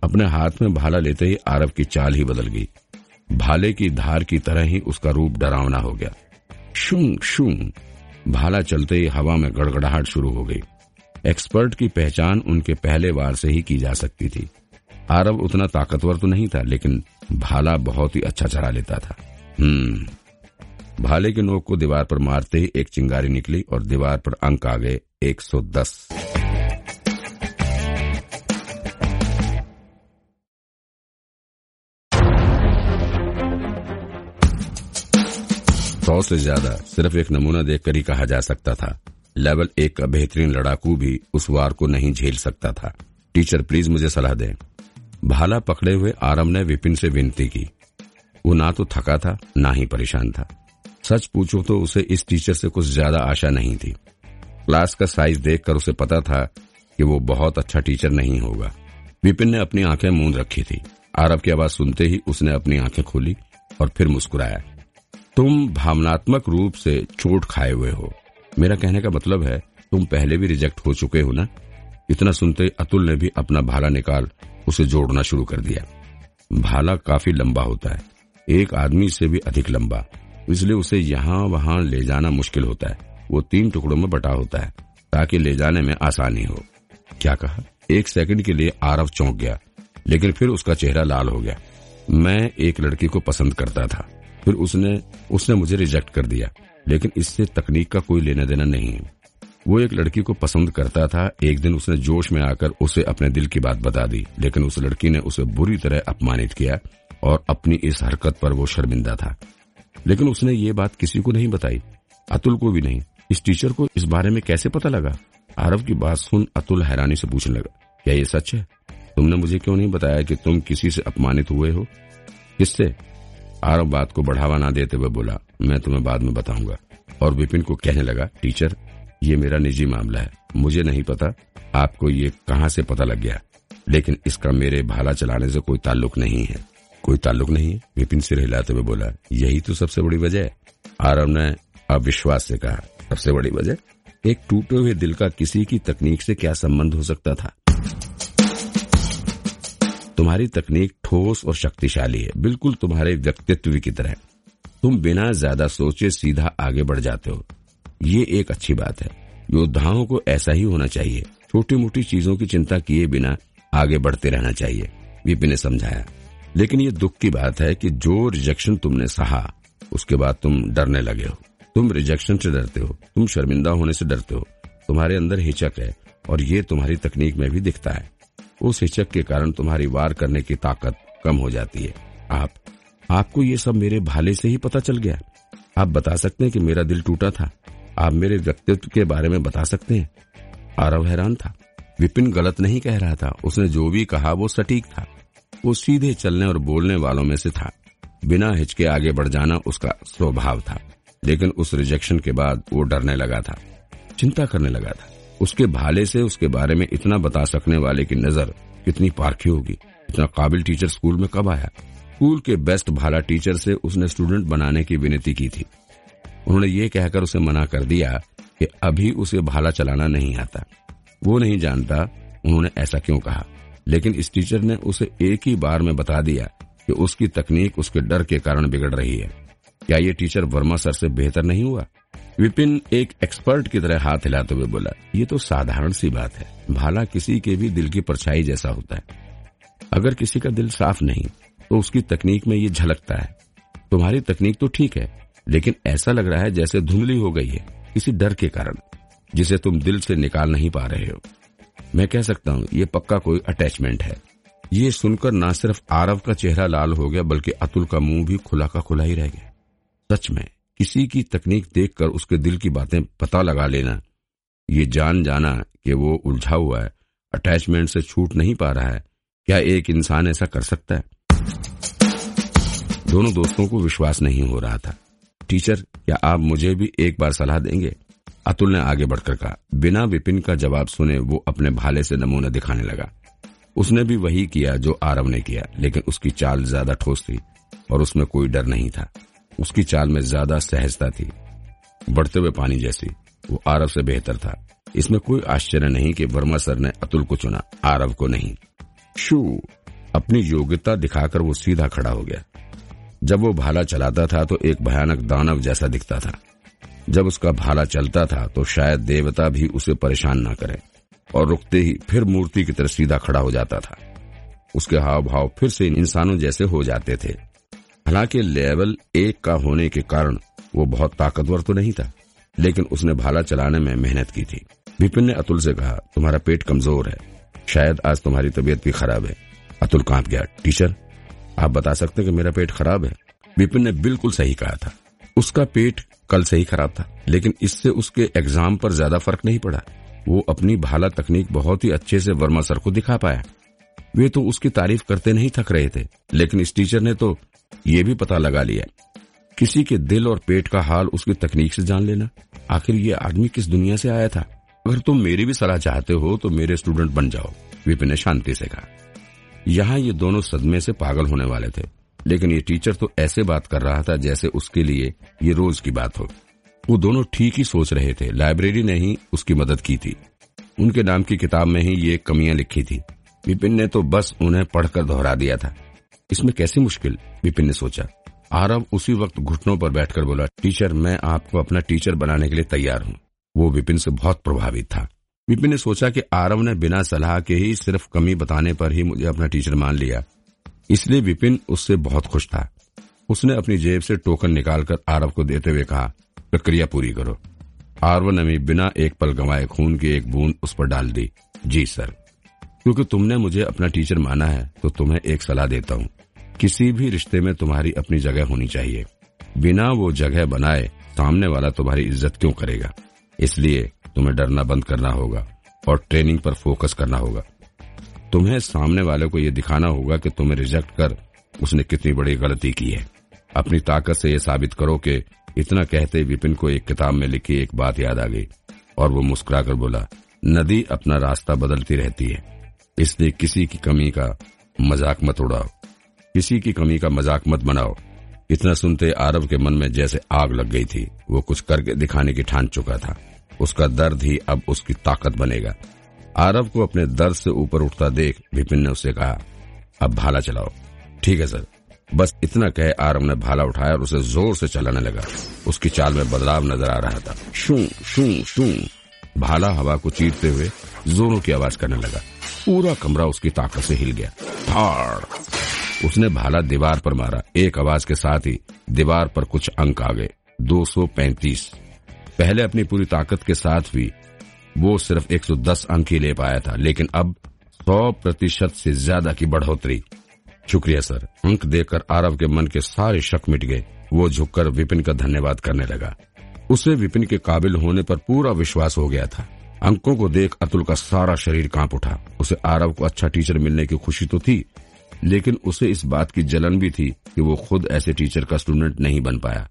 अपने हाथ में भाला लेते ही आरव की चाल ही बदल गई। भाले की धार की तरह ही उसका रूप डरावना हो गया। शुंग शुंग भाला चलते ही हवा में गड़गड़ाहट शुरू हो गई। एक्सपर्ट की पहचान उनके पहले वार से ही की जा सकती थी। आरव उतना ताकतवर तो नहीं था, लेकिन भाला बहुत ही अच्छा चला लेता था। हम्म। भाले के नोक को दीवार पर मारते ही एक चिंगारी निकली और दीवार पर अंक आ गए 110 सौ से ज़्यादा सिर्फ़ एक नमूना देखकर ही कहा जा सकता था। लेवल एक का बेहतरीन लड़ाकू भी उस वार को नहीं झेल सकता था। टीचर, प्लीज़ मुझे सलाह दें। भाला पकड़े हुए आरम ने विपिन से विनती की। वो ना तो थका था, ना ही परेशान था। सच पूछो तो उसे इस टीचर से कुछ ज़्यादा आशा नहीं थी। क्लास का साइज़ देखकर उसे पता था कि वो बहुत अच्छा टीचर नहीं होगा। विपिन ने अपनी आँखें मूंद रखी थी। आरब की आवाज़ सुनते ही उसने अपनी आँखें खोली और फिर मुस्कुराया। तुम भावनात्मक रूप से चोट खाए हुए हो। मेरा कहने का मतलब है, तुम पहले भी रिजेक्ट हो चुके हो ना? इतना सुनते अतुल ने भी अपना भाला निकाल उसे जोड़ना शुरू कर दिया। भाला काफ़ी लंबा होता है। एक आदमी से भी अधिक लंबा। इसलिए उसे यहाँ वहाँ ले जाना मुश्किल होता है। वो तीन टुकड़ों में बटा होता है, ताकि ले जाने में आसानी हो। क्या कहा? एक सेकंड के लिए आरव चौंक गया, लेकिन फिर उसका चेहरा लाल हो गया। मैं एक लड़की को पसंद करता था। फिर उसने उसने मुझे रिजेक्ट कर दिया। लेकिन इससे तकनीक का कोई लेना देना नहीं है। वो एक लड़की को पसंद करता था। एक दिन उसने जोश में आकर उसे अपने दिल की बात बता दी। लेकिन उस लड़की ने उसे बुरी तरह अपमानित किया और अपनी इस हरकत पर वो शर्मिंदा था। लेकिन उसने ये बात किसी को नहीं बताई। अतुल को भी नहीं। इस टीचर को इस बारे में कैसे पता लगा? आरव की बात सुन अतुल हैरानी से पूछने लगा, क्या ये सच है? तुमने मुझे क्यों नहीं बताया कि तुम किसी से अपमानित हुए हो? किससे? आरव बात को बढ़ावा ना देते हुए बोला, मैं तुम्हें बाद में बताऊँगा। और विपिन को कहने लगा, टीचर, ये मेरा निजी मामला है। मुझे नहीं पता आपको ये कहाँ से पता लग गया, लेकिन इसका मेरे भाला चलाने से कोई ताल्लुक नहीं है। कोई ताल्लुक नहीं है? विपिन सिर हिलाते हुए बोला, यही तो सबसे बड़ी वजह है। आरव ने अविश्वास से कहा, सबसे बड़ी वजह? एक टूटे हुए दिल का किसी की तकनीक से क्या संबंध हो सकता था? तुम्हारी तकनीक ठोस और शक्तिशाली है। बिल्कुल तुम्हारे व्यक्तित्व की तरह। तुम बिना ज़्यादा सोचे सीधा आगे बढ़ जाते हो। ये एक अच्छी बात है। योद्धाओं को ऐसा ही होना चाहिए। छोटी मोटी चीज़ों की चिंता किए बिना आगे बढ़ते रहना चाहिए। विपिन ने समझाया। लेकिन ये दुख की बात है कि जो रिजेक्शन तुमने सहा, उसके बाद तुम डरने लगे हो। तुम रिजेक्शन से डरते हो। तुम शर्मिंदा होने से डरते हो। तुम्हारे अंदर हिचक है और ये तुम्हारी तकनीक में भी दिखता है। उस हिचक के कारण तुम्हारी वार करने की ताकत कम हो जाती है। आप, आपको ये सब मेरे भाले से ही पता चल गया। आप बता सकते हैं कि मेरा दिल टूटा था। आप मेरे व्यक्तित्व के बारे में बता सकते हैं। आरव हैरान था। विपिन गलत नहीं कह रहा था। उसने जो भी कहा वो सटीक था। वो सीधे चलने और बोलने वालों में से था। बिना हिचके आगे बढ़ जाना उसका स्वभाव था। लेकिन उस रिजेक्शन के बाद वो डरने लगा था। चिंता करने लगा था। उसके भाले से उसके बारे में इतना बता सकने वाले की नज़र कितनी पारखी होगी। इतना काबिल टीचर स्कूल में कब आया? स्कूल के बेस्ट भाला टीचर से उसने स्टूडेंट बनाने की विनती की थी। उन्होंने ये कहकर उसे मना कर दिया कि अभी उसे भाला चलाना नहीं आता। वो नहीं जानता उन्होंने ऐसा क्यों कहा। लेकिन इस टीचर ने उसे एक ही बार में बता दिया कि उसकी तकनीक उसके डर के कारण बिगड़ रही है। क्या ये टीचर वर्मा सर से बेहतर नहीं हुआ? विपिन एक एक्सपर्ट की तरह हाथ हिलाते हुए बोला, ये तो साधारण सी बात है। भाला किसी के भी दिल की परछाई जैसा होता है। अगर किसी का दिल साफ़ नहीं तो उसकी तकनीक में ये झलकता है। तुम्हारी तकनीक तो ठीक है, लेकिन ऐसा लग रहा है जैसे धुंधली हो गई है, किसी डर के कारण, जिसे तुम दिल से निकाल नहीं पा रहे हो। मैं कह सकता हूँ, ये पक्का कोई अटैचमेंट है। ये सुनकर न सिर्फ़ आरव का चेहरा लाल हो गया, बल्कि अतुल का मुँह भी खुला का खुला ही रह गया। सच में किसी की तकनीक देखकर उसके दिल की बातें पता लगा लेना। ये जान जाना कि वो उलझा हुआ है अटैचमेंट से छूट नहीं पा रहा है। क्या एक इंसान ऐसा कर सकता है? दोनों दोस्तों को विश्वास नहीं हो रहा था। टीचर, क्या आप मुझे भी एक बार सलाह देंगे? अतुल ने आगे बढ़कर कहा। बिना विपिन का जवाब सुने वो अपने भाले से नमूना दिखाने लगा। उसने भी वही किया जो आरव ने किया, लेकिन उसकी चाल ज़्यादा ठोस थी और उसमें कोई डर नहीं था। उसकी चाल में ज़्यादा सहजता थी। बढ़ते हुए पानी जैसी, वो आरव से बेहतर था। इसमें कोई आश्चर्य नहीं कि वर्मा सर ने अतुल को चुना, आरव को नहीं। शू, अपनी योग्यता दिखाकर वो सीधा खड़ा हो गया। जब वो भाला चलाता था तो एक भयानक दानव जैसा दिखता था। जब उसका भाला चलता था तो शायद देवता भी उसे परेशान न करे और रुकते ही फिर मूर्ति की तरह सीधा खड़ा हो जाता था। उसके हाव भाव फिर से इंसानों जैसे हो जाते थे। हालाँकि लेवल एक का होने के कारण वो बहुत ताकतवर तो नहीं था, लेकिन उसने भाला चलाने में मेहनत की थी। विपिन ने अतुल से कहा, तुम्हारा पेट कमज़ोर है। शायद आज तुम्हारी तबीयत भी खराब है। अतुल काँप गया, टीचर, आप बता सकते कि मेरा पेट खराब है? विपिन ने बिल्कुल सही कहा था। उसका पेट कल से ही खराब था, लेकिन इससे उसके एग्ज़ाम पर ज़्यादा फ़र्क नहीं पड़ा। वो अपनी भाला तकनीक बहुत ही अच्छे से वर्मा सर को दिखा पाया। वे तो उसकी तारीफ़ करते नहीं थक रहे थे, लेकिन इस टीचर ने तो ये भी पता लगा लिया किसी के दिल और पेट का हाल उसकी तकनीक से जान लेना। आखिर ये आदमी किस दुनिया से आया था? अगर तुम मेरी भी सलाह चाहते हो तो मेरे स्टूडेंट बन जाओ, विपिन ने शांति से कहा। यहाँ ये दोनों सदमे से पागल होने वाले थे, लेकिन ये टीचर तो ऐसे बात कर रहा था जैसे उसके लिए ये रोज की बात हो। वो दोनों ठीक ही सोच रहे थे, लाइब्रेरी ने ही उसकी मदद की थी। उनके नाम की किताब में ही ये कमियाँ लिखी थी। विपिन ने तो बस उन्हें पढ़कर दोहरा दिया था। इसमें कैसी मुश्किल? विपिन ने सोचा। आरव उसी वक्त घुटनों पर बैठकर बोला, टीचर, मैं आपको अपना टीचर बनाने के लिए तैयार हूँ। वो विपिन से बहुत प्रभावित था। विपिन ने सोचा कि आरव ने बिना सलाह के ही सिर्फ़ कमी बताने पर ही मुझे अपना टीचर मान लिया। इसलिए विपिन उससे बहुत खुश था। उसने अपनी जेब से टोकन निकालकर आरव को देते हुए कहा, प्रक्रिया पूरी करो। आरव ने भी बिना एक पल गंवाए खून की एक बूंद उस पर डाल दी। जी, सर। क्योंकि तुमने मुझे अपना टीचर माना है तो तुम्हें एक सलाह देता हूँ। किसी भी रिश्ते में तुम्हारी अपनी जगह होनी चाहिए। बिना वो जगह बनाए, सामने वाला तुम्हारी इज़्ज़त क्यों करेगा? इसलिए तुम्हें डरना बंद करना होगा और ट्रेनिंग पर फोकस करना होगा। तुम्हें सामने वाले को यह दिखाना होगा कि तुम्हें रिजेक्ट कर उसने कितनी बड़ी गलती की है। अपनी ताकत से यह साबित करो कि इतना कहते विपिन को एक किताब में लिखी एक बात याद आ गई और वो मुस्कुराकर बोला, नदी अपना रास्ता बदलती रहती है। इसलिए किसी की कमी का मज़ाक मत उड़ाओ। किसी की कमी का मज़ाक मत बनाओ। इतना सुनते आरव के मन में जैसे आग लग गई थी। वो कुछ करके दिखाने की ठान चुका था। उसका दर्द ही अब उसकी ताकत बनेगा। आरव को अपने दर्द से ऊपर उठता देख विपिन ने उससे कहा, अब भाला चलाओ। ठीक है, सर। बस इतना कहे आरव ने भाला उठाया और उसे ज़ोर से चलाने लगा। उसकी चाल में बदलाव नज़र आ रहा था। शू शू शू। भाला हवा को चीरते हुए जोरों की आवाज़ करने लगा। पूरा कमरा उसकी ताकत से हिल गया। उसने भाला दीवार पर मारा। एक आवाज़ के साथ ही दीवार पर कुछ अंक आ गए। 235 पहले अपनी पूरी ताकत के साथ भी वो सिर्फ़ 110 अंक ही ले पाया था, लेकिन अब 100 प्रतिशत से ज़्यादा की बढ़ोतरी। शुक्रिया, सर। अंक देकर आरव के मन के सारे शक मिट गए। वो झुककर विपिन का धन्यवाद करने लगा। उसे विपिन के काबिल होने पर पूरा विश्वास हो गया था। अंकों को देख अतुल का सारा शरीर काँप उठा। उसे आरव को अच्छा टीचर मिलने की खुशी तो थी, लेकिन उसे इस बात की जलन भी थी कि वो खुद ऐसे टीचर का स्टूडेंट नहीं बन पाया।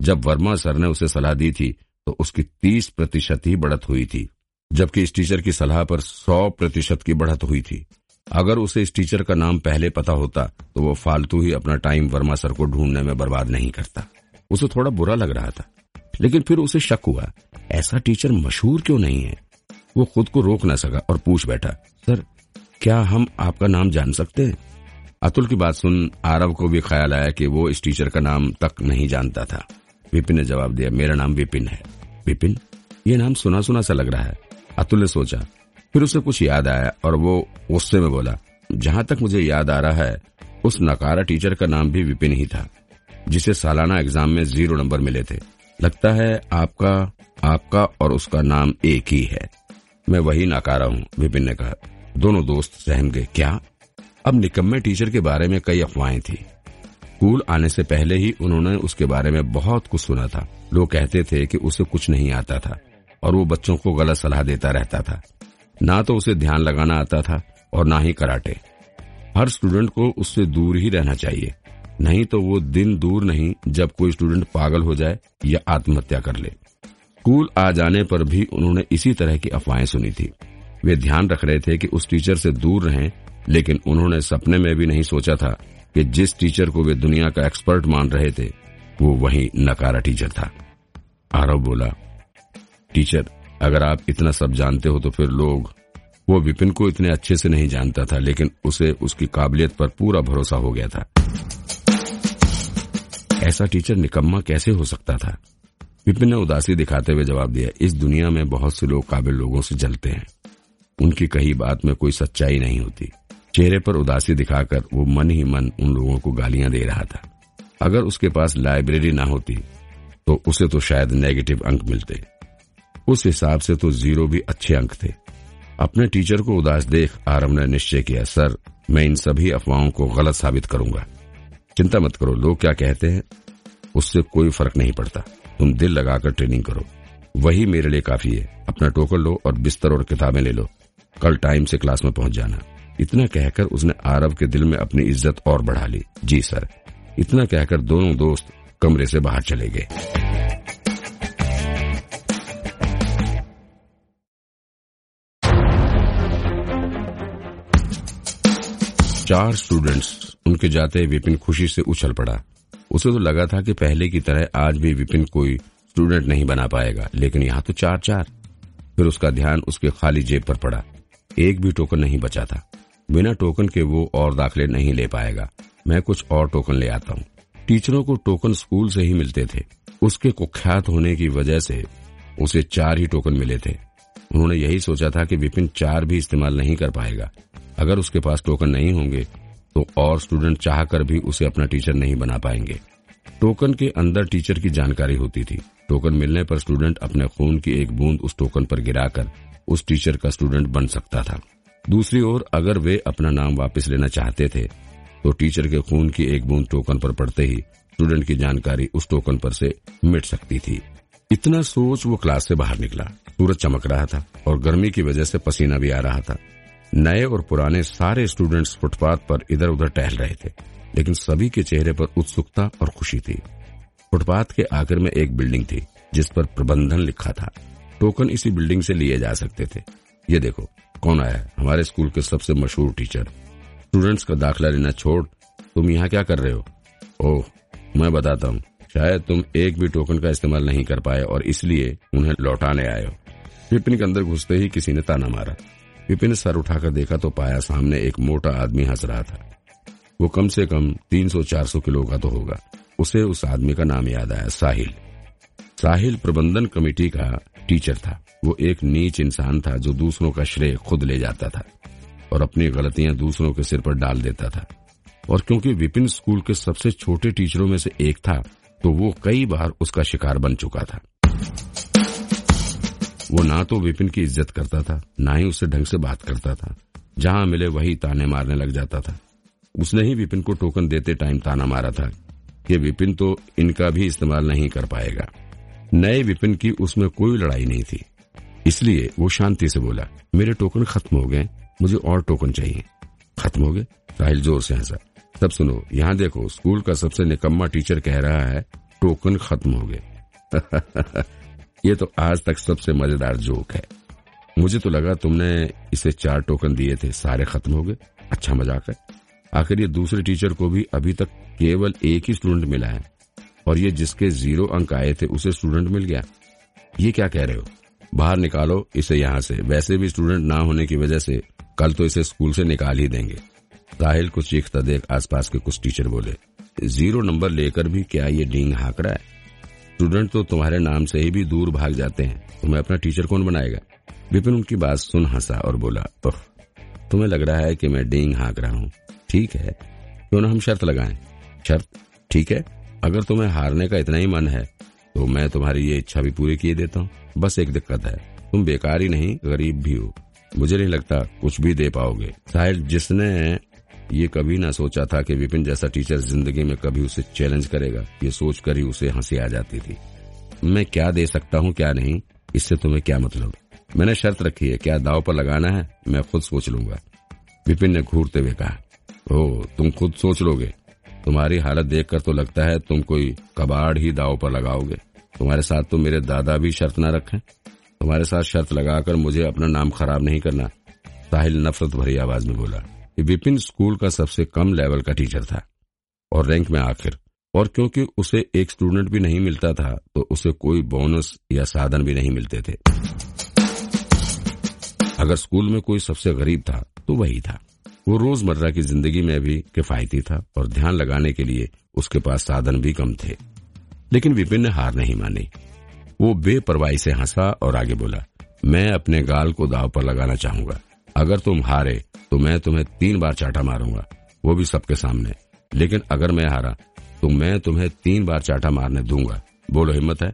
जब वर्मा सर ने उसे सलाह दी थी तो उसकी तीस प्रतिशत ही बढ़त हुई थी, जबकि इस टीचर की सलाह पर सौ प्रतिशत की बढ़त हुई थी। अगर उसे इस टीचर का नाम पहले पता होता तो वो फालतू ही अपना टाइम वर्मा सर को ढूँढने में बर्बाद नहीं करता। उसे थोड़ा बुरा लग रहा था। लेकिन फिर उसे शक हुआ, ऐसा टीचर मशहूर क्यों नहीं है? वो खुद को रोक न सका और पूछ बैठा, सर, क्या हम आपका नाम जान सकते हैं? अतुल की बात सुन आरव को भी ख्याल आया कि वो इस टीचर का नाम तक नहीं जानता था। विपिन ने जवाब दिया, मेरा नाम विपिन है। विपिन, ये नाम सुना सुना सा लग रहा है। अतुल ने सोचा, फिर उसे कुछ याद आया और वो गुस्से में बोला, जहाँ तक मुझे याद आ रहा है, उस नकारा टीचर का नाम भी विपिन ही था, जिसे सालाना एग्ज़ाम में ज़ीरो नंबर मिले थे। लगता है आपका आपका और उसका नाम एक ही है। मैं वही नकारा हूँ, विपिन ने कहा। दोनों दोस्त सहम गए। क्या? अब निकम्मे टीचर के बारे में कई अफवाहें थी। स्कूल आने से पहले ही उन्होंने उसके बारे में बहुत कुछ सुना था। लोग कहते थे कि उसे कुछ नहीं आता था और वो बच्चों को गलत सलाह देता रहता था। ना तो उसे ध्यान लगाना आता था और ना ही कराटे। हर स्टूडेंट को उससे दूर ही रहना चाहिए। नहीं तो वो दिन दूर नहीं जब कोई स्टूडेंट पागल हो जाए या आत्महत्या कर ले। स्कूल आ जाने पर भी उन्होंने इसी तरह की अफवाहें सुनी थी। वे ध्यान रख रहे थे कि उस टीचर से दूर रहें, लेकिन उन्होंने सपने में भी नहीं सोचा था कि जिस टीचर को वे दुनिया का एक्सपर्ट मान रहे थे, वो वही नकारा टीचर था। आरव बोला टीचर अगर आप इतना सब जानते हो तो फिर लोग, वो विपिन को इतने अच्छे से नहीं जानता था, लेकिन उसे उसकी काबिलियत पर पूरा भरोसा हो गया था। ऐसा टीचर निकम्मा कैसे हो सकता था? विपिन ने उदासी दिखाते हुए जवाब दिया, इस दुनिया में बहुत से लोग काबिल लोगों से जलते हैं। उनकी कही बात में कोई सच्चाई नहीं होती। चेहरे पर उदासी दिखाकर वो मन ही मन उन लोगों को गालियाँ दे रहा था। अगर उसके पास लाइब्रेरी ना होती तो उसे तो शायद नेगेटिव अंक मिलते। उस हिसाब से तो ज़ीरो भी अच्छे अंक थे। अपने टीचर को उदास देख आरम ने निश्चय किया, सर, मैं इन सभी अफवाहों को गलत साबित करूँगा। चिंता मत करो, लोग क्या कहते हैं, उससे कोई फ़र्क नहीं पड़ता। तुम दिल लगाकर ट्रेनिंग करो। वही मेरे लिए काफ़ी है। अपना टोकर लो और बिस्तर और किताबें ले लो। कल टाइम से क्लास में पहुँच जाना। इतना कहकर उसने आरव के दिल में अपनी इज़्ज़त और बढ़ा ली। जी सर। इतना कहकर दोनों दोस्त कमरे से बाहर चले गए। चार स्टूडेंट्स उनके जाते विपिन खुशी से उछल पड़ा। उसे तो लगा था कि पहले की तरह आज भी विपिन कोई स्टूडेंट नहीं बना पाएगा, लेकिन यहाँ तो चार चार फिर उसका ध्यान उसके खाली जेब पर पड़ा। एक भी टोकन नहीं बचा था। बिना टोकन के वो और दाखिले नहीं ले पाएगा। मैं कुछ और टोकन ले आता हूँ। टीचरों को टोकन स्कूल से ही मिलते थे। उसके कुख्यात होने की वजह से उसे चार ही टोकन मिले थे। उन्होंने यही सोचा था कि विपिन चार भी इस्तेमाल नहीं कर पाएगा। अगर उसके पास टोकन नहीं होंगे तो और स्टूडेंट चाहकर भी उसे अपना टीचर नहीं बना पाएँगे। टोकन के अंदर टीचर की जानकारी होती थी। टोकन मिलने पर स्टूडेंट अपने खून की एक बूंद उस टोकन पर गिराकर उस टीचर का स्टूडेंट बन सकता था। दूसरी ओर, अगर वे अपना नाम वापस लेना चाहते थे तो टीचर के खून की एक बूंद टोकन पर पड़ते ही स्टूडेंट की जानकारी उस टोकन पर से मिट सकती थी। इतना सोच वो क्लास से बाहर निकला। सूरज चमक रहा था और गर्मी की वजह से पसीना भी आ रहा था। नए और पुराने सारे स्टूडेंट्स फुटपाथ पर इधर उधर टहल रहे थे, लेकिन सभी के चेहरे पर उत्सुकता और खुशी थी। फुटपाथ के आखिर में एक बिल्डिंग थी, जिस पर प्रबंधन लिखा था। टोकन इसी बिल्डिंग से लिए जा सकते थे। ये देखो, कौन आया हमारे स्कूल के सबसे मशहूर टीचर स्टूडेंट्स का दाखिला लेना छोड़, तुम यहाँ क्या कर रहे हो? ओह, मैं बताता हूँ। शायद तुम एक भी टोकन का इस्तेमाल नहीं कर पाए और इसलिए उन्हें लौटाने आए हो। विपिन के अंदर घुसते ही किसी ने ताना मारा। विपिन सर उठाकर देखा तो पाया सामने एक मोटा आदमी हंस रहा था। वो कम से कम 300-400 किलो का तो होगा। उसे उस आदमी का नाम याद आया, साहिल। साहिल प्रबंधन कमेटी का टीचर था। वो एक नीच इंसान था जो दूसरों का श्रेय खुद ले जाता था और अपनी गलतियाँ दूसरों के सिर पर डाल देता था। और क्योंकि विपिन स्कूल के सबसे छोटे टीचरों में से एक था तो वो कई बार उसका शिकार बन चुका था। वो ना तो विपिन की इज़्ज़त करता था, ना ही उससे ढंग से बात करता था। जहाँ मिले वही ताने मारने लग जाता था। उसने ही विपिन को टोकन देते टाइम ताना मारा था कि विपिन तो इनका भी इस्तेमाल नहीं कर पाएगा। नए विपिन की उसमें कोई लड़ाई नहीं थी। इसलिए वो शांति से बोला, मेरे टोकन खत्म हो गए, मुझे और टोकन चाहिए। खत्म हो गए? साहिल, ज़ोर से हंसा सब सुनो, यहाँ देखो, स्कूल का सबसे निकम्मा टीचर कह रहा है, टोकन खत्म हो गए। (laughs) ये तो आज तक सबसे मज़ेदार जोक है। मुझे तो लगा तुमने इसे चार टोकन दिए थे, सारे खत्म हो गए। अच्छा मज़ाक है। आखिर ये दूसरे टीचर को भी अभी तक केवल एक ही स्टूडेंट मिला है। और ये जिसके ज़ीरो अंक आए थे, उसे स्टूडेंट मिल गया। ये क्या कह रहे हो? बाहर निकालो इसे यहाँ से। वैसे भी स्टूडेंट ना होने की वजह से कल तो इसे स्कूल से निकाल ही देंगे। साहिल को चीखता देख आसपास के कुछ टीचर बोले, ज़ीरो नंबर लेकर भी क्या ये डींग हाँक रहा है? स्टूडेंट तो तुम्हारे नाम से ही भी दूर भाग जाते हैं। तुम्हें अपना टीचर कौन बनाएगा? विपिन उनकी बात सुन हंसा और बोला तुम्हें लग रहा है कि मैं डींग हाँक रहा हूँ। ठीक है, क्यों ना हम शर्त लगाएँ? शर्त? ठीक है, अगर तुम्हें हारने का इतना ही मन है तो मैं तुम्हारी ये इच्छा भी पूरी किए देता हूँ। बस एक दिक्कत है, तुम बेकार ही नहीं, गरीब भी हो। मुझे नहीं लगता कुछ भी दे पाओगे। शायद जिसने ये कभी ना सोचा था कि विपिन जैसा टीचर ज़िंदगी में कभी उसे चैलेंज करेगा। ये सोचकर ही उसे हँसी आ जाती थी। मैं क्या दे सकता हूँ, क्या नहीं? इससे तुम्हें क्या मतलब? मैंने शर्त रखी है, क्या दाव पर लगाना है? मैं खुद सोच लूँगा। विपिन ने घूरते हुए कहा ओ तुम खुद सोच लोगे? तुम्हारी हालत देखकर तो लगता है तुम कोई कबाड़ ही दाव पर लगाओगे। तुम्हारे साथ तो मेरे दादा भी शर्त न रखे। तुम्हारे साथ शर्त लगाकर मुझे अपना नाम खराब नहीं करना। साहिल नफरत भरी आवाज़ में बोला विपिन स्कूल का सबसे कम लेवल का टीचर था और रैंक में आखिर। और क्योंकि उसे एक स्टूडेंट भी नहीं मिलता था तो उसे कोई बोनस या साधन भी नहीं मिलते थे। अगर स्कूल में कोई सबसे गरीब था तो वही था। वो रोज़मर्रा की ज़िंदगी में भी किफायती था और ध्यान लगाने के लिए उसके पास साधन भी कम थे। लेकिन विपिन ने हार नहीं मानी। वो बेपरवाही से हंसा और आगे बोला, मैं अपने गाल को दाव पर लगाना चाहूँगा। अगर तुम हारे तो मैं तुम्हें तीन बार चाटा मारूँगा, वो भी सबके सामने। लेकिन अगर मैं हारा तो मैं तुम्हें तीन बार चाटा मारने दूँगा। बोलो, हिम्मत है?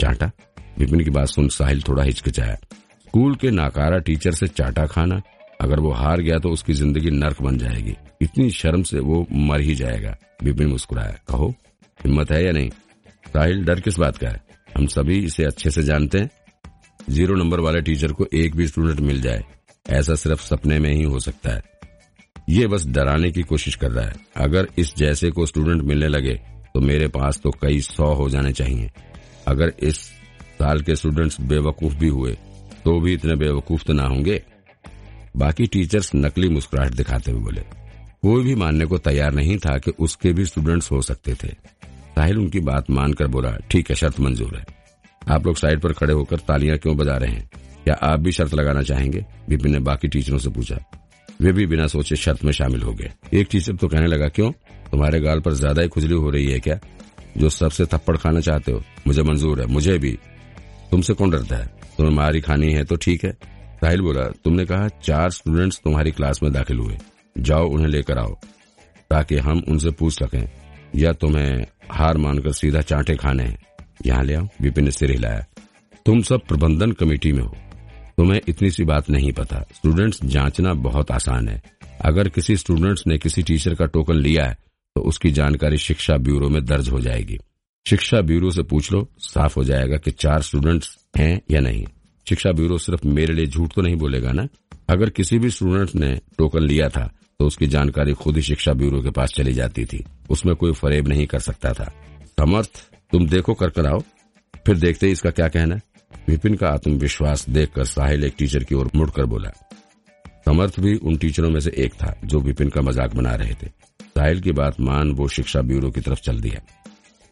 चाटा? विपिन की बात सुन साहिल थोड़ा हिचकिचाया। स्कूल के नाकारा टीचर से चाटा खाना, अगर वो हार गया तो उसकी ज़िंदगी नर्क बन जाएगी। इतनी शर्म से वो मर ही जाएगा, विपिन मुस्कुराया। कहो, हिम्मत है या नहीं? साहिल, डर किस बात का है? हम सभी इसे अच्छे से जानते हैं। ज़ीरो नंबर वाले टीचर को एक भी स्टूडेंट मिल जाए। ऐसा सिर्फ़ सपने में ही हो सकता है। ये बस डराने की कोशिश कर रहा है। अगर इस जैसे को स्टूडेंट मिलने लगे तो मेरे पास तो कई सौ हो जाने चाहिए। अगर इस साल के स्टूडेंट्स बेवकूफ़ भी हुए तो भी इतने बेवकूफ़ तो ना होंगे। बाकी टीचर्स नकली मुस्कुराहट दिखाते हुए बोले, कोई भी मानने को तैयार नहीं था कि उसके भी स्टूडेंट्स हो सकते थे। साहिल उनकी बात मानकर बोला, ठीक है, शर्त मंजूर है। आप लोग साइड पर खड़े होकर तालियाँ क्यों बजा रहे हैं? क्या आप भी शर्त लगाना चाहेंगे? विपिन ने बाकी टीचरों से पूछा। वे भी बिना सोचे शर्त में शामिल हो गए। एक टीचर तो कहने लगा, क्यों? तुम्हारे गाल पर ज़्यादा ही खुजली हो रही है क्या? जो सबसे थप्पड़ खाना चाहते हो। मुझे मंजूर है, मुझे भी। तुमसे कौन डरता है? तुम्हें मारी खानी है तो ठीक है। साहिल बोला, तुमने कहा चार स्टूडेंट्स तुम्हारी क्लास में दाखिल हुए। जाओ उन्हें लेकर आओ, ताकि हम उनसे पूछ सकें। या तुम्हें हार मानकर सीधा चांटे खाने हैं। यहाँ ले आओ, विपिन ने सिर हिलाया। तुम सब प्रबंधन कमेटी में हो। तुम्हें इतनी सी बात नहीं पता। स्टूडेंट्स, जांचना बहुत आसान है। अगर किसी स्टूडेंट्स ने किसी टीचर का टोकन लिया है तो उसकी जानकारी शिक्षा ब्यूरो में दर्ज हो जाएगी। शिक्षा ब्यूरो से पूछ लो, साफ़ हो जाएगा कि चार स्टूडेंट्स हैं या नहीं। शिक्षा ब्यूरो सिर्फ़ मेरे लिए झूठ तो नहीं बोलेगा ना? अगर किसी भी स्टूडेंट ने टोकन लिया था तो उसकी जानकारी खुद ही शिक्षा ब्यूरो के पास चली जाती थी। उसमें कोई फरेब नहीं कर सकता था। समर्थ, तुम देखो कर कर आओ। फिर देखते ही इसका क्या कहना विपिन का आत्मविश्वास देखकर साहिल एक टीचर की ओर मुड़कर बोला। समर्थ भी उन टीचरों में से एक था जो विपिन का मज़ाक बना रहे थे। साहिल की बात मान वो शिक्षा ब्यूरो की तरफ़ चल दिया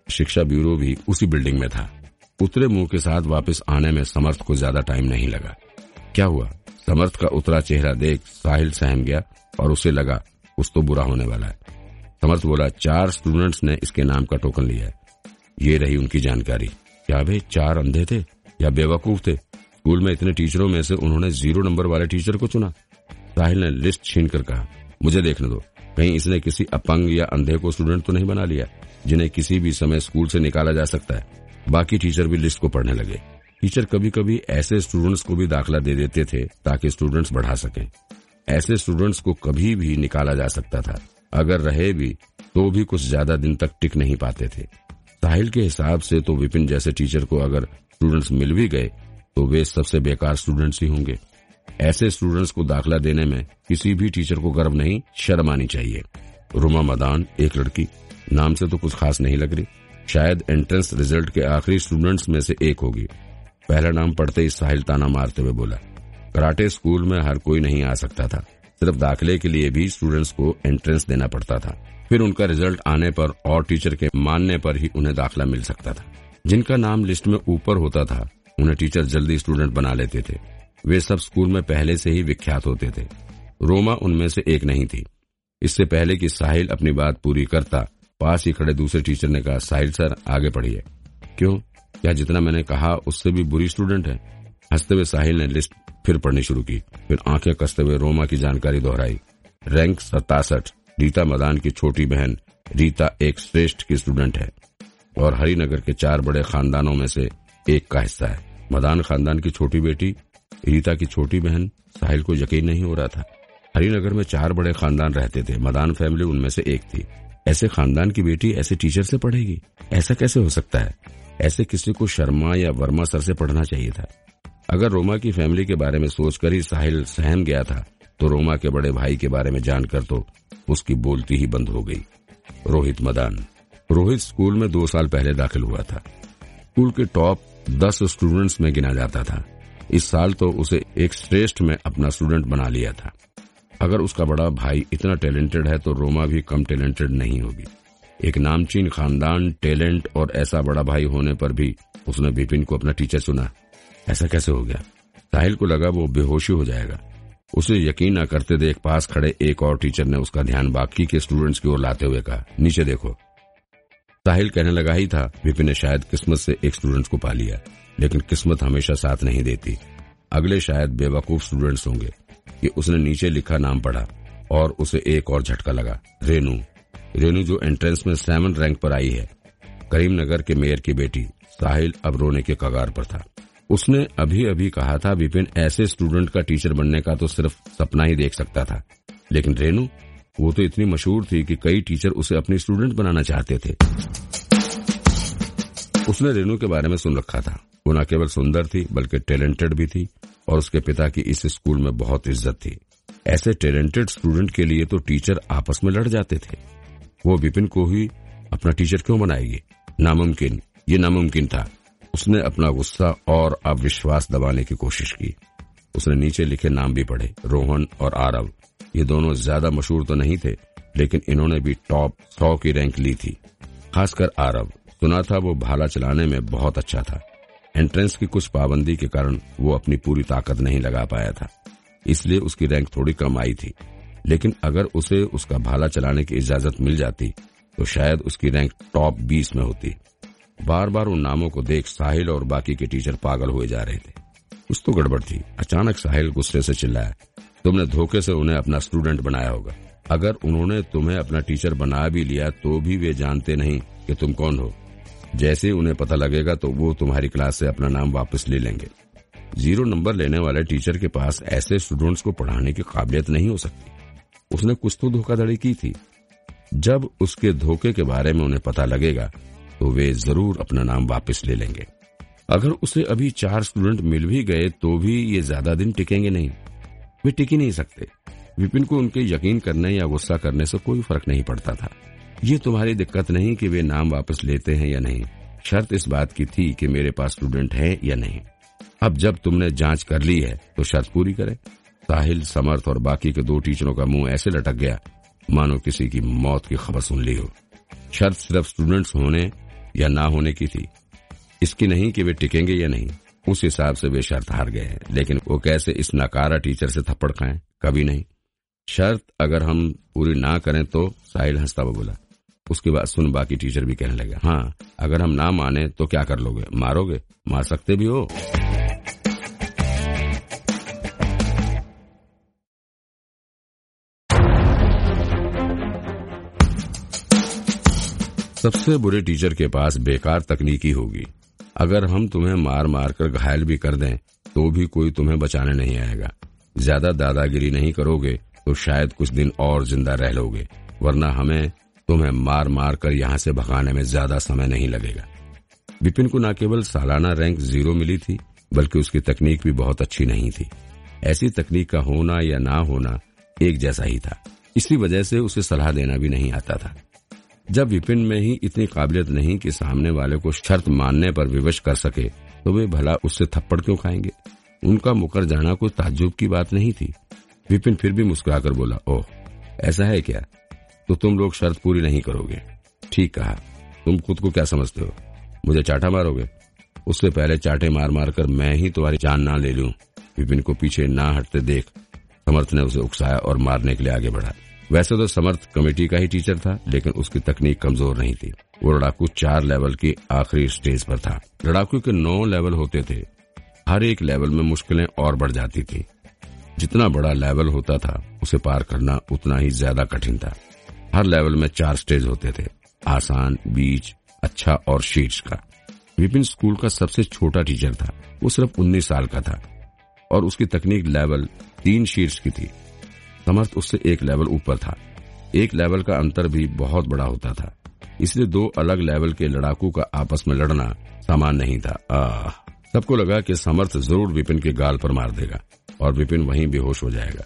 शिक्षा ब्यूरो भी उसी बिल्डिंग में था। उतरे मुँह के साथ वापस आने में समर्थ को ज़्यादा टाइम नहीं लगा। क्या हुआ? समर्थ का उतरा चेहरा देख साहिल सहम गया और उसे लगा कुछ तो बुरा होने वाला है। समर्थ बोला, चार स्टूडेंट्स ने इसके नाम का टोकन लिया है। ये रही उनकी जानकारी। क्या वे चार अंधे थे? या बेवकूफ़ थे। स्कूल में इतने टीचरों में से उन्होंने ज़ीरो नंबर वाले टीचर को चुना। साहिल ने लिस्ट छीन कर कहा, मुझे देखने दो। कहीं इसने किसी अपंग या अंधे को स्टूडेंट तो नहीं बना लिया, जिन्हें किसी भी समय स्कूल से निकाला जा सकता है। बाकी टीचर भी लिस्ट को पढ़ने लगे। टीचर कभी कभी ऐसे स्टूडेंट्स को भी दाखला दे देते थे, ताकि स्टूडेंट्स बढ़ा सकें। ऐसे स्टूडेंट्स को कभी भी निकाला जा सकता था। अगर रहे भी तो भी कुछ ज़्यादा दिन तक टिक नहीं पाते थे। साहिल के हिसाब से तो विपिन जैसे टीचर को अगर स्टूडेंट्स मिल भी गए तो वे सबसे बेकार स्टूडेंट्स ही होंगे। ऐसे स्टूडेंट्स को दाखला देने में किसी भी टीचर को गर्व नहीं, शर्म आनी चाहिए। रुमा मदान, एक लड़की। नाम से तो कुछ खास नहीं लग रही। शायद एंट्रेंस रिज़ल्ट के आखिरी स्टूडेंट्स में से एक होगी। पहला नाम पढ़ते ही साहिल ताना मारते हुए बोला, कराटे स्कूल में हर कोई नहीं आ सकता था। सिर्फ़ दाखिले के लिए भी स्टूडेंट्स को एंट्रेंस देना पड़ता था। फिर उनका रिज़ल्ट आने पर और टीचर के मानने पर ही उन्हें दाखला मिल सकता था। जिनका नाम लिस्ट में ऊपर होता था, उन्हें टीचर जल्दी स्टूडेंट बना लेते थे। वे सब स्कूल में पहले से ही विख्यात होते थे। रोमा उनमें से एक नहीं थी। इससे पहले कि साहिल अपनी बात पूरी करता, पास ही खड़े दूसरे टीचर ने कहा, साहिल सर, आगे पढ़िए। क्यों? क्या जितना मैंने कहा, उससे भी बुरी स्टूडेंट है? हँसते हुए साहिल ने लिस्ट फिर पढ़नी शुरू की। फिर आँखें कसते हुए रोमा की जानकारी दोहराई। रैंक सतासठ, रीता मदान की छोटी बहन, रीता एक श्रेष्ठ की स्टूडेंट है। और हरिनगर के चार बड़े खानदानों में से एक का हिस्सा है। मदान खानदान की छोटी बेटी, रीता की छोटी बहन, साहिल को यकीन नहीं हो रहा था। हरिनगर में चार बड़े खानदान रहते थे। मदान फैमिली उनमें से एक थी। ऐसे खानदान की बेटी, ऐसे टीचर से पढ़ेगी। ऐसा कैसे हो सकता है? ऐसे किसी को शर्मा या वर्मा सर से पढ़ना चाहिए था। अगर रोमा की फैमिली के बारे में सोचकर ही साहिल सहम गया था तो रोमा के बड़े भाई के बारे में जानकर तो उसकी बोलती ही बंद हो गई। रोहित मदान। रोहित स्कूल में दो साल पहले दाखिल हुआ था। स्कूल के टॉप दस स्टूडेंट्स में गिना जाता था। इस साल तो उसे एक श्रेष्ठ में अपना स्टूडेंट बना लिया था। अगर उसका बड़ा भाई इतना टैलेंटेड है तो रोमा भी कम टैलेंटेड नहीं होगी। एक नामचीन खानदान, टैलेंट और ऐसा बड़ा भाई होने पर भी उसने विपिन को अपना टीचर चुना। ऐसा कैसे हो गया? साहिल को लगा वो बेहोशी हो जाएगा। उसे यकीन न करते देख पास खड़े एक और टीचर ने उसका ध्यान बाकी के स्टूडेंट्स की ओर लाते हुए कहा, नीचे देखो साहिल कहने लगा ही था विपिन ने शायद किस्मत से एक स्टूडेंट को पा लिया, लेकिन किस्मत हमेशा साथ नहीं देती। अगले शायद बेवकूफ़ स्टूडेंट्स होंगे कि उसने नीचे लिखा नाम पढ़ा और उसे एक और झटका लगा। रेनू। रेनू जो एंट्रेंस में सेवन रैंक पर आई है, करीमनगर के मेयर की बेटी, साहिल अब रोने के कगार पर था। उसने अभी अभी कहा था विपिन ऐसे स्टूडेंट का टीचर बनने का तो सिर्फ़ सपना ही देख सकता था। लेकिन रेनू वो तो इतनी मशहूर थी कि कई टीचर उसे अपनी स्टूडेंट बनाना चाहते थे। उसने रेनू के बारे में सुन रखा था। वो न केवल सुंदर थी, बल्कि टैलेंटेड भी थी और उसके पिता की इस स्कूल में बहुत इज़्ज़त थी। ऐसे टैलेंटेड स्टूडेंट के लिए तो टीचर आपस में लड़ जाते थे। वो विपिन को ही अपना टीचर क्यों बनाएगी? नामुमकिन, ये नामुमकिन था। उसने अपना गुस्सा और अविश्वास दबाने की कोशिश की। उसने नीचे लिखे नाम भी पढ़े, रोहन और आरव। ये दोनों ज़्यादा मशहूर तो नहीं थे, लेकिन इन्होंने भी टॉप सौ की रैंक ली थी। खासकर आरव, सुना था वो भाला चलाने में बहुत अच्छा था। एंट्रेंस की कुछ पाबंदी के कारण वो अपनी पूरी ताकत नहीं लगा पाया था, इसलिए उसकी रैंक थोड़ी कम आई थी। लेकिन अगर उसे उसका भाला चलाने की इजाज़त मिल जाती तो शायद उसकी रैंक टॉप बीस में होती। बार बार उन नामों को देख साहिल और बाकी के टीचर पागल हुए जा रहे थे। कुछ तो गड़बड़ थी। अचानक साहिल गुस्से से चिल्लाया तुमने धोखे से उन्हें अपना स्टूडेंट बनाया होगा। अगर उन्होंने तुम्हें अपना टीचर बना भी लिया तो भी वे जानते नहीं कि तुम कौन हो। जैसे उन्हें पता लगेगा तो वो तुम्हारी क्लास से अपना नाम वापस ले लेंगे। ज़ीरो नंबर लेने वाले टीचर के पास ऐसे स्टूडेंट्स को पढ़ाने की काबिलियत नहीं हो सकती। उसने कुछ तो धोखाधड़ी की थी। जब उसके धोखे के बारे में उन्हें पता लगेगा तो वे ज़रूर अपना नाम वापस ले लेंगे। अगर उसे अभी चार स्टूडेंट मिल भी गए तो भी ये ज़्यादा दिन टिकेंगे नहीं। वे टिक ही नहीं सकते। विपिन को उनके यकीन करने या गुस्सा करने से कोई फ़र्क नहीं पड़ता था। ये तुम्हारी दिक्कत नहीं कि वे नाम वापस लेते हैं या नहीं। शर्त इस बात की थी कि मेरे पास स्टूडेंट है या नहीं। अब जब तुमने जाँच कर ली है तो शर्त पूरी करे। साहिल, समर्थ और बाकी के दो टीचरों का मुँह ऐसे लटक गया, मानो किसी की मौत की खबर सुन ली हो। शर्त सिर्फ़ स्टूडेंट्स होने या ना होने की थी। इसकी नहीं कि वे टिकेंगे या नहीं। उस हिसाब से वे शर्त हार गए हैं। लेकिन वो कैसे इस नकारा टीचर से थप्पड़ खाएँ? कभी नहीं। शर्त अगर हम पूरी ना करें तो साहिल हंसता हुआ बोला, उसके बाद सुन, बाकी टीचर भी कहने लगे हाँ अगर हम ना माने तो क्या कर लोगे? मारोगे? मार सकते भी हो? सबसे बुरे टीचर के पास बेकार तकनीकी होगी। अगर हम तुम्हें मार मार कर घायल भी कर दें तो भी कोई तुम्हें बचाने नहीं आएगा। ज़्यादा दादागिरी नहीं करोगे तो शायद कुछ दिन और ज़िंदा रह लोगे, वरना हमें तुम्हें मार मार कर यहाँ से भगाने में ज़्यादा समय नहीं लगेगा। विपिन को न केवल सालाना रैंक ज़ीरो मिली थी, बल्कि उसकी तकनीक भी बहुत अच्छी नहीं थी। ऐसी तकनीक का होना या ना होना एक जैसा ही था। इसी वजह से उसे सलाह देना भी नहीं आता था। जब विपिन में ही इतनी काबिलियत नहीं कि सामने वाले को शर्त मानने पर विवश कर सके तो वे भला उससे थप्पड़ क्यों खाएँगे? उनका मुकर जाना कोई ताज्जुब की बात नहीं थी। विपिन फिर भी मुस्कुराकर बोला, ओह, ऐसा है क्या? तो तुम लोग शर्त पूरी नहीं करोगे। ठीक कहा। तुम खुद को क्या समझते हो? मुझे चाटा मारोगे? उससे पहले चाटे मार मार कर मैं ही तुम्हारी जान ना ले लूँ। विपिन को पीछे ना हटते देख समर्थ ने उसे उकसाया और मारने के लिए आगे बढ़ा वैसे तो समर्थ कमेटी का ही टीचर था, लेकिन उसकी तकनीक कमज़ोर नहीं थी। वो लड़ाकू चार लेवल की आखिरी स्टेज पर था। लड़ाकू के नौ लेवल होते थे। हर एक लेवल में मुश्किलें और बढ़ जाती थी। जितना बड़ा लेवल होता था, उसे पार करना उतना ही ज़्यादा कठिन था। हर लेवल में चार स्टेज होते थे। आसान, बीच अच्छा और शीर्ष का। विपिन स्कूल का सबसे छोटा टीचर था। वो सिर्फ़ उन्नीस साल का था। और उसकी तकनीक लेवल तीन शीर्ष की थी। समर्थ उससे एक लेवल ऊपर था। एक लेवल का अंतर भी बहुत बड़ा होता था। इसलिए दो अलग लेवल के लड़ाकू का आपस में लड़ना सामान नहीं था। सबको लगा कि समर्थ ज़रूर विपिन के गाल पर मार देगा और विपिन वहीं बेहोश हो जाएगा।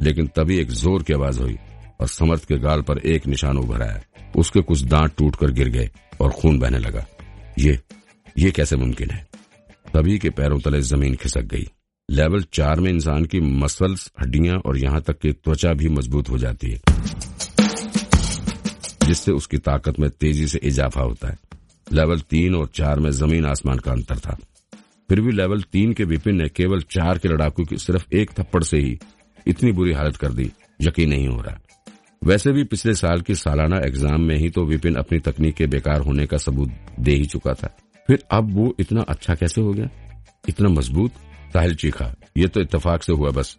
लेकिन तभी एक ज़ोर की आवाज़ हुई और समर्थ के गाल पर एक निशान उभर आया। उसके कुछ दांत टूटकर गिर गए और खून बहने लगा। ये ये कैसे मुमकिन है? तभी के पैरों तले ज़मीन खिसक गई। लेवल चार में इंसान की मसल्स, हड्डियाँ और यहाँ तक कि त्वचा भी मज़बूत हो जाती है, जिससे उसकी ताकत में तेज़ी से इजाफा होता है। लेवल तीन और चार में ज़मीन आसमान का अंतर था। फिर भी लेवल तीन के विपिन ने केवल चार के लड़ाकू की सिर्फ़ एक थप्पड़ से ही इतनी बुरी हालत कर दी। यकीन नहीं हो रहा। वैसे भी पिछले साल की सालाना एग्ज़ाम में ही तो विपिन अपनी तकनीक के बेकार होने का सबूत दे ही चुका था। फिर अब वो इतना अच्छा कैसे हो गया? इतना मज़बूत? साहिल चीखा ये तो इतफाक से हुआ बस।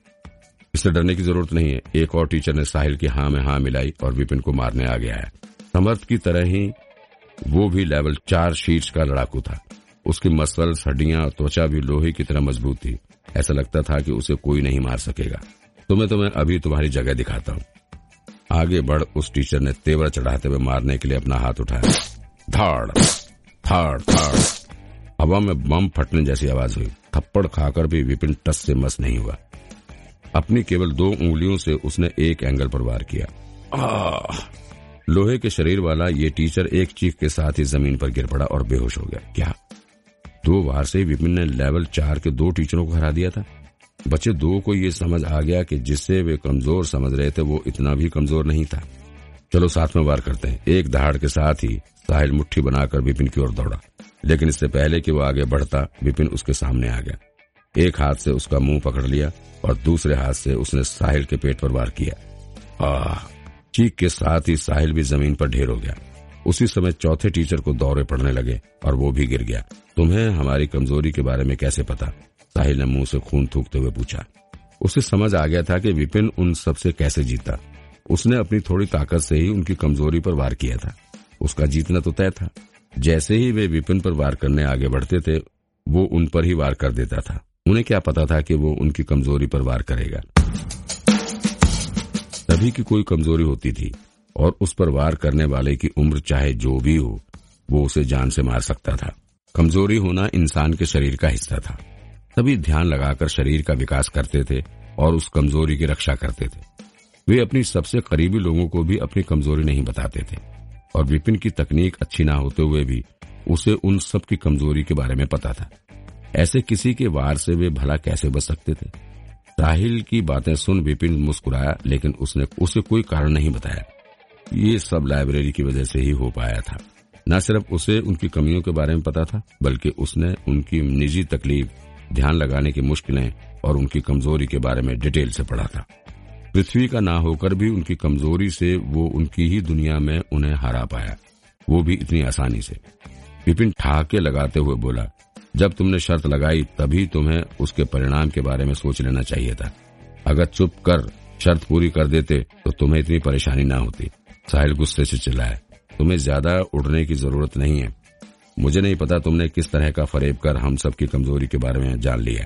इससे डरने की ज़रूरत नहीं है। एक और टीचर ने साहिल की हाँ में हाँ मिलाई और विपिन को मारने आ गया है। समर्थ की तरह ही वो भी लेवल चार शीट्स का लड़ाकू था। उसकी मसल हड्डियाँ और त्वचा भी लोहे की तरह मज़बूत थी। ऐसा लगता था कि उसे कोई नहीं मार सकेगा। तुम्हें तो मैं अभी तुम्हारी जगह दिखाता हूँ। आगे बढ़ उस टीचर ने तेवर चढ़ाते हुए मारने के लिए अपना हाथ उठाया। धाड़ थाड़ थाड़ हवा में बम फटने जैसी आवाज़ हुई। थप्पड़ खाकर भी विपिन टस से मस नहीं हुआ। अपनी केवल दो उंगलियों से उसने एक एंगल पर वार किया। लोहे के शरीर वाला ये टीचर एक चीख के साथ ही ज़मीन पर गिर पड़ा और बेहोश हो गया। क्या? दो बार से विपिन ने लेवल चार के दो टीचरों को हरा दिया था। बच्चे दो को ये समझ आ गया कि जिससे वे कमज़ोर समझ रहे थे, वो इतना भी कमज़ोर नहीं था। चलो साथ में वार करते हैं। एक दहाड़ के साथ ही साहिल मुट्ठी बनाकर विपिन की ओर दौड़ा। लेकिन इससे पहले कि वो आगे बढ़ता, विपिन उसके सामने आ गया। एक हाथ से उसका मुँह पकड़ लिया और दूसरे हाथ से उसने साहिल के पेट पर वार किया। आह, चीख के साथ ही साहिल भी ज़मीन पर ढेर हो गया। उसी समय चौथे टीचर को दौरे पड़ने लगे और वो भी गिर गया। तुम्हें हमारी कमज़ोरी के बारे में कैसे पता? साहिल ने मुँह से खून थूकते हुए पूछा। उसे समझ आ गया था कि विपिन उन सबसे कैसे जीता। उसने अपनी थोड़ी ताकत से ही उनकी कमज़ोरी पर वार किया था। उसका जीतना तो तय था। जैसे ही वे विपिन पर वार करने आगे बढ़ते थे, वो उन पर ही वार कर देता था। उन्हें क्या पता था कि वो उनकी कमज़ोरी पर वार करेगा। सभी की कोई कमज़ोरी होती थी और उस पर वार करने वाले की उम्र चाहे जो भी हो, वो उसे जान से मार सकता था। कमज़ोरी होना इंसान के शरीर का हिस्सा था। सभी ध्यान लगाकर शरीर का विकास करते थे और उस कमज़ोरी की रक्षा करते थे। वे अपनी सबसे करीबी लोगों को भी अपनी कमज़ोरी नहीं बताते थे। और विपिन की तकनीक अच्छी ना होते हुए भी उसे उन सब की कमज़ोरी के बारे में पता था। ऐसे किसी के वार से वे भला कैसे बच सकते थे? साहिल की बातें सुन विपिन मुस्कुराया, लेकिन उसने उसे कोई कारण नहीं बताया। ये सब लाइब्रेरी की वजह से ही हो पाया था। न सिर्फ़ उसे उनकी कमियों के बारे में पता था, बल्कि उसने उनकी निजी तकलीफ़, ध्यान लगाने की मुश्किलें और उनकी कमज़ोरी के बारे में डिटेल से पढ़ा था। पृथ्वी का ना होकर भी उनकी कमज़ोरी से वो उनकी ही दुनिया में उन्हें हरा पाया। वो भी इतनी आसानी से। विपिन ठहाके लगाते हुए बोला, जब तुमने शर्त लगाई, तभी तुम्हें उसके परिणाम के बारे में सोच लेना चाहिए था। अगर चुप कर शर्त पूरी कर देते तो तुम्हें इतनी परेशानी ना होती। साहिल गुस्से से चिल्लाए तुम्हें ज़्यादा उड़ने की ज़रूरत नहीं है। मुझे नहीं पता तुमने किस तरह का फरेब कर हम सबकी कमज़ोरी के बारे में जान लिया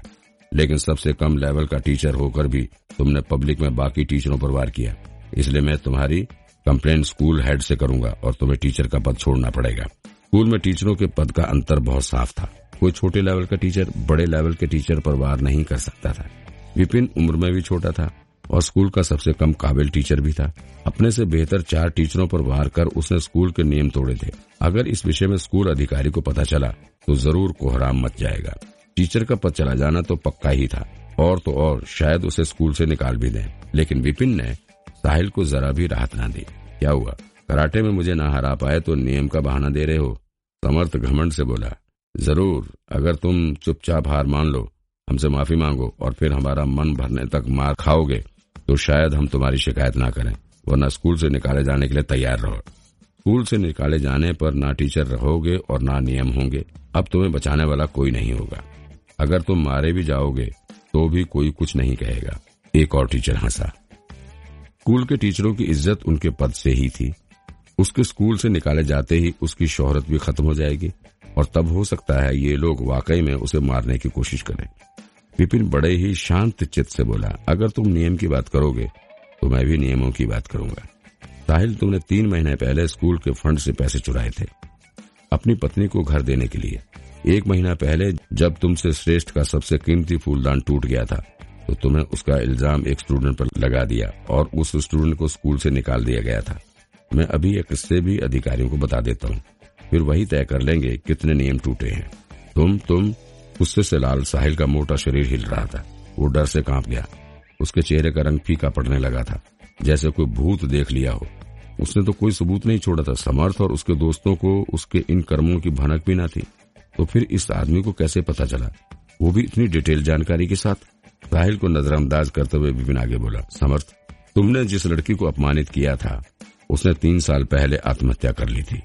लेकिन सबसे कम लेवल का टीचर होकर भी तुमने पब्लिक में बाकी टीचरों पर वार किया। इसलिए मैं तुम्हारी कंप्लेंट स्कूल हेड से करूँगा और तुम्हें टीचर का पद छोड़ना पड़ेगा। स्कूल में टीचरों के पद का अंतर बहुत साफ़ था। कोई छोटे लेवल का टीचर बड़े लेवल के टीचर पर वार नहीं कर सकता था। विपिन उम्र में भी छोटा था और स्कूल का सबसे कम काबिल टीचर भी था। अपने से बेहतर चार टीचरों पर वार कर उसने स्कूल के नियम तोड़े थे। अगर इस विषय में स्कूल अधिकारी को पता चला तो ज़रूर कोहराम मच जाएगा। टीचर का पद चला जाना तो पक्का ही था। और तो और, शायद उसे स्कूल से निकाल भी दें। लेकिन विपिन ने साहिल को जरा भी राहत न दी। क्या हुआ? कराटे में मुझे ना हरा पाए तो नियम का बहाना दे रहे हो? समर्थ घमंड से बोला, ज़रूर, अगर तुम चुपचाप हार मान लो, हमसे माफ़ी मांगो और फिर हमारा मन भरने तक मार खाओगे तो शायद हम तुम्हारी शिकायत ना करें, वरना स्कूल से निकाले जाने के लिए तैयार रहो। स्कूल से निकाले जाने पर ना टीचर रहोगे और ना नियम होंगे। अब तुम्हें बचाने वाला कोई नहीं होगा। अगर तुम मारे भी जाओगे तो भी कोई कुछ नहीं कहेगा। एक और टीचर हंसा। स्कूल के टीचरों की इज़्ज़त उनके पद से ही थी। उसके स्कूल से निकाले जाते ही उसकी शोहरत भी खत्म हो जाएगी। और तब हो सकता है ये लोग वाकई में उसे मारने की कोशिश करें। विपिन बड़े ही शांत चित्त से बोला, अगर तुम नियम की बात करोगे तो मैं भी नियमों की बात करूँगा। साहिल, तुमने तीन महीने पहले स्कूल के फंड से पैसे चुराए थे। अपनी पत्नी को घर देने के लिए। एक महीना पहले जब तुमसे श्रेष्ठ का सबसे कीमती फूलदान टूट गया था तो तुम्हें उसका इल्ज़ाम एक स्टूडेंट पर लगा दिया और उस स्टूडेंट को स्कूल से निकाल दिया गया था। मैं अभी एक किस्से भी अधिकारियों को बता देता हूँ। फिर वही तय कर लेंगे कितने नियम टूटे हैं। तुम तुम, गुस्से से लाल साहिल का मोटा शरीर हिल रहा था। वो डर से काँप गया। उसके चेहरे का रंग फीका पड़ने लगा था। जैसे कोई भूत देख लिया हो। उसने तो कोई सबूत नहीं छोड़ा था। समर्थ और उसके दोस्तों को उसके इन कर्मों की भनक भी न थी। तो फिर इस आदमी को कैसे पता चला? वो भी इतनी डिटेल जानकारी के साथ। साहिल को नजरअंदाज करते हुए विपिन आगे बोला समर्थ तुमने जिस लड़की को अपमानित किया था उसने तीन साल पहले आत्महत्या कर ली थी।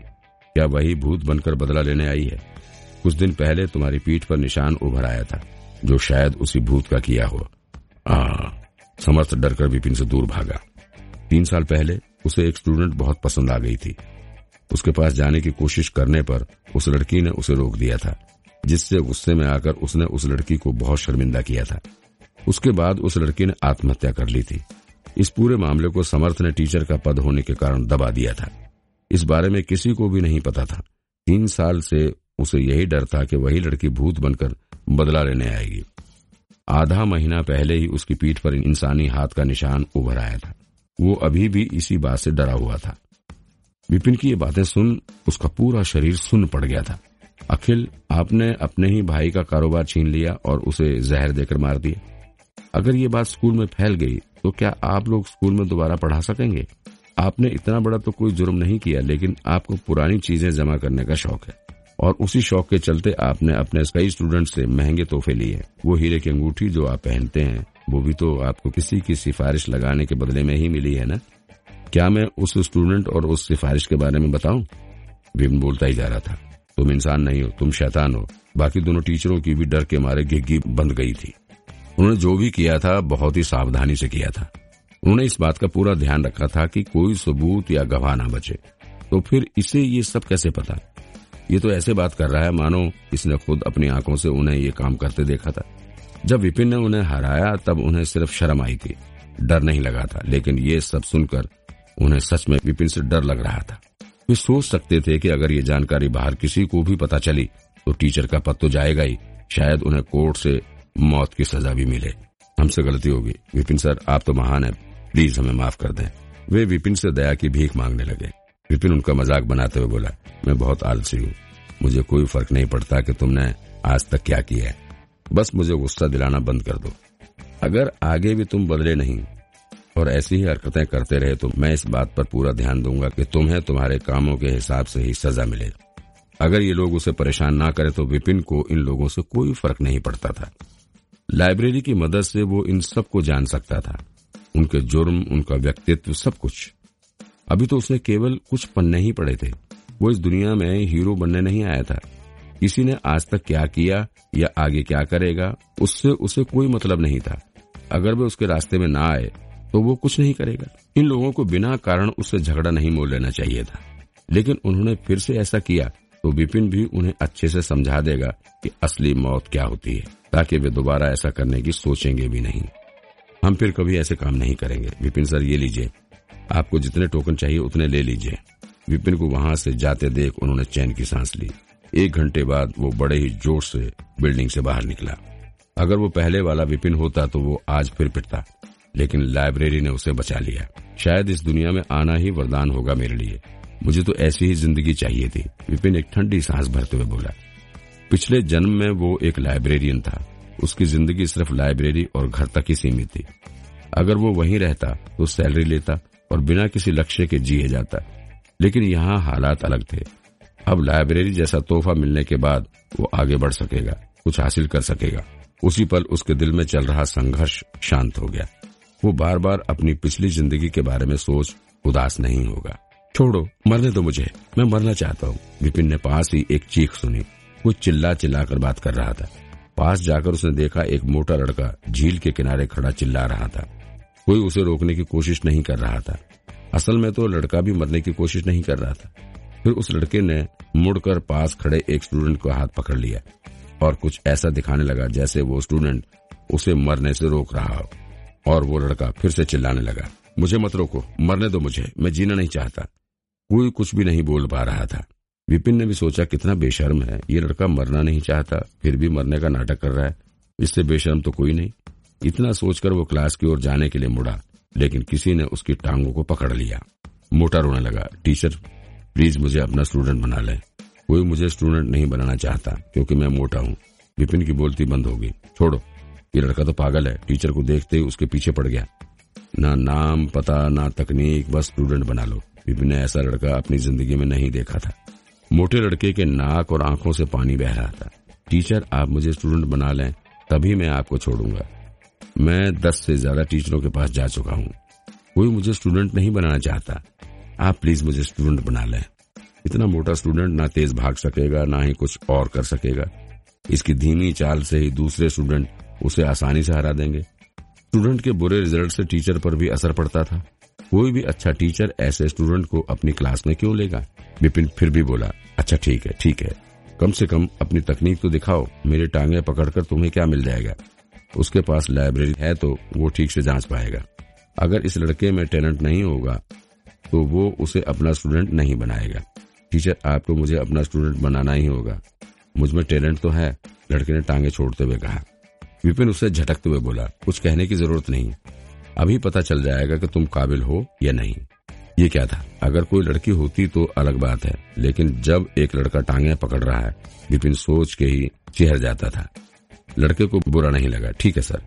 क्या वही भूत बनकर बदला लेने आई है? कुछ दिन पहले तुम्हारी पीठ पर निशान उभर आया था जो शायद उसी भूत का किया हो। आ, समर्थ डरकर विपिन से दूर भागा। तीन साल पहले उसे एक स्टूडेंट बहुत पसंद आ गई थी। उसके पास जाने की कोशिश करने पर उस लड़की ने उसे रोक दिया था, जिससे गुस्से में आकर उसने उस लड़की को बहुत शर्मिंदा किया था। उसके बाद उस लड़की ने आत्महत्या कर ली थी। इस पूरे मामले को समर्थ ने टीचर का पद होने के कारण दबा दिया था। इस बारे में किसी को भी नहीं पता था। तीन साल से उसे यही डर था कि वही लड़की भूत बनकर बदला लेने आएगी। आधा महीना पहले ही उसकी पीठ पर इंसानी हाथ का निशान उभर आया था। वो अभी भी इसी बात से डरा हुआ था। विपिन की ये बातें सुन उसका पूरा शरीर सुन पड़ गया था। अखिल, आपने अपने ही भाई का कारोबार छीन लिया और उसे जहर देकर मार दिया। अगर ये बात स्कूल में फैल गई तो क्या आप लोग स्कूल में दोबारा पढ़ा सकेंगे? आपने इतना बड़ा तो कोई जुर्म नहीं किया, लेकिन आपको पुरानी चीज़ें जमा करने का शौक है। और उसी शौक के चलते आपने अपने कई स्टूडेंट से महँगे तोहफे लिए। वो हीरे की अंगूठी जो आप पहनते हैं, वो भी तो आपको किसी की सिफारिश लगाने के बदले में ही मिली है ना? क्या मैं उस स्टूडेंट और उस सिफारिश के बारे में बताऊँ? विपिन बोलता ही जा रहा था, तुम इंसान नहीं हो, तुम शैतान हो। बाकी दोनों टीचरों की भी डर के मारे गिग्गी बंद गई थी। उन्होंने जो भी किया था, बहुत ही सावधानी से किया था। उन्होंने इस बात का पूरा ध्यान रखा था कि कोई सबूत या गवाह ना बचे। तो फिर इसे ये सब कैसे पता? ये तो ऐसे बात कर रहा है, मानो इसने खुद अपनी आँखों से उन्हें ये काम करते देखा था। जब विपिन ने उन्हें हराया, तब उन्हें सिर्फ़ शर्म आई थी। डर नहीं लगा था, लेकिन ये सब सुनकर उन्हें सच में विपिन से डर लग रहा था। वे सोच सकते थे कि अगर ये जानकारी बाहर किसी को भी पता चली तो टीचर का पद तो जाएगा ही। शायद उन्हें कोर्ट से मौत की सजा भी मिले। हमसे गलती होगी। विपिन सर, आप तो महान है। प्लीज़ हमें माफ़ कर दें। वे विपिन से दया की भीख मांगने लगे। विपिन उनका मज़ाक बनाते हुए बोला, मैं बहुत आलसी हूँ। मुझे कोई फ़र्क नहीं पड़ता कि तुमने आज तक क्या किया है। बस मुझे गुस्सा दिलाना बंद कर दो। अगर आगे भी तुम बदले नहीं और ऐसी ही हरकतें करते रहे तो मैं इस बात पर पूरा ध्यान दूँगा कि तुम्हें तुम्हारे कामों के हिसाब से ही सजा मिले। अगर ये लोग उसे परेशान ना करें तो विपिन को इन लोगों से कोई फ़र्क नहीं पड़ता था। लाइब्रेरी की मदद से वो इन सबको जान सकता था। उनके जुर्म, उनका व्यक्तित्व, सब कुछ। अभी तो उसने केवल कुछ पन्ने ही पड़े थे। वो इस दुनिया में हीरो बनने नहीं आया था। किसी ने आज तक क्या किया या आगे क्या करेगा, उससे उसे कोई मतलब नहीं था। अगर वे उसके रास्ते में ना आए तो वो कुछ नहीं करेगा। इन लोगों को बिना कारण उससे झगड़ा नहीं मोल लेना चाहिए था। लेकिन उन्होंने फिर से ऐसा किया तो विपिन भी उन्हें अच्छे से समझा देगा कि असली मौत क्या होती है, ताकि वे दोबारा ऐसा करने की सोचेंगे भी नहीं। हम फिर कभी ऐसे काम नहीं करेंगे। विपिन सर, ये लीजिए। आपको जितने टोकन चाहिए, उतने ले लीजिए। विपिन को वहाँ से जाते देख उन्होंने चैन की सांस ली। एक घंटे बाद वो बड़े ही जोश से बिल्डिंग से बाहर निकला। अगर वो पहले वाला विपिन होता तो वो आज फिर पिटता। लेकिन लाइब्रेरी ने उसे बचा लिया। शायद इस दुनिया में आना ही वरदान होगा मेरे लिए। मुझे तो ऐसी ही ज़िंदगी चाहिए थी। विपिन एक ठंडी सांस भरते हुए बोला, पिछले जन्म में वो एक लाइब्रेरियन था। उसकी ज़िंदगी सिर्फ़ लाइब्रेरी और घर तक ही सीमित थी। अगर वो वहीं रहता तो सैलरी लेता और बिना किसी लक्ष्य के जिए जाता। लेकिन यहाँ हालात अलग थे। अब लाइब्रेरी जैसा तोहफा मिलने के बाद वो आगे बढ़ सकेगा, कुछ हासिल कर सकेगा। उसी पल उसके दिल में चल रहा संघर्ष शांत हो गया। वो बार बार अपनी पिछली ज़िंदगी के बारे में सोच उदास नहीं होगा। छोड़ो, मरने दो मुझे। मैं मरना चाहता हूँ। विपिन ने पास ही एक चीख सुनी। कुछ चिल्ला चिल्ला कर बात कर रहा था। पास जाकर उसने देखा एक मोटा लड़का झील के किनारे खड़ा चिल्ला रहा था। कोई उसे रोकने की कोशिश नहीं कर रहा था। असल में तो लड़का भी मरने की कोशिश नहीं कर रहा था। फिर उस लड़के ने मुड़कर पास खड़े एक स्टूडेंट को हाथ पकड़ लिया और कुछ ऐसा दिखाने लगा जैसे वो स्टूडेंट उसे मरने से रोक रहा हो। और वो लड़का फिर से चिल्लाने लगा। मुझे मत रोको, मरने दो मुझे, मैं जीना नहीं चाहता। कोई कुछ भी नहीं बोल पा रहा था। विपिन ने भी सोचा, कितना बेशर्म है, ये लड़का मरना नहीं चाहता, फिर भी मरने का नाटक कर रहा है। इससे बेशर्म तो कोई नहीं। इतना सोचकर वो क्लास की ओर जाने के लिए मुड़ा, लेकिन किसी ने उसकी टांगों को पकड़ लिया। मोटा रोने लगा, टीचर, प्लीज़ मुझे अपना स्टूडेंट बना ले। कोई मुझे स्टूडेंट नहीं बनाना चाहता, क्योंकि मैं मोटा हूँ। विपिन की बोलती बंद होगी छोड़ो ये लड़का तो पागल है। टीचर को देखते ही उसके पीछे पड़ गया। ना नाम, पता, ना तकनीक, बस स्टूडेंट बना लो। विपिन ने ऐसा लड़का अपनी ज़िंदगी में नहीं देखा था। मोटे लड़के के नाक और आँखों से पानी बह रहा था। टीचर आप मुझे स्टूडेंट बना लें, तभी मैं आपको छोड़ूँगा। मैं दस से ज़्यादा टीचरों के पास जा चुका हूँ। कोई मुझे स्टूडेंट नहीं बनाना चाहता। आप प्लीज़ मुझे स्टूडेंट बना लें। इतना मोटा स्टूडेंट ना तेज भाग सकेगा, ना ही कुछ और कर सकेगा। इसकी धीमी चाल से ही दूसरे स्टूडेंट उसे आसानी से हरा देंगे। स्टूडेंट के बुरे रिज़ल्ट से टीचर पर भी असर पड़ता था। कोई भी अच्छा टीचर ऐसे स्टूडेंट को अपनी क्लास में क्यों लेगा? विपिन फिर भी बोला अच्छा ठीक है ठीक है। कम से कम अपनी तकनीक तो दिखाओ, मेरे टांगे पकड़कर तुम्हें क्या मिल जाएगा? उसके पास लाइब्रेरी है तो वो ठीक से जाँच पाएगा। अगर इस लड़के में टैलेंट नहीं होगा तो वो उसे अपना स्टूडेंट नहीं बनाएगा। टीचर, आपको मुझे अपना स्टूडेंट बनाना ही होगा। मुझमें टैलेंट तो है, लड़के ने टांगे छोड़ते हुए कहा। विपिन उसे झटकते हुए बोला, कुछ कहने की ज़रूरत नहीं अभी पता चल जाएगा कि तुम काबिल हो या नहीं। ये क्या था? अगर कोई लड़की होती तो अलग बात है, लेकिन जब एक लड़का टांगे पकड़ रहा है, विपिन सोच के ही चेहर जाता था। लड़के को बुरा नहीं लगा, ठीक है सर।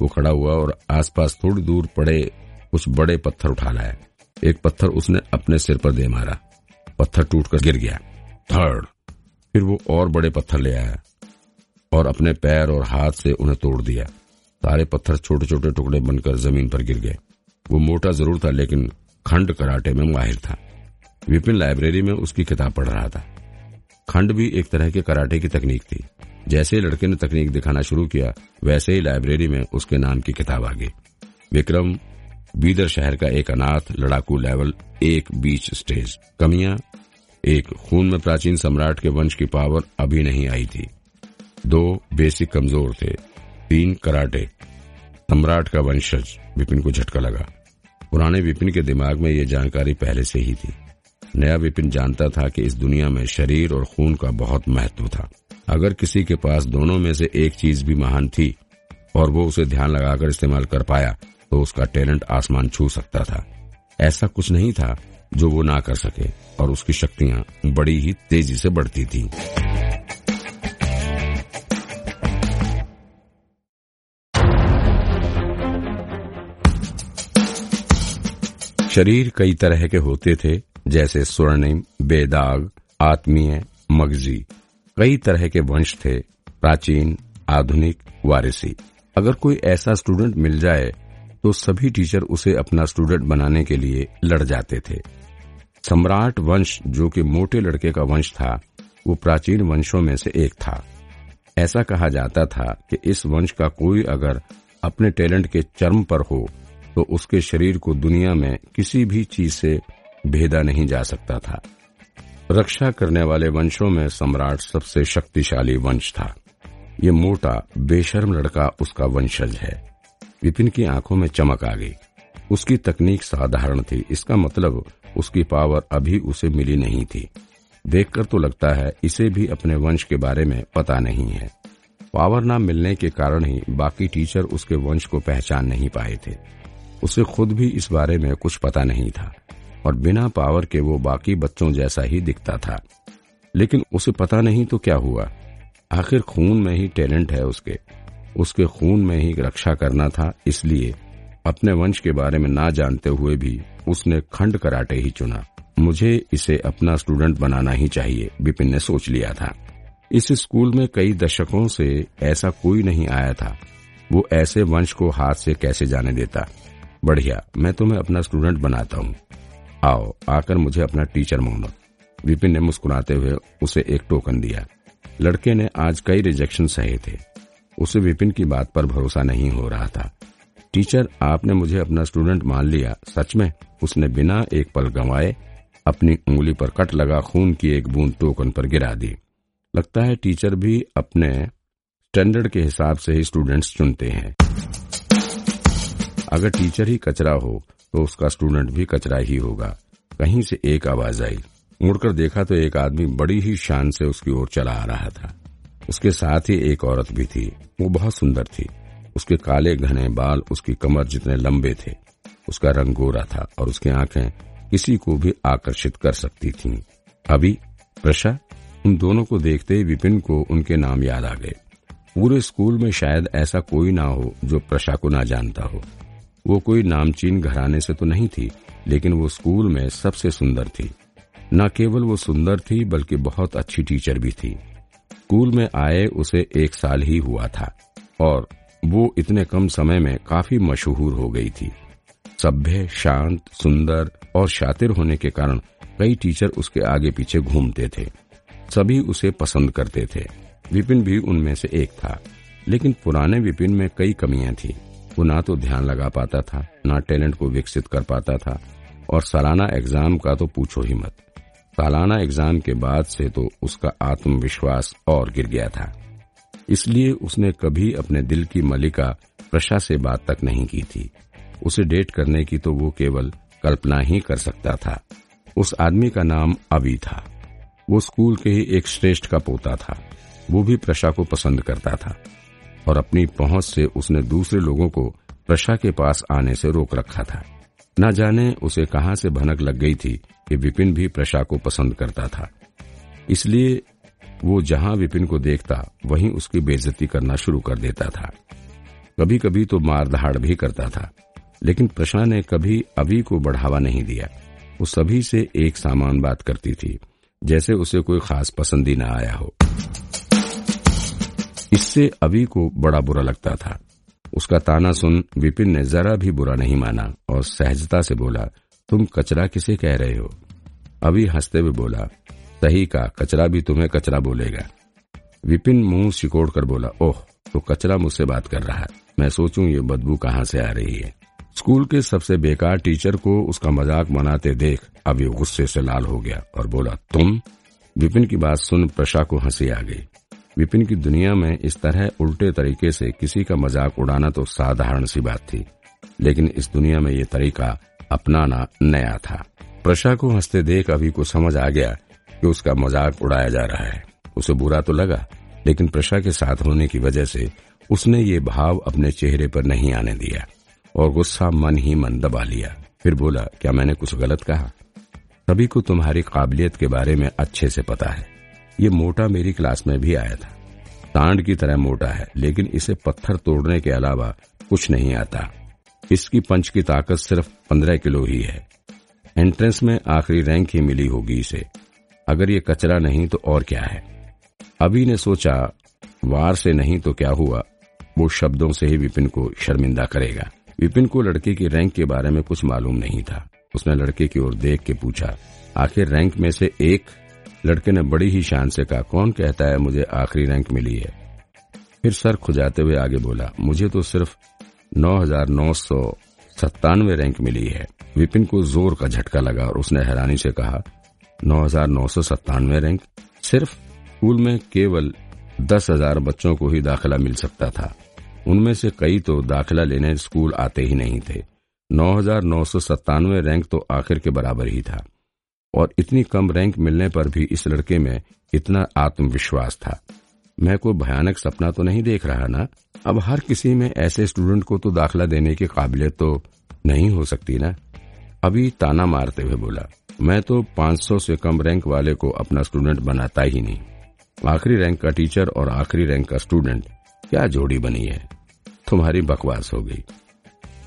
वो खड़ा हुआ और आसपास थोड़ी दूर पड़े कुछ बड़े पत्थर उठा लाया। एक पत्थर उसने अपने सिर पर दे मारा। पत्थर टूटकर गिर गया। थर्ड। फिर वो और बड़े पत्थर ले आया। और अपने पैर और हाथ से उन्हें तोड़ दिया। सारे पत्थर छोटे छोटे टुकड़े बनकर ज़मीन पर गिर गए। वो मोटा ज़रूर था, लेकिन खंड कराटे में माहिर था। विपिन लाइब्रेरी में उसकी किताब पढ़ रहा था। खंड भी एक तरह के कराटे की तकनीक थी। जैसे ही लड़के ने तकनीक दिखाना शुरू किया, वैसे ही लाइब्रेरी में उसके नाम की किताब आ गई। विक्रम, बीदर शहर का एक अनाथ, लड़ाकू लेवल, एक बीच स्टेज। कमियाँ, एक खून में प्राचीन सम्राट के वंश की पावर अभी नहीं आई थी। दो बेसिक कमज़ोर थे। तीन कराटे। सम्राट का वंशज विपिन को झटका लगा। पुराने विपिन के दिमाग में ये जानकारी पहले से ही थी। नया विपिन जानता था कि इस दुनिया में शरीर और खून का बहुत महत्व था। अगर किसी के पास दोनों में से एक चीज़ भी महान थी और वो उसे ध्यान लगाकर इस्तेमाल कर पाया तो उसका टैलेंट आसमान छू सकता था। ऐसा कुछ नहीं था जो वो ना कर सके और उसकी शक्तियाँ बड़ी ही तेज़ी से बढ़ती थीं। शरीर कई तरह के होते थे, जैसे स्वर्णिम बेदाग आत्मीय, मगजी। कई तरह के वंश थे, प्राचीन, आधुनिक, वारिसी। अगर कोई ऐसा स्टूडेंट मिल जाए तो सभी टीचर उसे अपना स्टूडेंट बनाने के लिए लड़ जाते थे। सम्राट वंश, जो कि मोटे लड़के का वंश था, वो प्राचीन वंशों में से एक था। ऐसा कहा जाता था कि इस वंश का कोई अगर अपने टैलेंट के चर्म पर हो तो उसके शरीर को दुनिया में किसी भी चीज़ से भेदा नहीं जा सकता था। रक्षा करने वाले वंशों में सम्राट सबसे शक्तिशाली वंश था। ये मोटा, बेशर्म लड़का उसका वंशज है। विपिन की आँखों में चमक आ गई। उसकी तकनीक साधारण थी। इसका मतलब उसकी पावर अभी उसे मिली नहीं थी। देखकर तो लगता है इसे भी अपने वंश के बारे में पता नहीं है। पावर ना मिलने के कारण ही बाकी टीचर उसके वंश को पहचान नहीं पाए थे। उसे खुद भी इस बारे में कुछ पता नहीं था, और बिना पावर के वो बाकी बच्चों जैसा ही दिखता था। लेकिन उसे पता नहीं तो क्या हुआ? आखिर खून में ही टैलेंट है उसके। उसके खून में ही रक्षा करना था, इसलिए अपने वंश के बारे में ना जानते हुए भी उसने खंड कराटे ही चुना। मुझे इसे अपना स्टूडेंट बनाना ही चाहिए विपिन ने सोच लिया था। इस स्कूल में कई दशकों से ऐसा कोई नहीं आया था। वो ऐसे वंश को हाथ से कैसे जाने देता? बढ़िया, मैं तुम्हें अपना स्टूडेंट बनाता हूँ। आओ, आकर मुझे अपना टीचर मानो विपिन ने मुस्कुराते हुए उसे एक टोकन दिया। लड़के ने आज कई रिजेक्शन सहे थे। उसे विपिन की बात पर भरोसा नहीं हो रहा था। टीचर आपने मुझे अपना स्टूडेंट मान लिया, सच में? उसने बिना एक पल गंवाए अपनी उंगली पर कट लगा खून की एक बूंद टोकन पर गिरा दी। लगता है टीचर भी अपने स्टैंडर्ड के हिसाब से ही स्टूडेंट्स चुनते हैं। अगर टीचर ही कचरा हो तो उसका स्टूडेंट भी कचरा ही होगा। कहीं से एक आवाज़ आई। मुड़कर देखा तो एक आदमी बड़ी ही शान से उसकी ओर चला आ रहा था। उसके साथ ही एक औरत भी थी। वो बहुत सुंदर थी। उसके काले घने बाल उसकी कमर जितने लंबे थे, उसका रंग गोरा था और उसकी आँखें किसी को भी आकर्षित कर सकती थीं। अभी प्रशा, उन दोनों को देखते ही विपिन को उनके नाम याद आ गए। पूरे स्कूल में शायद ऐसा कोई ना हो जो प्रशा को ना जानता हो। वो कोई नामचीन घराने से तो नहीं थी, लेकिन वो स्कूल में सबसे सुंदर थी। न केवल वो सुंदर थी, बल्कि बहुत अच्छी टीचर भी थी। स्कूल में आए उसे एक साल ही हुआ था, और वो इतने कम समय में काफ़ी मशहूर हो गई थी। सभ्य, शांत, सुंदर और शातिर होने के कारण कई टीचर उसके आगे पीछे घूमते थे। सभी उसे पसंद करते थे। विपिन भी उनमें से एक था, लेकिन पुराने विपिन में कई कमियाँ थी। वो ना तो ध्यान लगा पाता था, ना टैलेंट को विकसित कर पाता था, और सालाना एग्ज़ाम का तो पूछो ही मत। सालाना एग्ज़ाम के बाद से तो उसका आत्मविश्वास और गिर गया था। इसलिए उसने कभी अपने दिल की मलिका प्रशा से बात तक नहीं की थी। उसे डेट करने की तो वो केवल कल्पना ही कर सकता था। उस आदमी का नाम अभी था। वो स्कूल के ही एक श्रेष्ठ का पोता था। वो भी प्रशा को पसंद करता था। और अपनी पहुँच से उसने दूसरे लोगों को प्रशा के पास आने से रोक रखा था। न जाने उसे कहाँ से भनक लग गई थी कि विपिन भी प्रशा को पसंद करता था। इसलिए वो जहाँ विपिन को देखता, वहीं उसकी बेइज्जती करना शुरू कर देता था। कभी कभी तो मार दहाड़ भी करता था, लेकिन प्रशा ने कभी अभी को बढ़ावा नहीं दिया। वो सभी से एक सामान बात करती थी, जैसे उसे कोई खास पसंद न आया हो। इससे अभी को बड़ा बुरा लगता था। उसका ताना सुन विपिन ने जरा भी बुरा नहीं माना और सहजता से बोला, तुम कचरा किसे कह रहे हो? अभी हँसते हुए बोला, सही का कचरा भी तुम्हें कचरा बोलेगा। विपिन मुँह सिकोड़ कर बोला, ओह तो कचरा मुझसे बात कर रहा है। मैं सोचूं ये बदबू कहाँ से आ रही है? स्कूल के सबसे बेकार टीचर को उसका मज़ाक मनाते देख अभी गुस्से से लाल हो गया और बोला, तुम? विपिन की बात सुन प्रशा को हँसी आ गई। विपिन की दुनिया में इस तरह उल्टे तरीके से किसी का मज़ाक उड़ाना तो साधारण सी बात थी, लेकिन इस दुनिया में ये तरीका अपनाना नया था। प्रशा को हँसते देख अभी को समझ आ गया कि उसका मज़ाक उड़ाया जा रहा है। उसे बुरा तो लगा, लेकिन प्रशा के साथ होने की वजह से उसने ये भाव अपने चेहरे पर नहीं आने दिया और गुस्सा मन ही मन दबा लिया। फिर बोला, क्या मैंने कुछ गलत कहा? सभी को तुम्हारी काबिलियत के बारे में अच्छे से पता है। ये मोटा मेरी क्लास में भी आया था। तांड की तरह मोटा है, लेकिन इसे पत्थर तोड़ने के अलावा कुछ नहीं आता। इसकी पंच की ताकत सिर्फ़ पंद्रह किलो ही है। एंट्रेंस में आखिरी रैंक ही मिली होगी इसे। अगर ये कचरा नहीं तो और क्या है? अभी ने सोचा, वार से नहीं तो क्या हुआ? वो शब्दों से ही विपिन को शर्मिंदा करेगा। विपिन को लड़के की रैंक के बारे में कुछ मालूम नहीं था। उसने लड़के की ओर देख के पूछा, आखिर रैंक में से एक लड़के ने बड़ी ही शान से कहा, कौन कहता है मुझे आखिरी रैंक मिली है? फिर सर खुजाते हुए आगे बोला, मुझे तो सिर्फ़ नौ हज़ार नौ सौ सत्तानवे रैंक मिली है। विपिन को ज़ोर का झटका लगा और उसने हैरानी से कहा, नौ हज़ार नौ सौ सत्तानवे रैंक सिर्फ़ स्कूल में केवल दस हज़ार बच्चों को ही दाखिला मिल सकता था। उनमें से कई तो दाखिला लेने स्कूल आते ही नहीं थे। नौ हज़ार नौ सौ सत्तानवे रैंक तो आखिर के बराबर ही था। और इतनी कम रैंक मिलने पर भी इस लड़के में इतना आत्मविश्वास था। मैं कोई भयानक सपना तो नहीं देख रहा ना? अब हर किसी में ऐसे स्टूडेंट को तो दाखला देने की काबिलियत तो नहीं हो सकती ना? अभी ताना मारते हुए बोला, मैं तो 500 से कम रैंक वाले को अपना स्टूडेंट बनाता ही नहीं। आखिरी रैंक का टीचर और आखिरी रैंक का स्टूडेंट, क्या जोड़ी बनी है? तुम्हारी बकवास हो गई।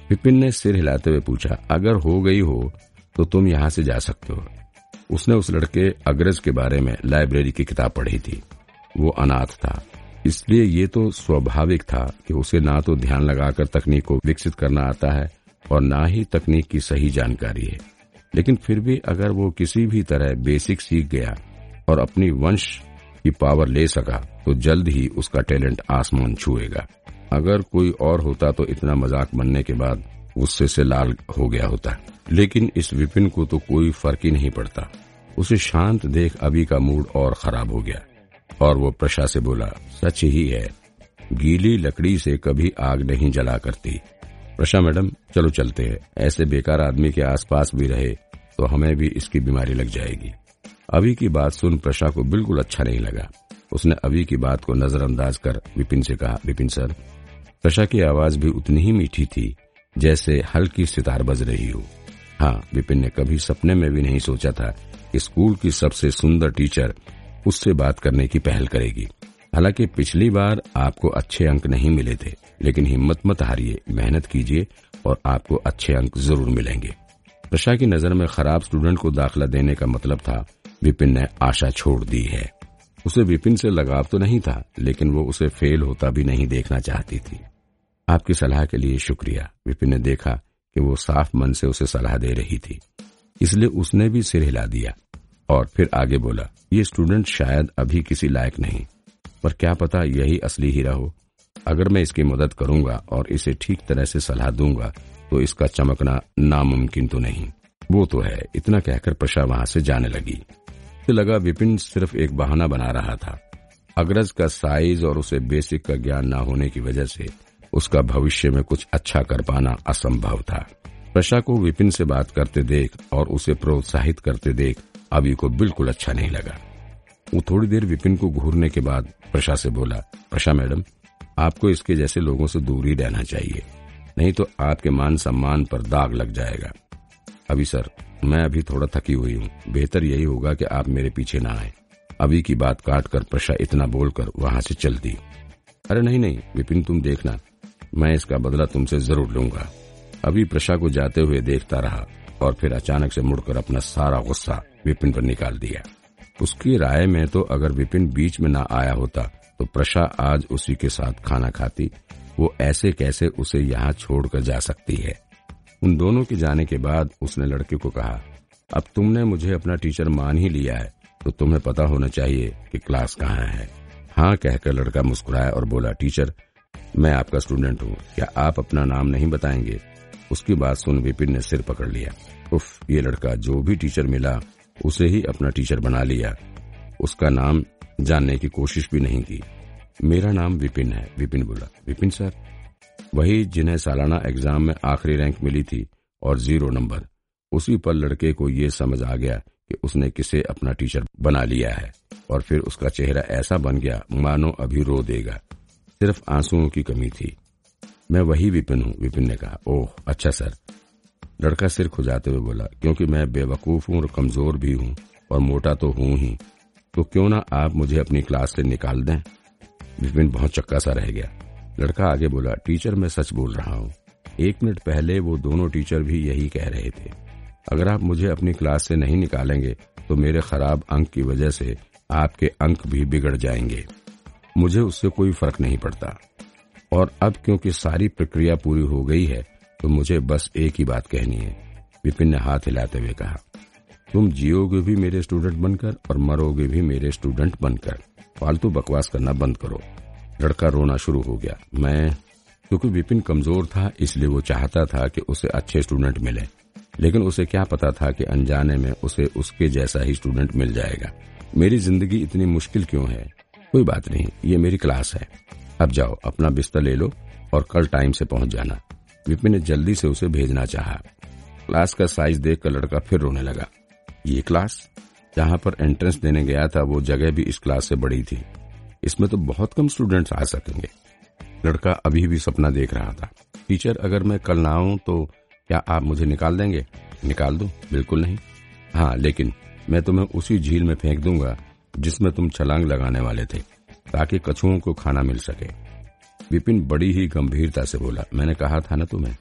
विपिन ने सिर हिलाते हुए पूछा, अगर हो गई हो तो तुम यहाँ से जा सकते हो। उसने उस लड़के अग्रज के बारे में लाइब्रेरी की किताब पढ़ी थी। वो अनाथ था। इसलिए ये तो स्वाभाविक था कि उसे ना तो ध्यान लगाकर तकनीक को विकसित करना आता है और ना ही तकनीक की सही जानकारी है। लेकिन फिर भी अगर वो किसी भी तरह बेसिक सीख गया और अपनी वंश की पावर ले सका तो जल्द ही उसका टैलेंट आसमान छुएगा। अगर कोई और होता तो इतना मज़ाक बनने के बाद गुस्से से लाल हो गया होता। लेकिन इस विपिन को तो कोई फ़र्क ही नहीं पड़ता। उसे शांत देख अभी का मूड और खराब हो गया। और वो प्रशा से बोला, सच ही है। गीली लकड़ी से कभी आग नहीं जला करती। प्रशा मैडम, चलो चलते हैं। ऐसे बेकार आदमी के आसपास भी रहे तो हमें भी इसकी बीमारी लग जाएगी। अभी की बात सुन प्रशा को बिल्कुल अच्छा नहीं लगा। उसने अभी की बात को नजरअंदाज कर विपिन से कहा, विपिन सर, प्रशा की आवाज़ भी उतनी ही मीठी थी। जैसे हल्की सितार बज रही हो। हाँ विपिन ने कभी सपने में भी नहीं सोचा था कि स्कूल की सबसे सुंदर टीचर उससे बात करने की पहल करेगी। हालाँकि पिछली बार आपको अच्छे अंक नहीं मिले थे, लेकिन हिम्मत मत हारिए, मेहनत कीजिए और आपको अच्छे अंक ज़रूर मिलेंगे। प्रशा की नज़र में खराब स्टूडेंट को दाखिला देने का मतलब था, विपिन ने आशा छोड़ दी है। उसे विपिन से लगाव तो नहीं था, लेकिन वो उसे फेल होता भी नहीं देखना चाहती थी। आपकी सलाह के लिए शुक्रिया। विपिन ने देखा कि वो साफ़ मन से उसे सलाह दे रही थी। इसलिए उसने भी सिर हिला दिया और फिर आगे बोला, ये स्टूडेंट शायद अभी किसी लायक नहीं, पर क्या पता यही असली हीरा हो। अगर मैं इसकी मदद करूँगा और इसे ठीक तरह से सलाह दूँगा तो इसका चमकना नामुमकिन तो नहीं। वो तो है, इतना कहकर प्रशा वहाँ से जाने लगी। तो लगा विपिन सिर्फ़ एक बहाना बना रहा था। अग्रज का साइज़ और उसे बेसिक का ज्ञान न होने की वजह से उसका भविष्य में कुछ अच्छा कर पाना असंभव था। प्रशा को विपिन से बात करते देख और उसे प्रोत्साहित करते देख अभी को बिल्कुल अच्छा नहीं लगा। वो थोड़ी देर विपिन को घूरने के बाद प्रशा से बोला प्रशा मैडम, आपको इसके जैसे लोगों से दूर ही रहना चाहिए, नहीं तो आपके मान सम्मान पर दाग लग जाएगा। अभी सर, मैं अभी थोड़ा थकी हुई हूँ, बेहतर यही होगा कि आप मेरे पीछे ना आए। अभी की बात काट कर प्रशा इतना बोलकर वहाँ से चल दी। अरे नहीं नहीं, विपिन तुम देखना मैं इसका बदला तुमसे ज़रूर लूँगा। अभी प्रशा को जाते हुए देखता रहा और फिर अचानक से मुड़कर अपना सारा गुस्सा विपिन पर निकाल दिया। उसकी राय में तो अगर विपिन बीच में ना आया होता तो प्रशा आज उसी के साथ खाना खाती। वो ऐसे कैसे उसे यहाँ छोड़कर जा सकती है? उन दोनों के जाने के बाद उसने लड़के को कहा, अब तुमने मुझे अपना टीचर मान ही लिया है तो तुम्हें पता होना चाहिए कि क्लास कहाँ है। हाँ कहकर लड़का मुस्कुराया और बोला, टीचर मैं आपका स्टूडेंट हूँ। क्या आप अपना नाम नहीं बताएँगे? उसकी बात सुन विपिन ने सिर पकड़ लिया। उफ, ये लड़का जो भी टीचर मिला, उसे ही अपना टीचर बना लिया। उसका नाम जानने की कोशिश भी नहीं की। मेरा नाम विपिन है, विपिन बोला। विपिन सर? वही जिन्हें सालाना एग्ज़ाम में आखिरी रैंक मिली थी और ज़ीरो नंबर उसी पर लड़के को ये समझ आ गया कि उसने किसे अपना टीचर बना लिया है। और फिर उसका चेहरा ऐसा बन गया, मानो अभी रो देगा। सिर्फ़ आंसुओं की कमी थी। मैं वही विपिन हूँ। विपिन ने कहा, ओह अच्छा सर। लड़का सिर खुजाते हुए बोला, क्योंकि मैं बेवकूफ़ हूँ और कमज़ोर भी हूँ और मोटा तो हूँ ही तो क्यों ना आप मुझे अपनी क्लास से निकाल दें? विपिन बहुत चक्का सा रह गया। लड़का आगे बोला, टीचर, मैं सच बोल रहा हूँ। एक मिनट पहले वो दोनों टीचर भी यही कह रहे थे। अगर आप मुझे अपनी क्लास से नहीं निकालेंगे तो मेरे खराब अंक की वजह से आपके अंक भी बिगड़ जाएँगे। मुझे उससे कोई फ़र्क नहीं पड़ता। और अब क्योंकि सारी प्रक्रिया पूरी हो गई है तो मुझे बस एक ही बात कहनी है, विपिन ने हाथ हिलाते हुए कहा। तुम जियोगे भी मेरे स्टूडेंट बनकर और मरोगे भी मेरे स्टूडेंट बनकर। फालतू बकवास करना बंद करो। लड़का रोना शुरू हो गया। मैं, क्योंकि विपिन कमज़ोर था, इसलिए वो चाहता था कि उसे अच्छे स्टूडेंट मिले। लेकिन उसे क्या पता था कि अनजाने में उसे उसके जैसा ही स्टूडेंट मिल जाएगा। मेरी ज़िंदगी इतनी मुश्किल क्यों है? कोई बात नहीं, ये मेरी क्लास है। अब जाओ, अपना बिस्तर ले लो और कल टाइम से पहुँच जाना। विपिन ने जल्दी से उसे भेजना चाहा। क्लास का साइज़ देखकर लड़का फिर रोने लगा। ये क्लास? जहाँ पर एंट्रेंस देने गया था, वो जगह भी इस क्लास से बड़ी थी। इसमें तो बहुत कम स्टूडेंट्स आ सकेंगे। लड़का अभी भी सपना देख रहा था। टीचर, अगर मैं कल ना आऊँ तो क्या आप मुझे निकाल देंगे? निकाल दो? बिल्कुल नहीं। हाँ लेकिन मैं तुम्हें उसी झील में फेंक दूँगा। जिसमें तुम छलांग लगाने वाले थे, ताकि कछुओं को खाना मिल सके। विपिन बड़ी ही गंभीरता से बोला, मैंने कहा था ना तुम्हें,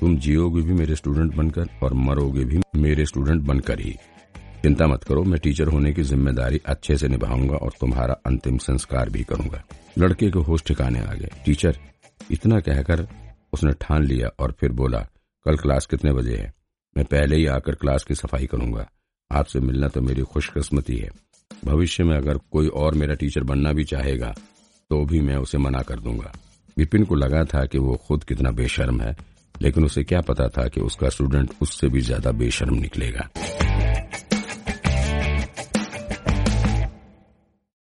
तुम जियोगे भी मेरे स्टूडेंट बनकर और मरोगे भी मेरे स्टूडेंट बनकर ही। चिंता मत करो, मैं टीचर होने की ज़िम्मेदारी अच्छे से निभाऊँगा और तुम्हारा अंतिम संस्कार भी करूँगा। लड़के को होश ठिकाने आ गए। टीचर, इतना कहकर उसने ठान लिया और फिर बोला, कल क्लास कितने बजे है? मैं पहले ही आकर क्लास की सफ़ाई करूँगा। आपसे मिलना तो मेरी खुशकिस्मती है। भविष्य में अगर कोई और मेरा टीचर बनना भी चाहेगा तो भी मैं उसे मना कर दूँगा। विपिन को लगा था कि वो खुद कितना बेशर्म है, लेकिन उसे क्या पता था कि उसका स्टूडेंट उससे भी ज़्यादा बेशर्म निकलेगा।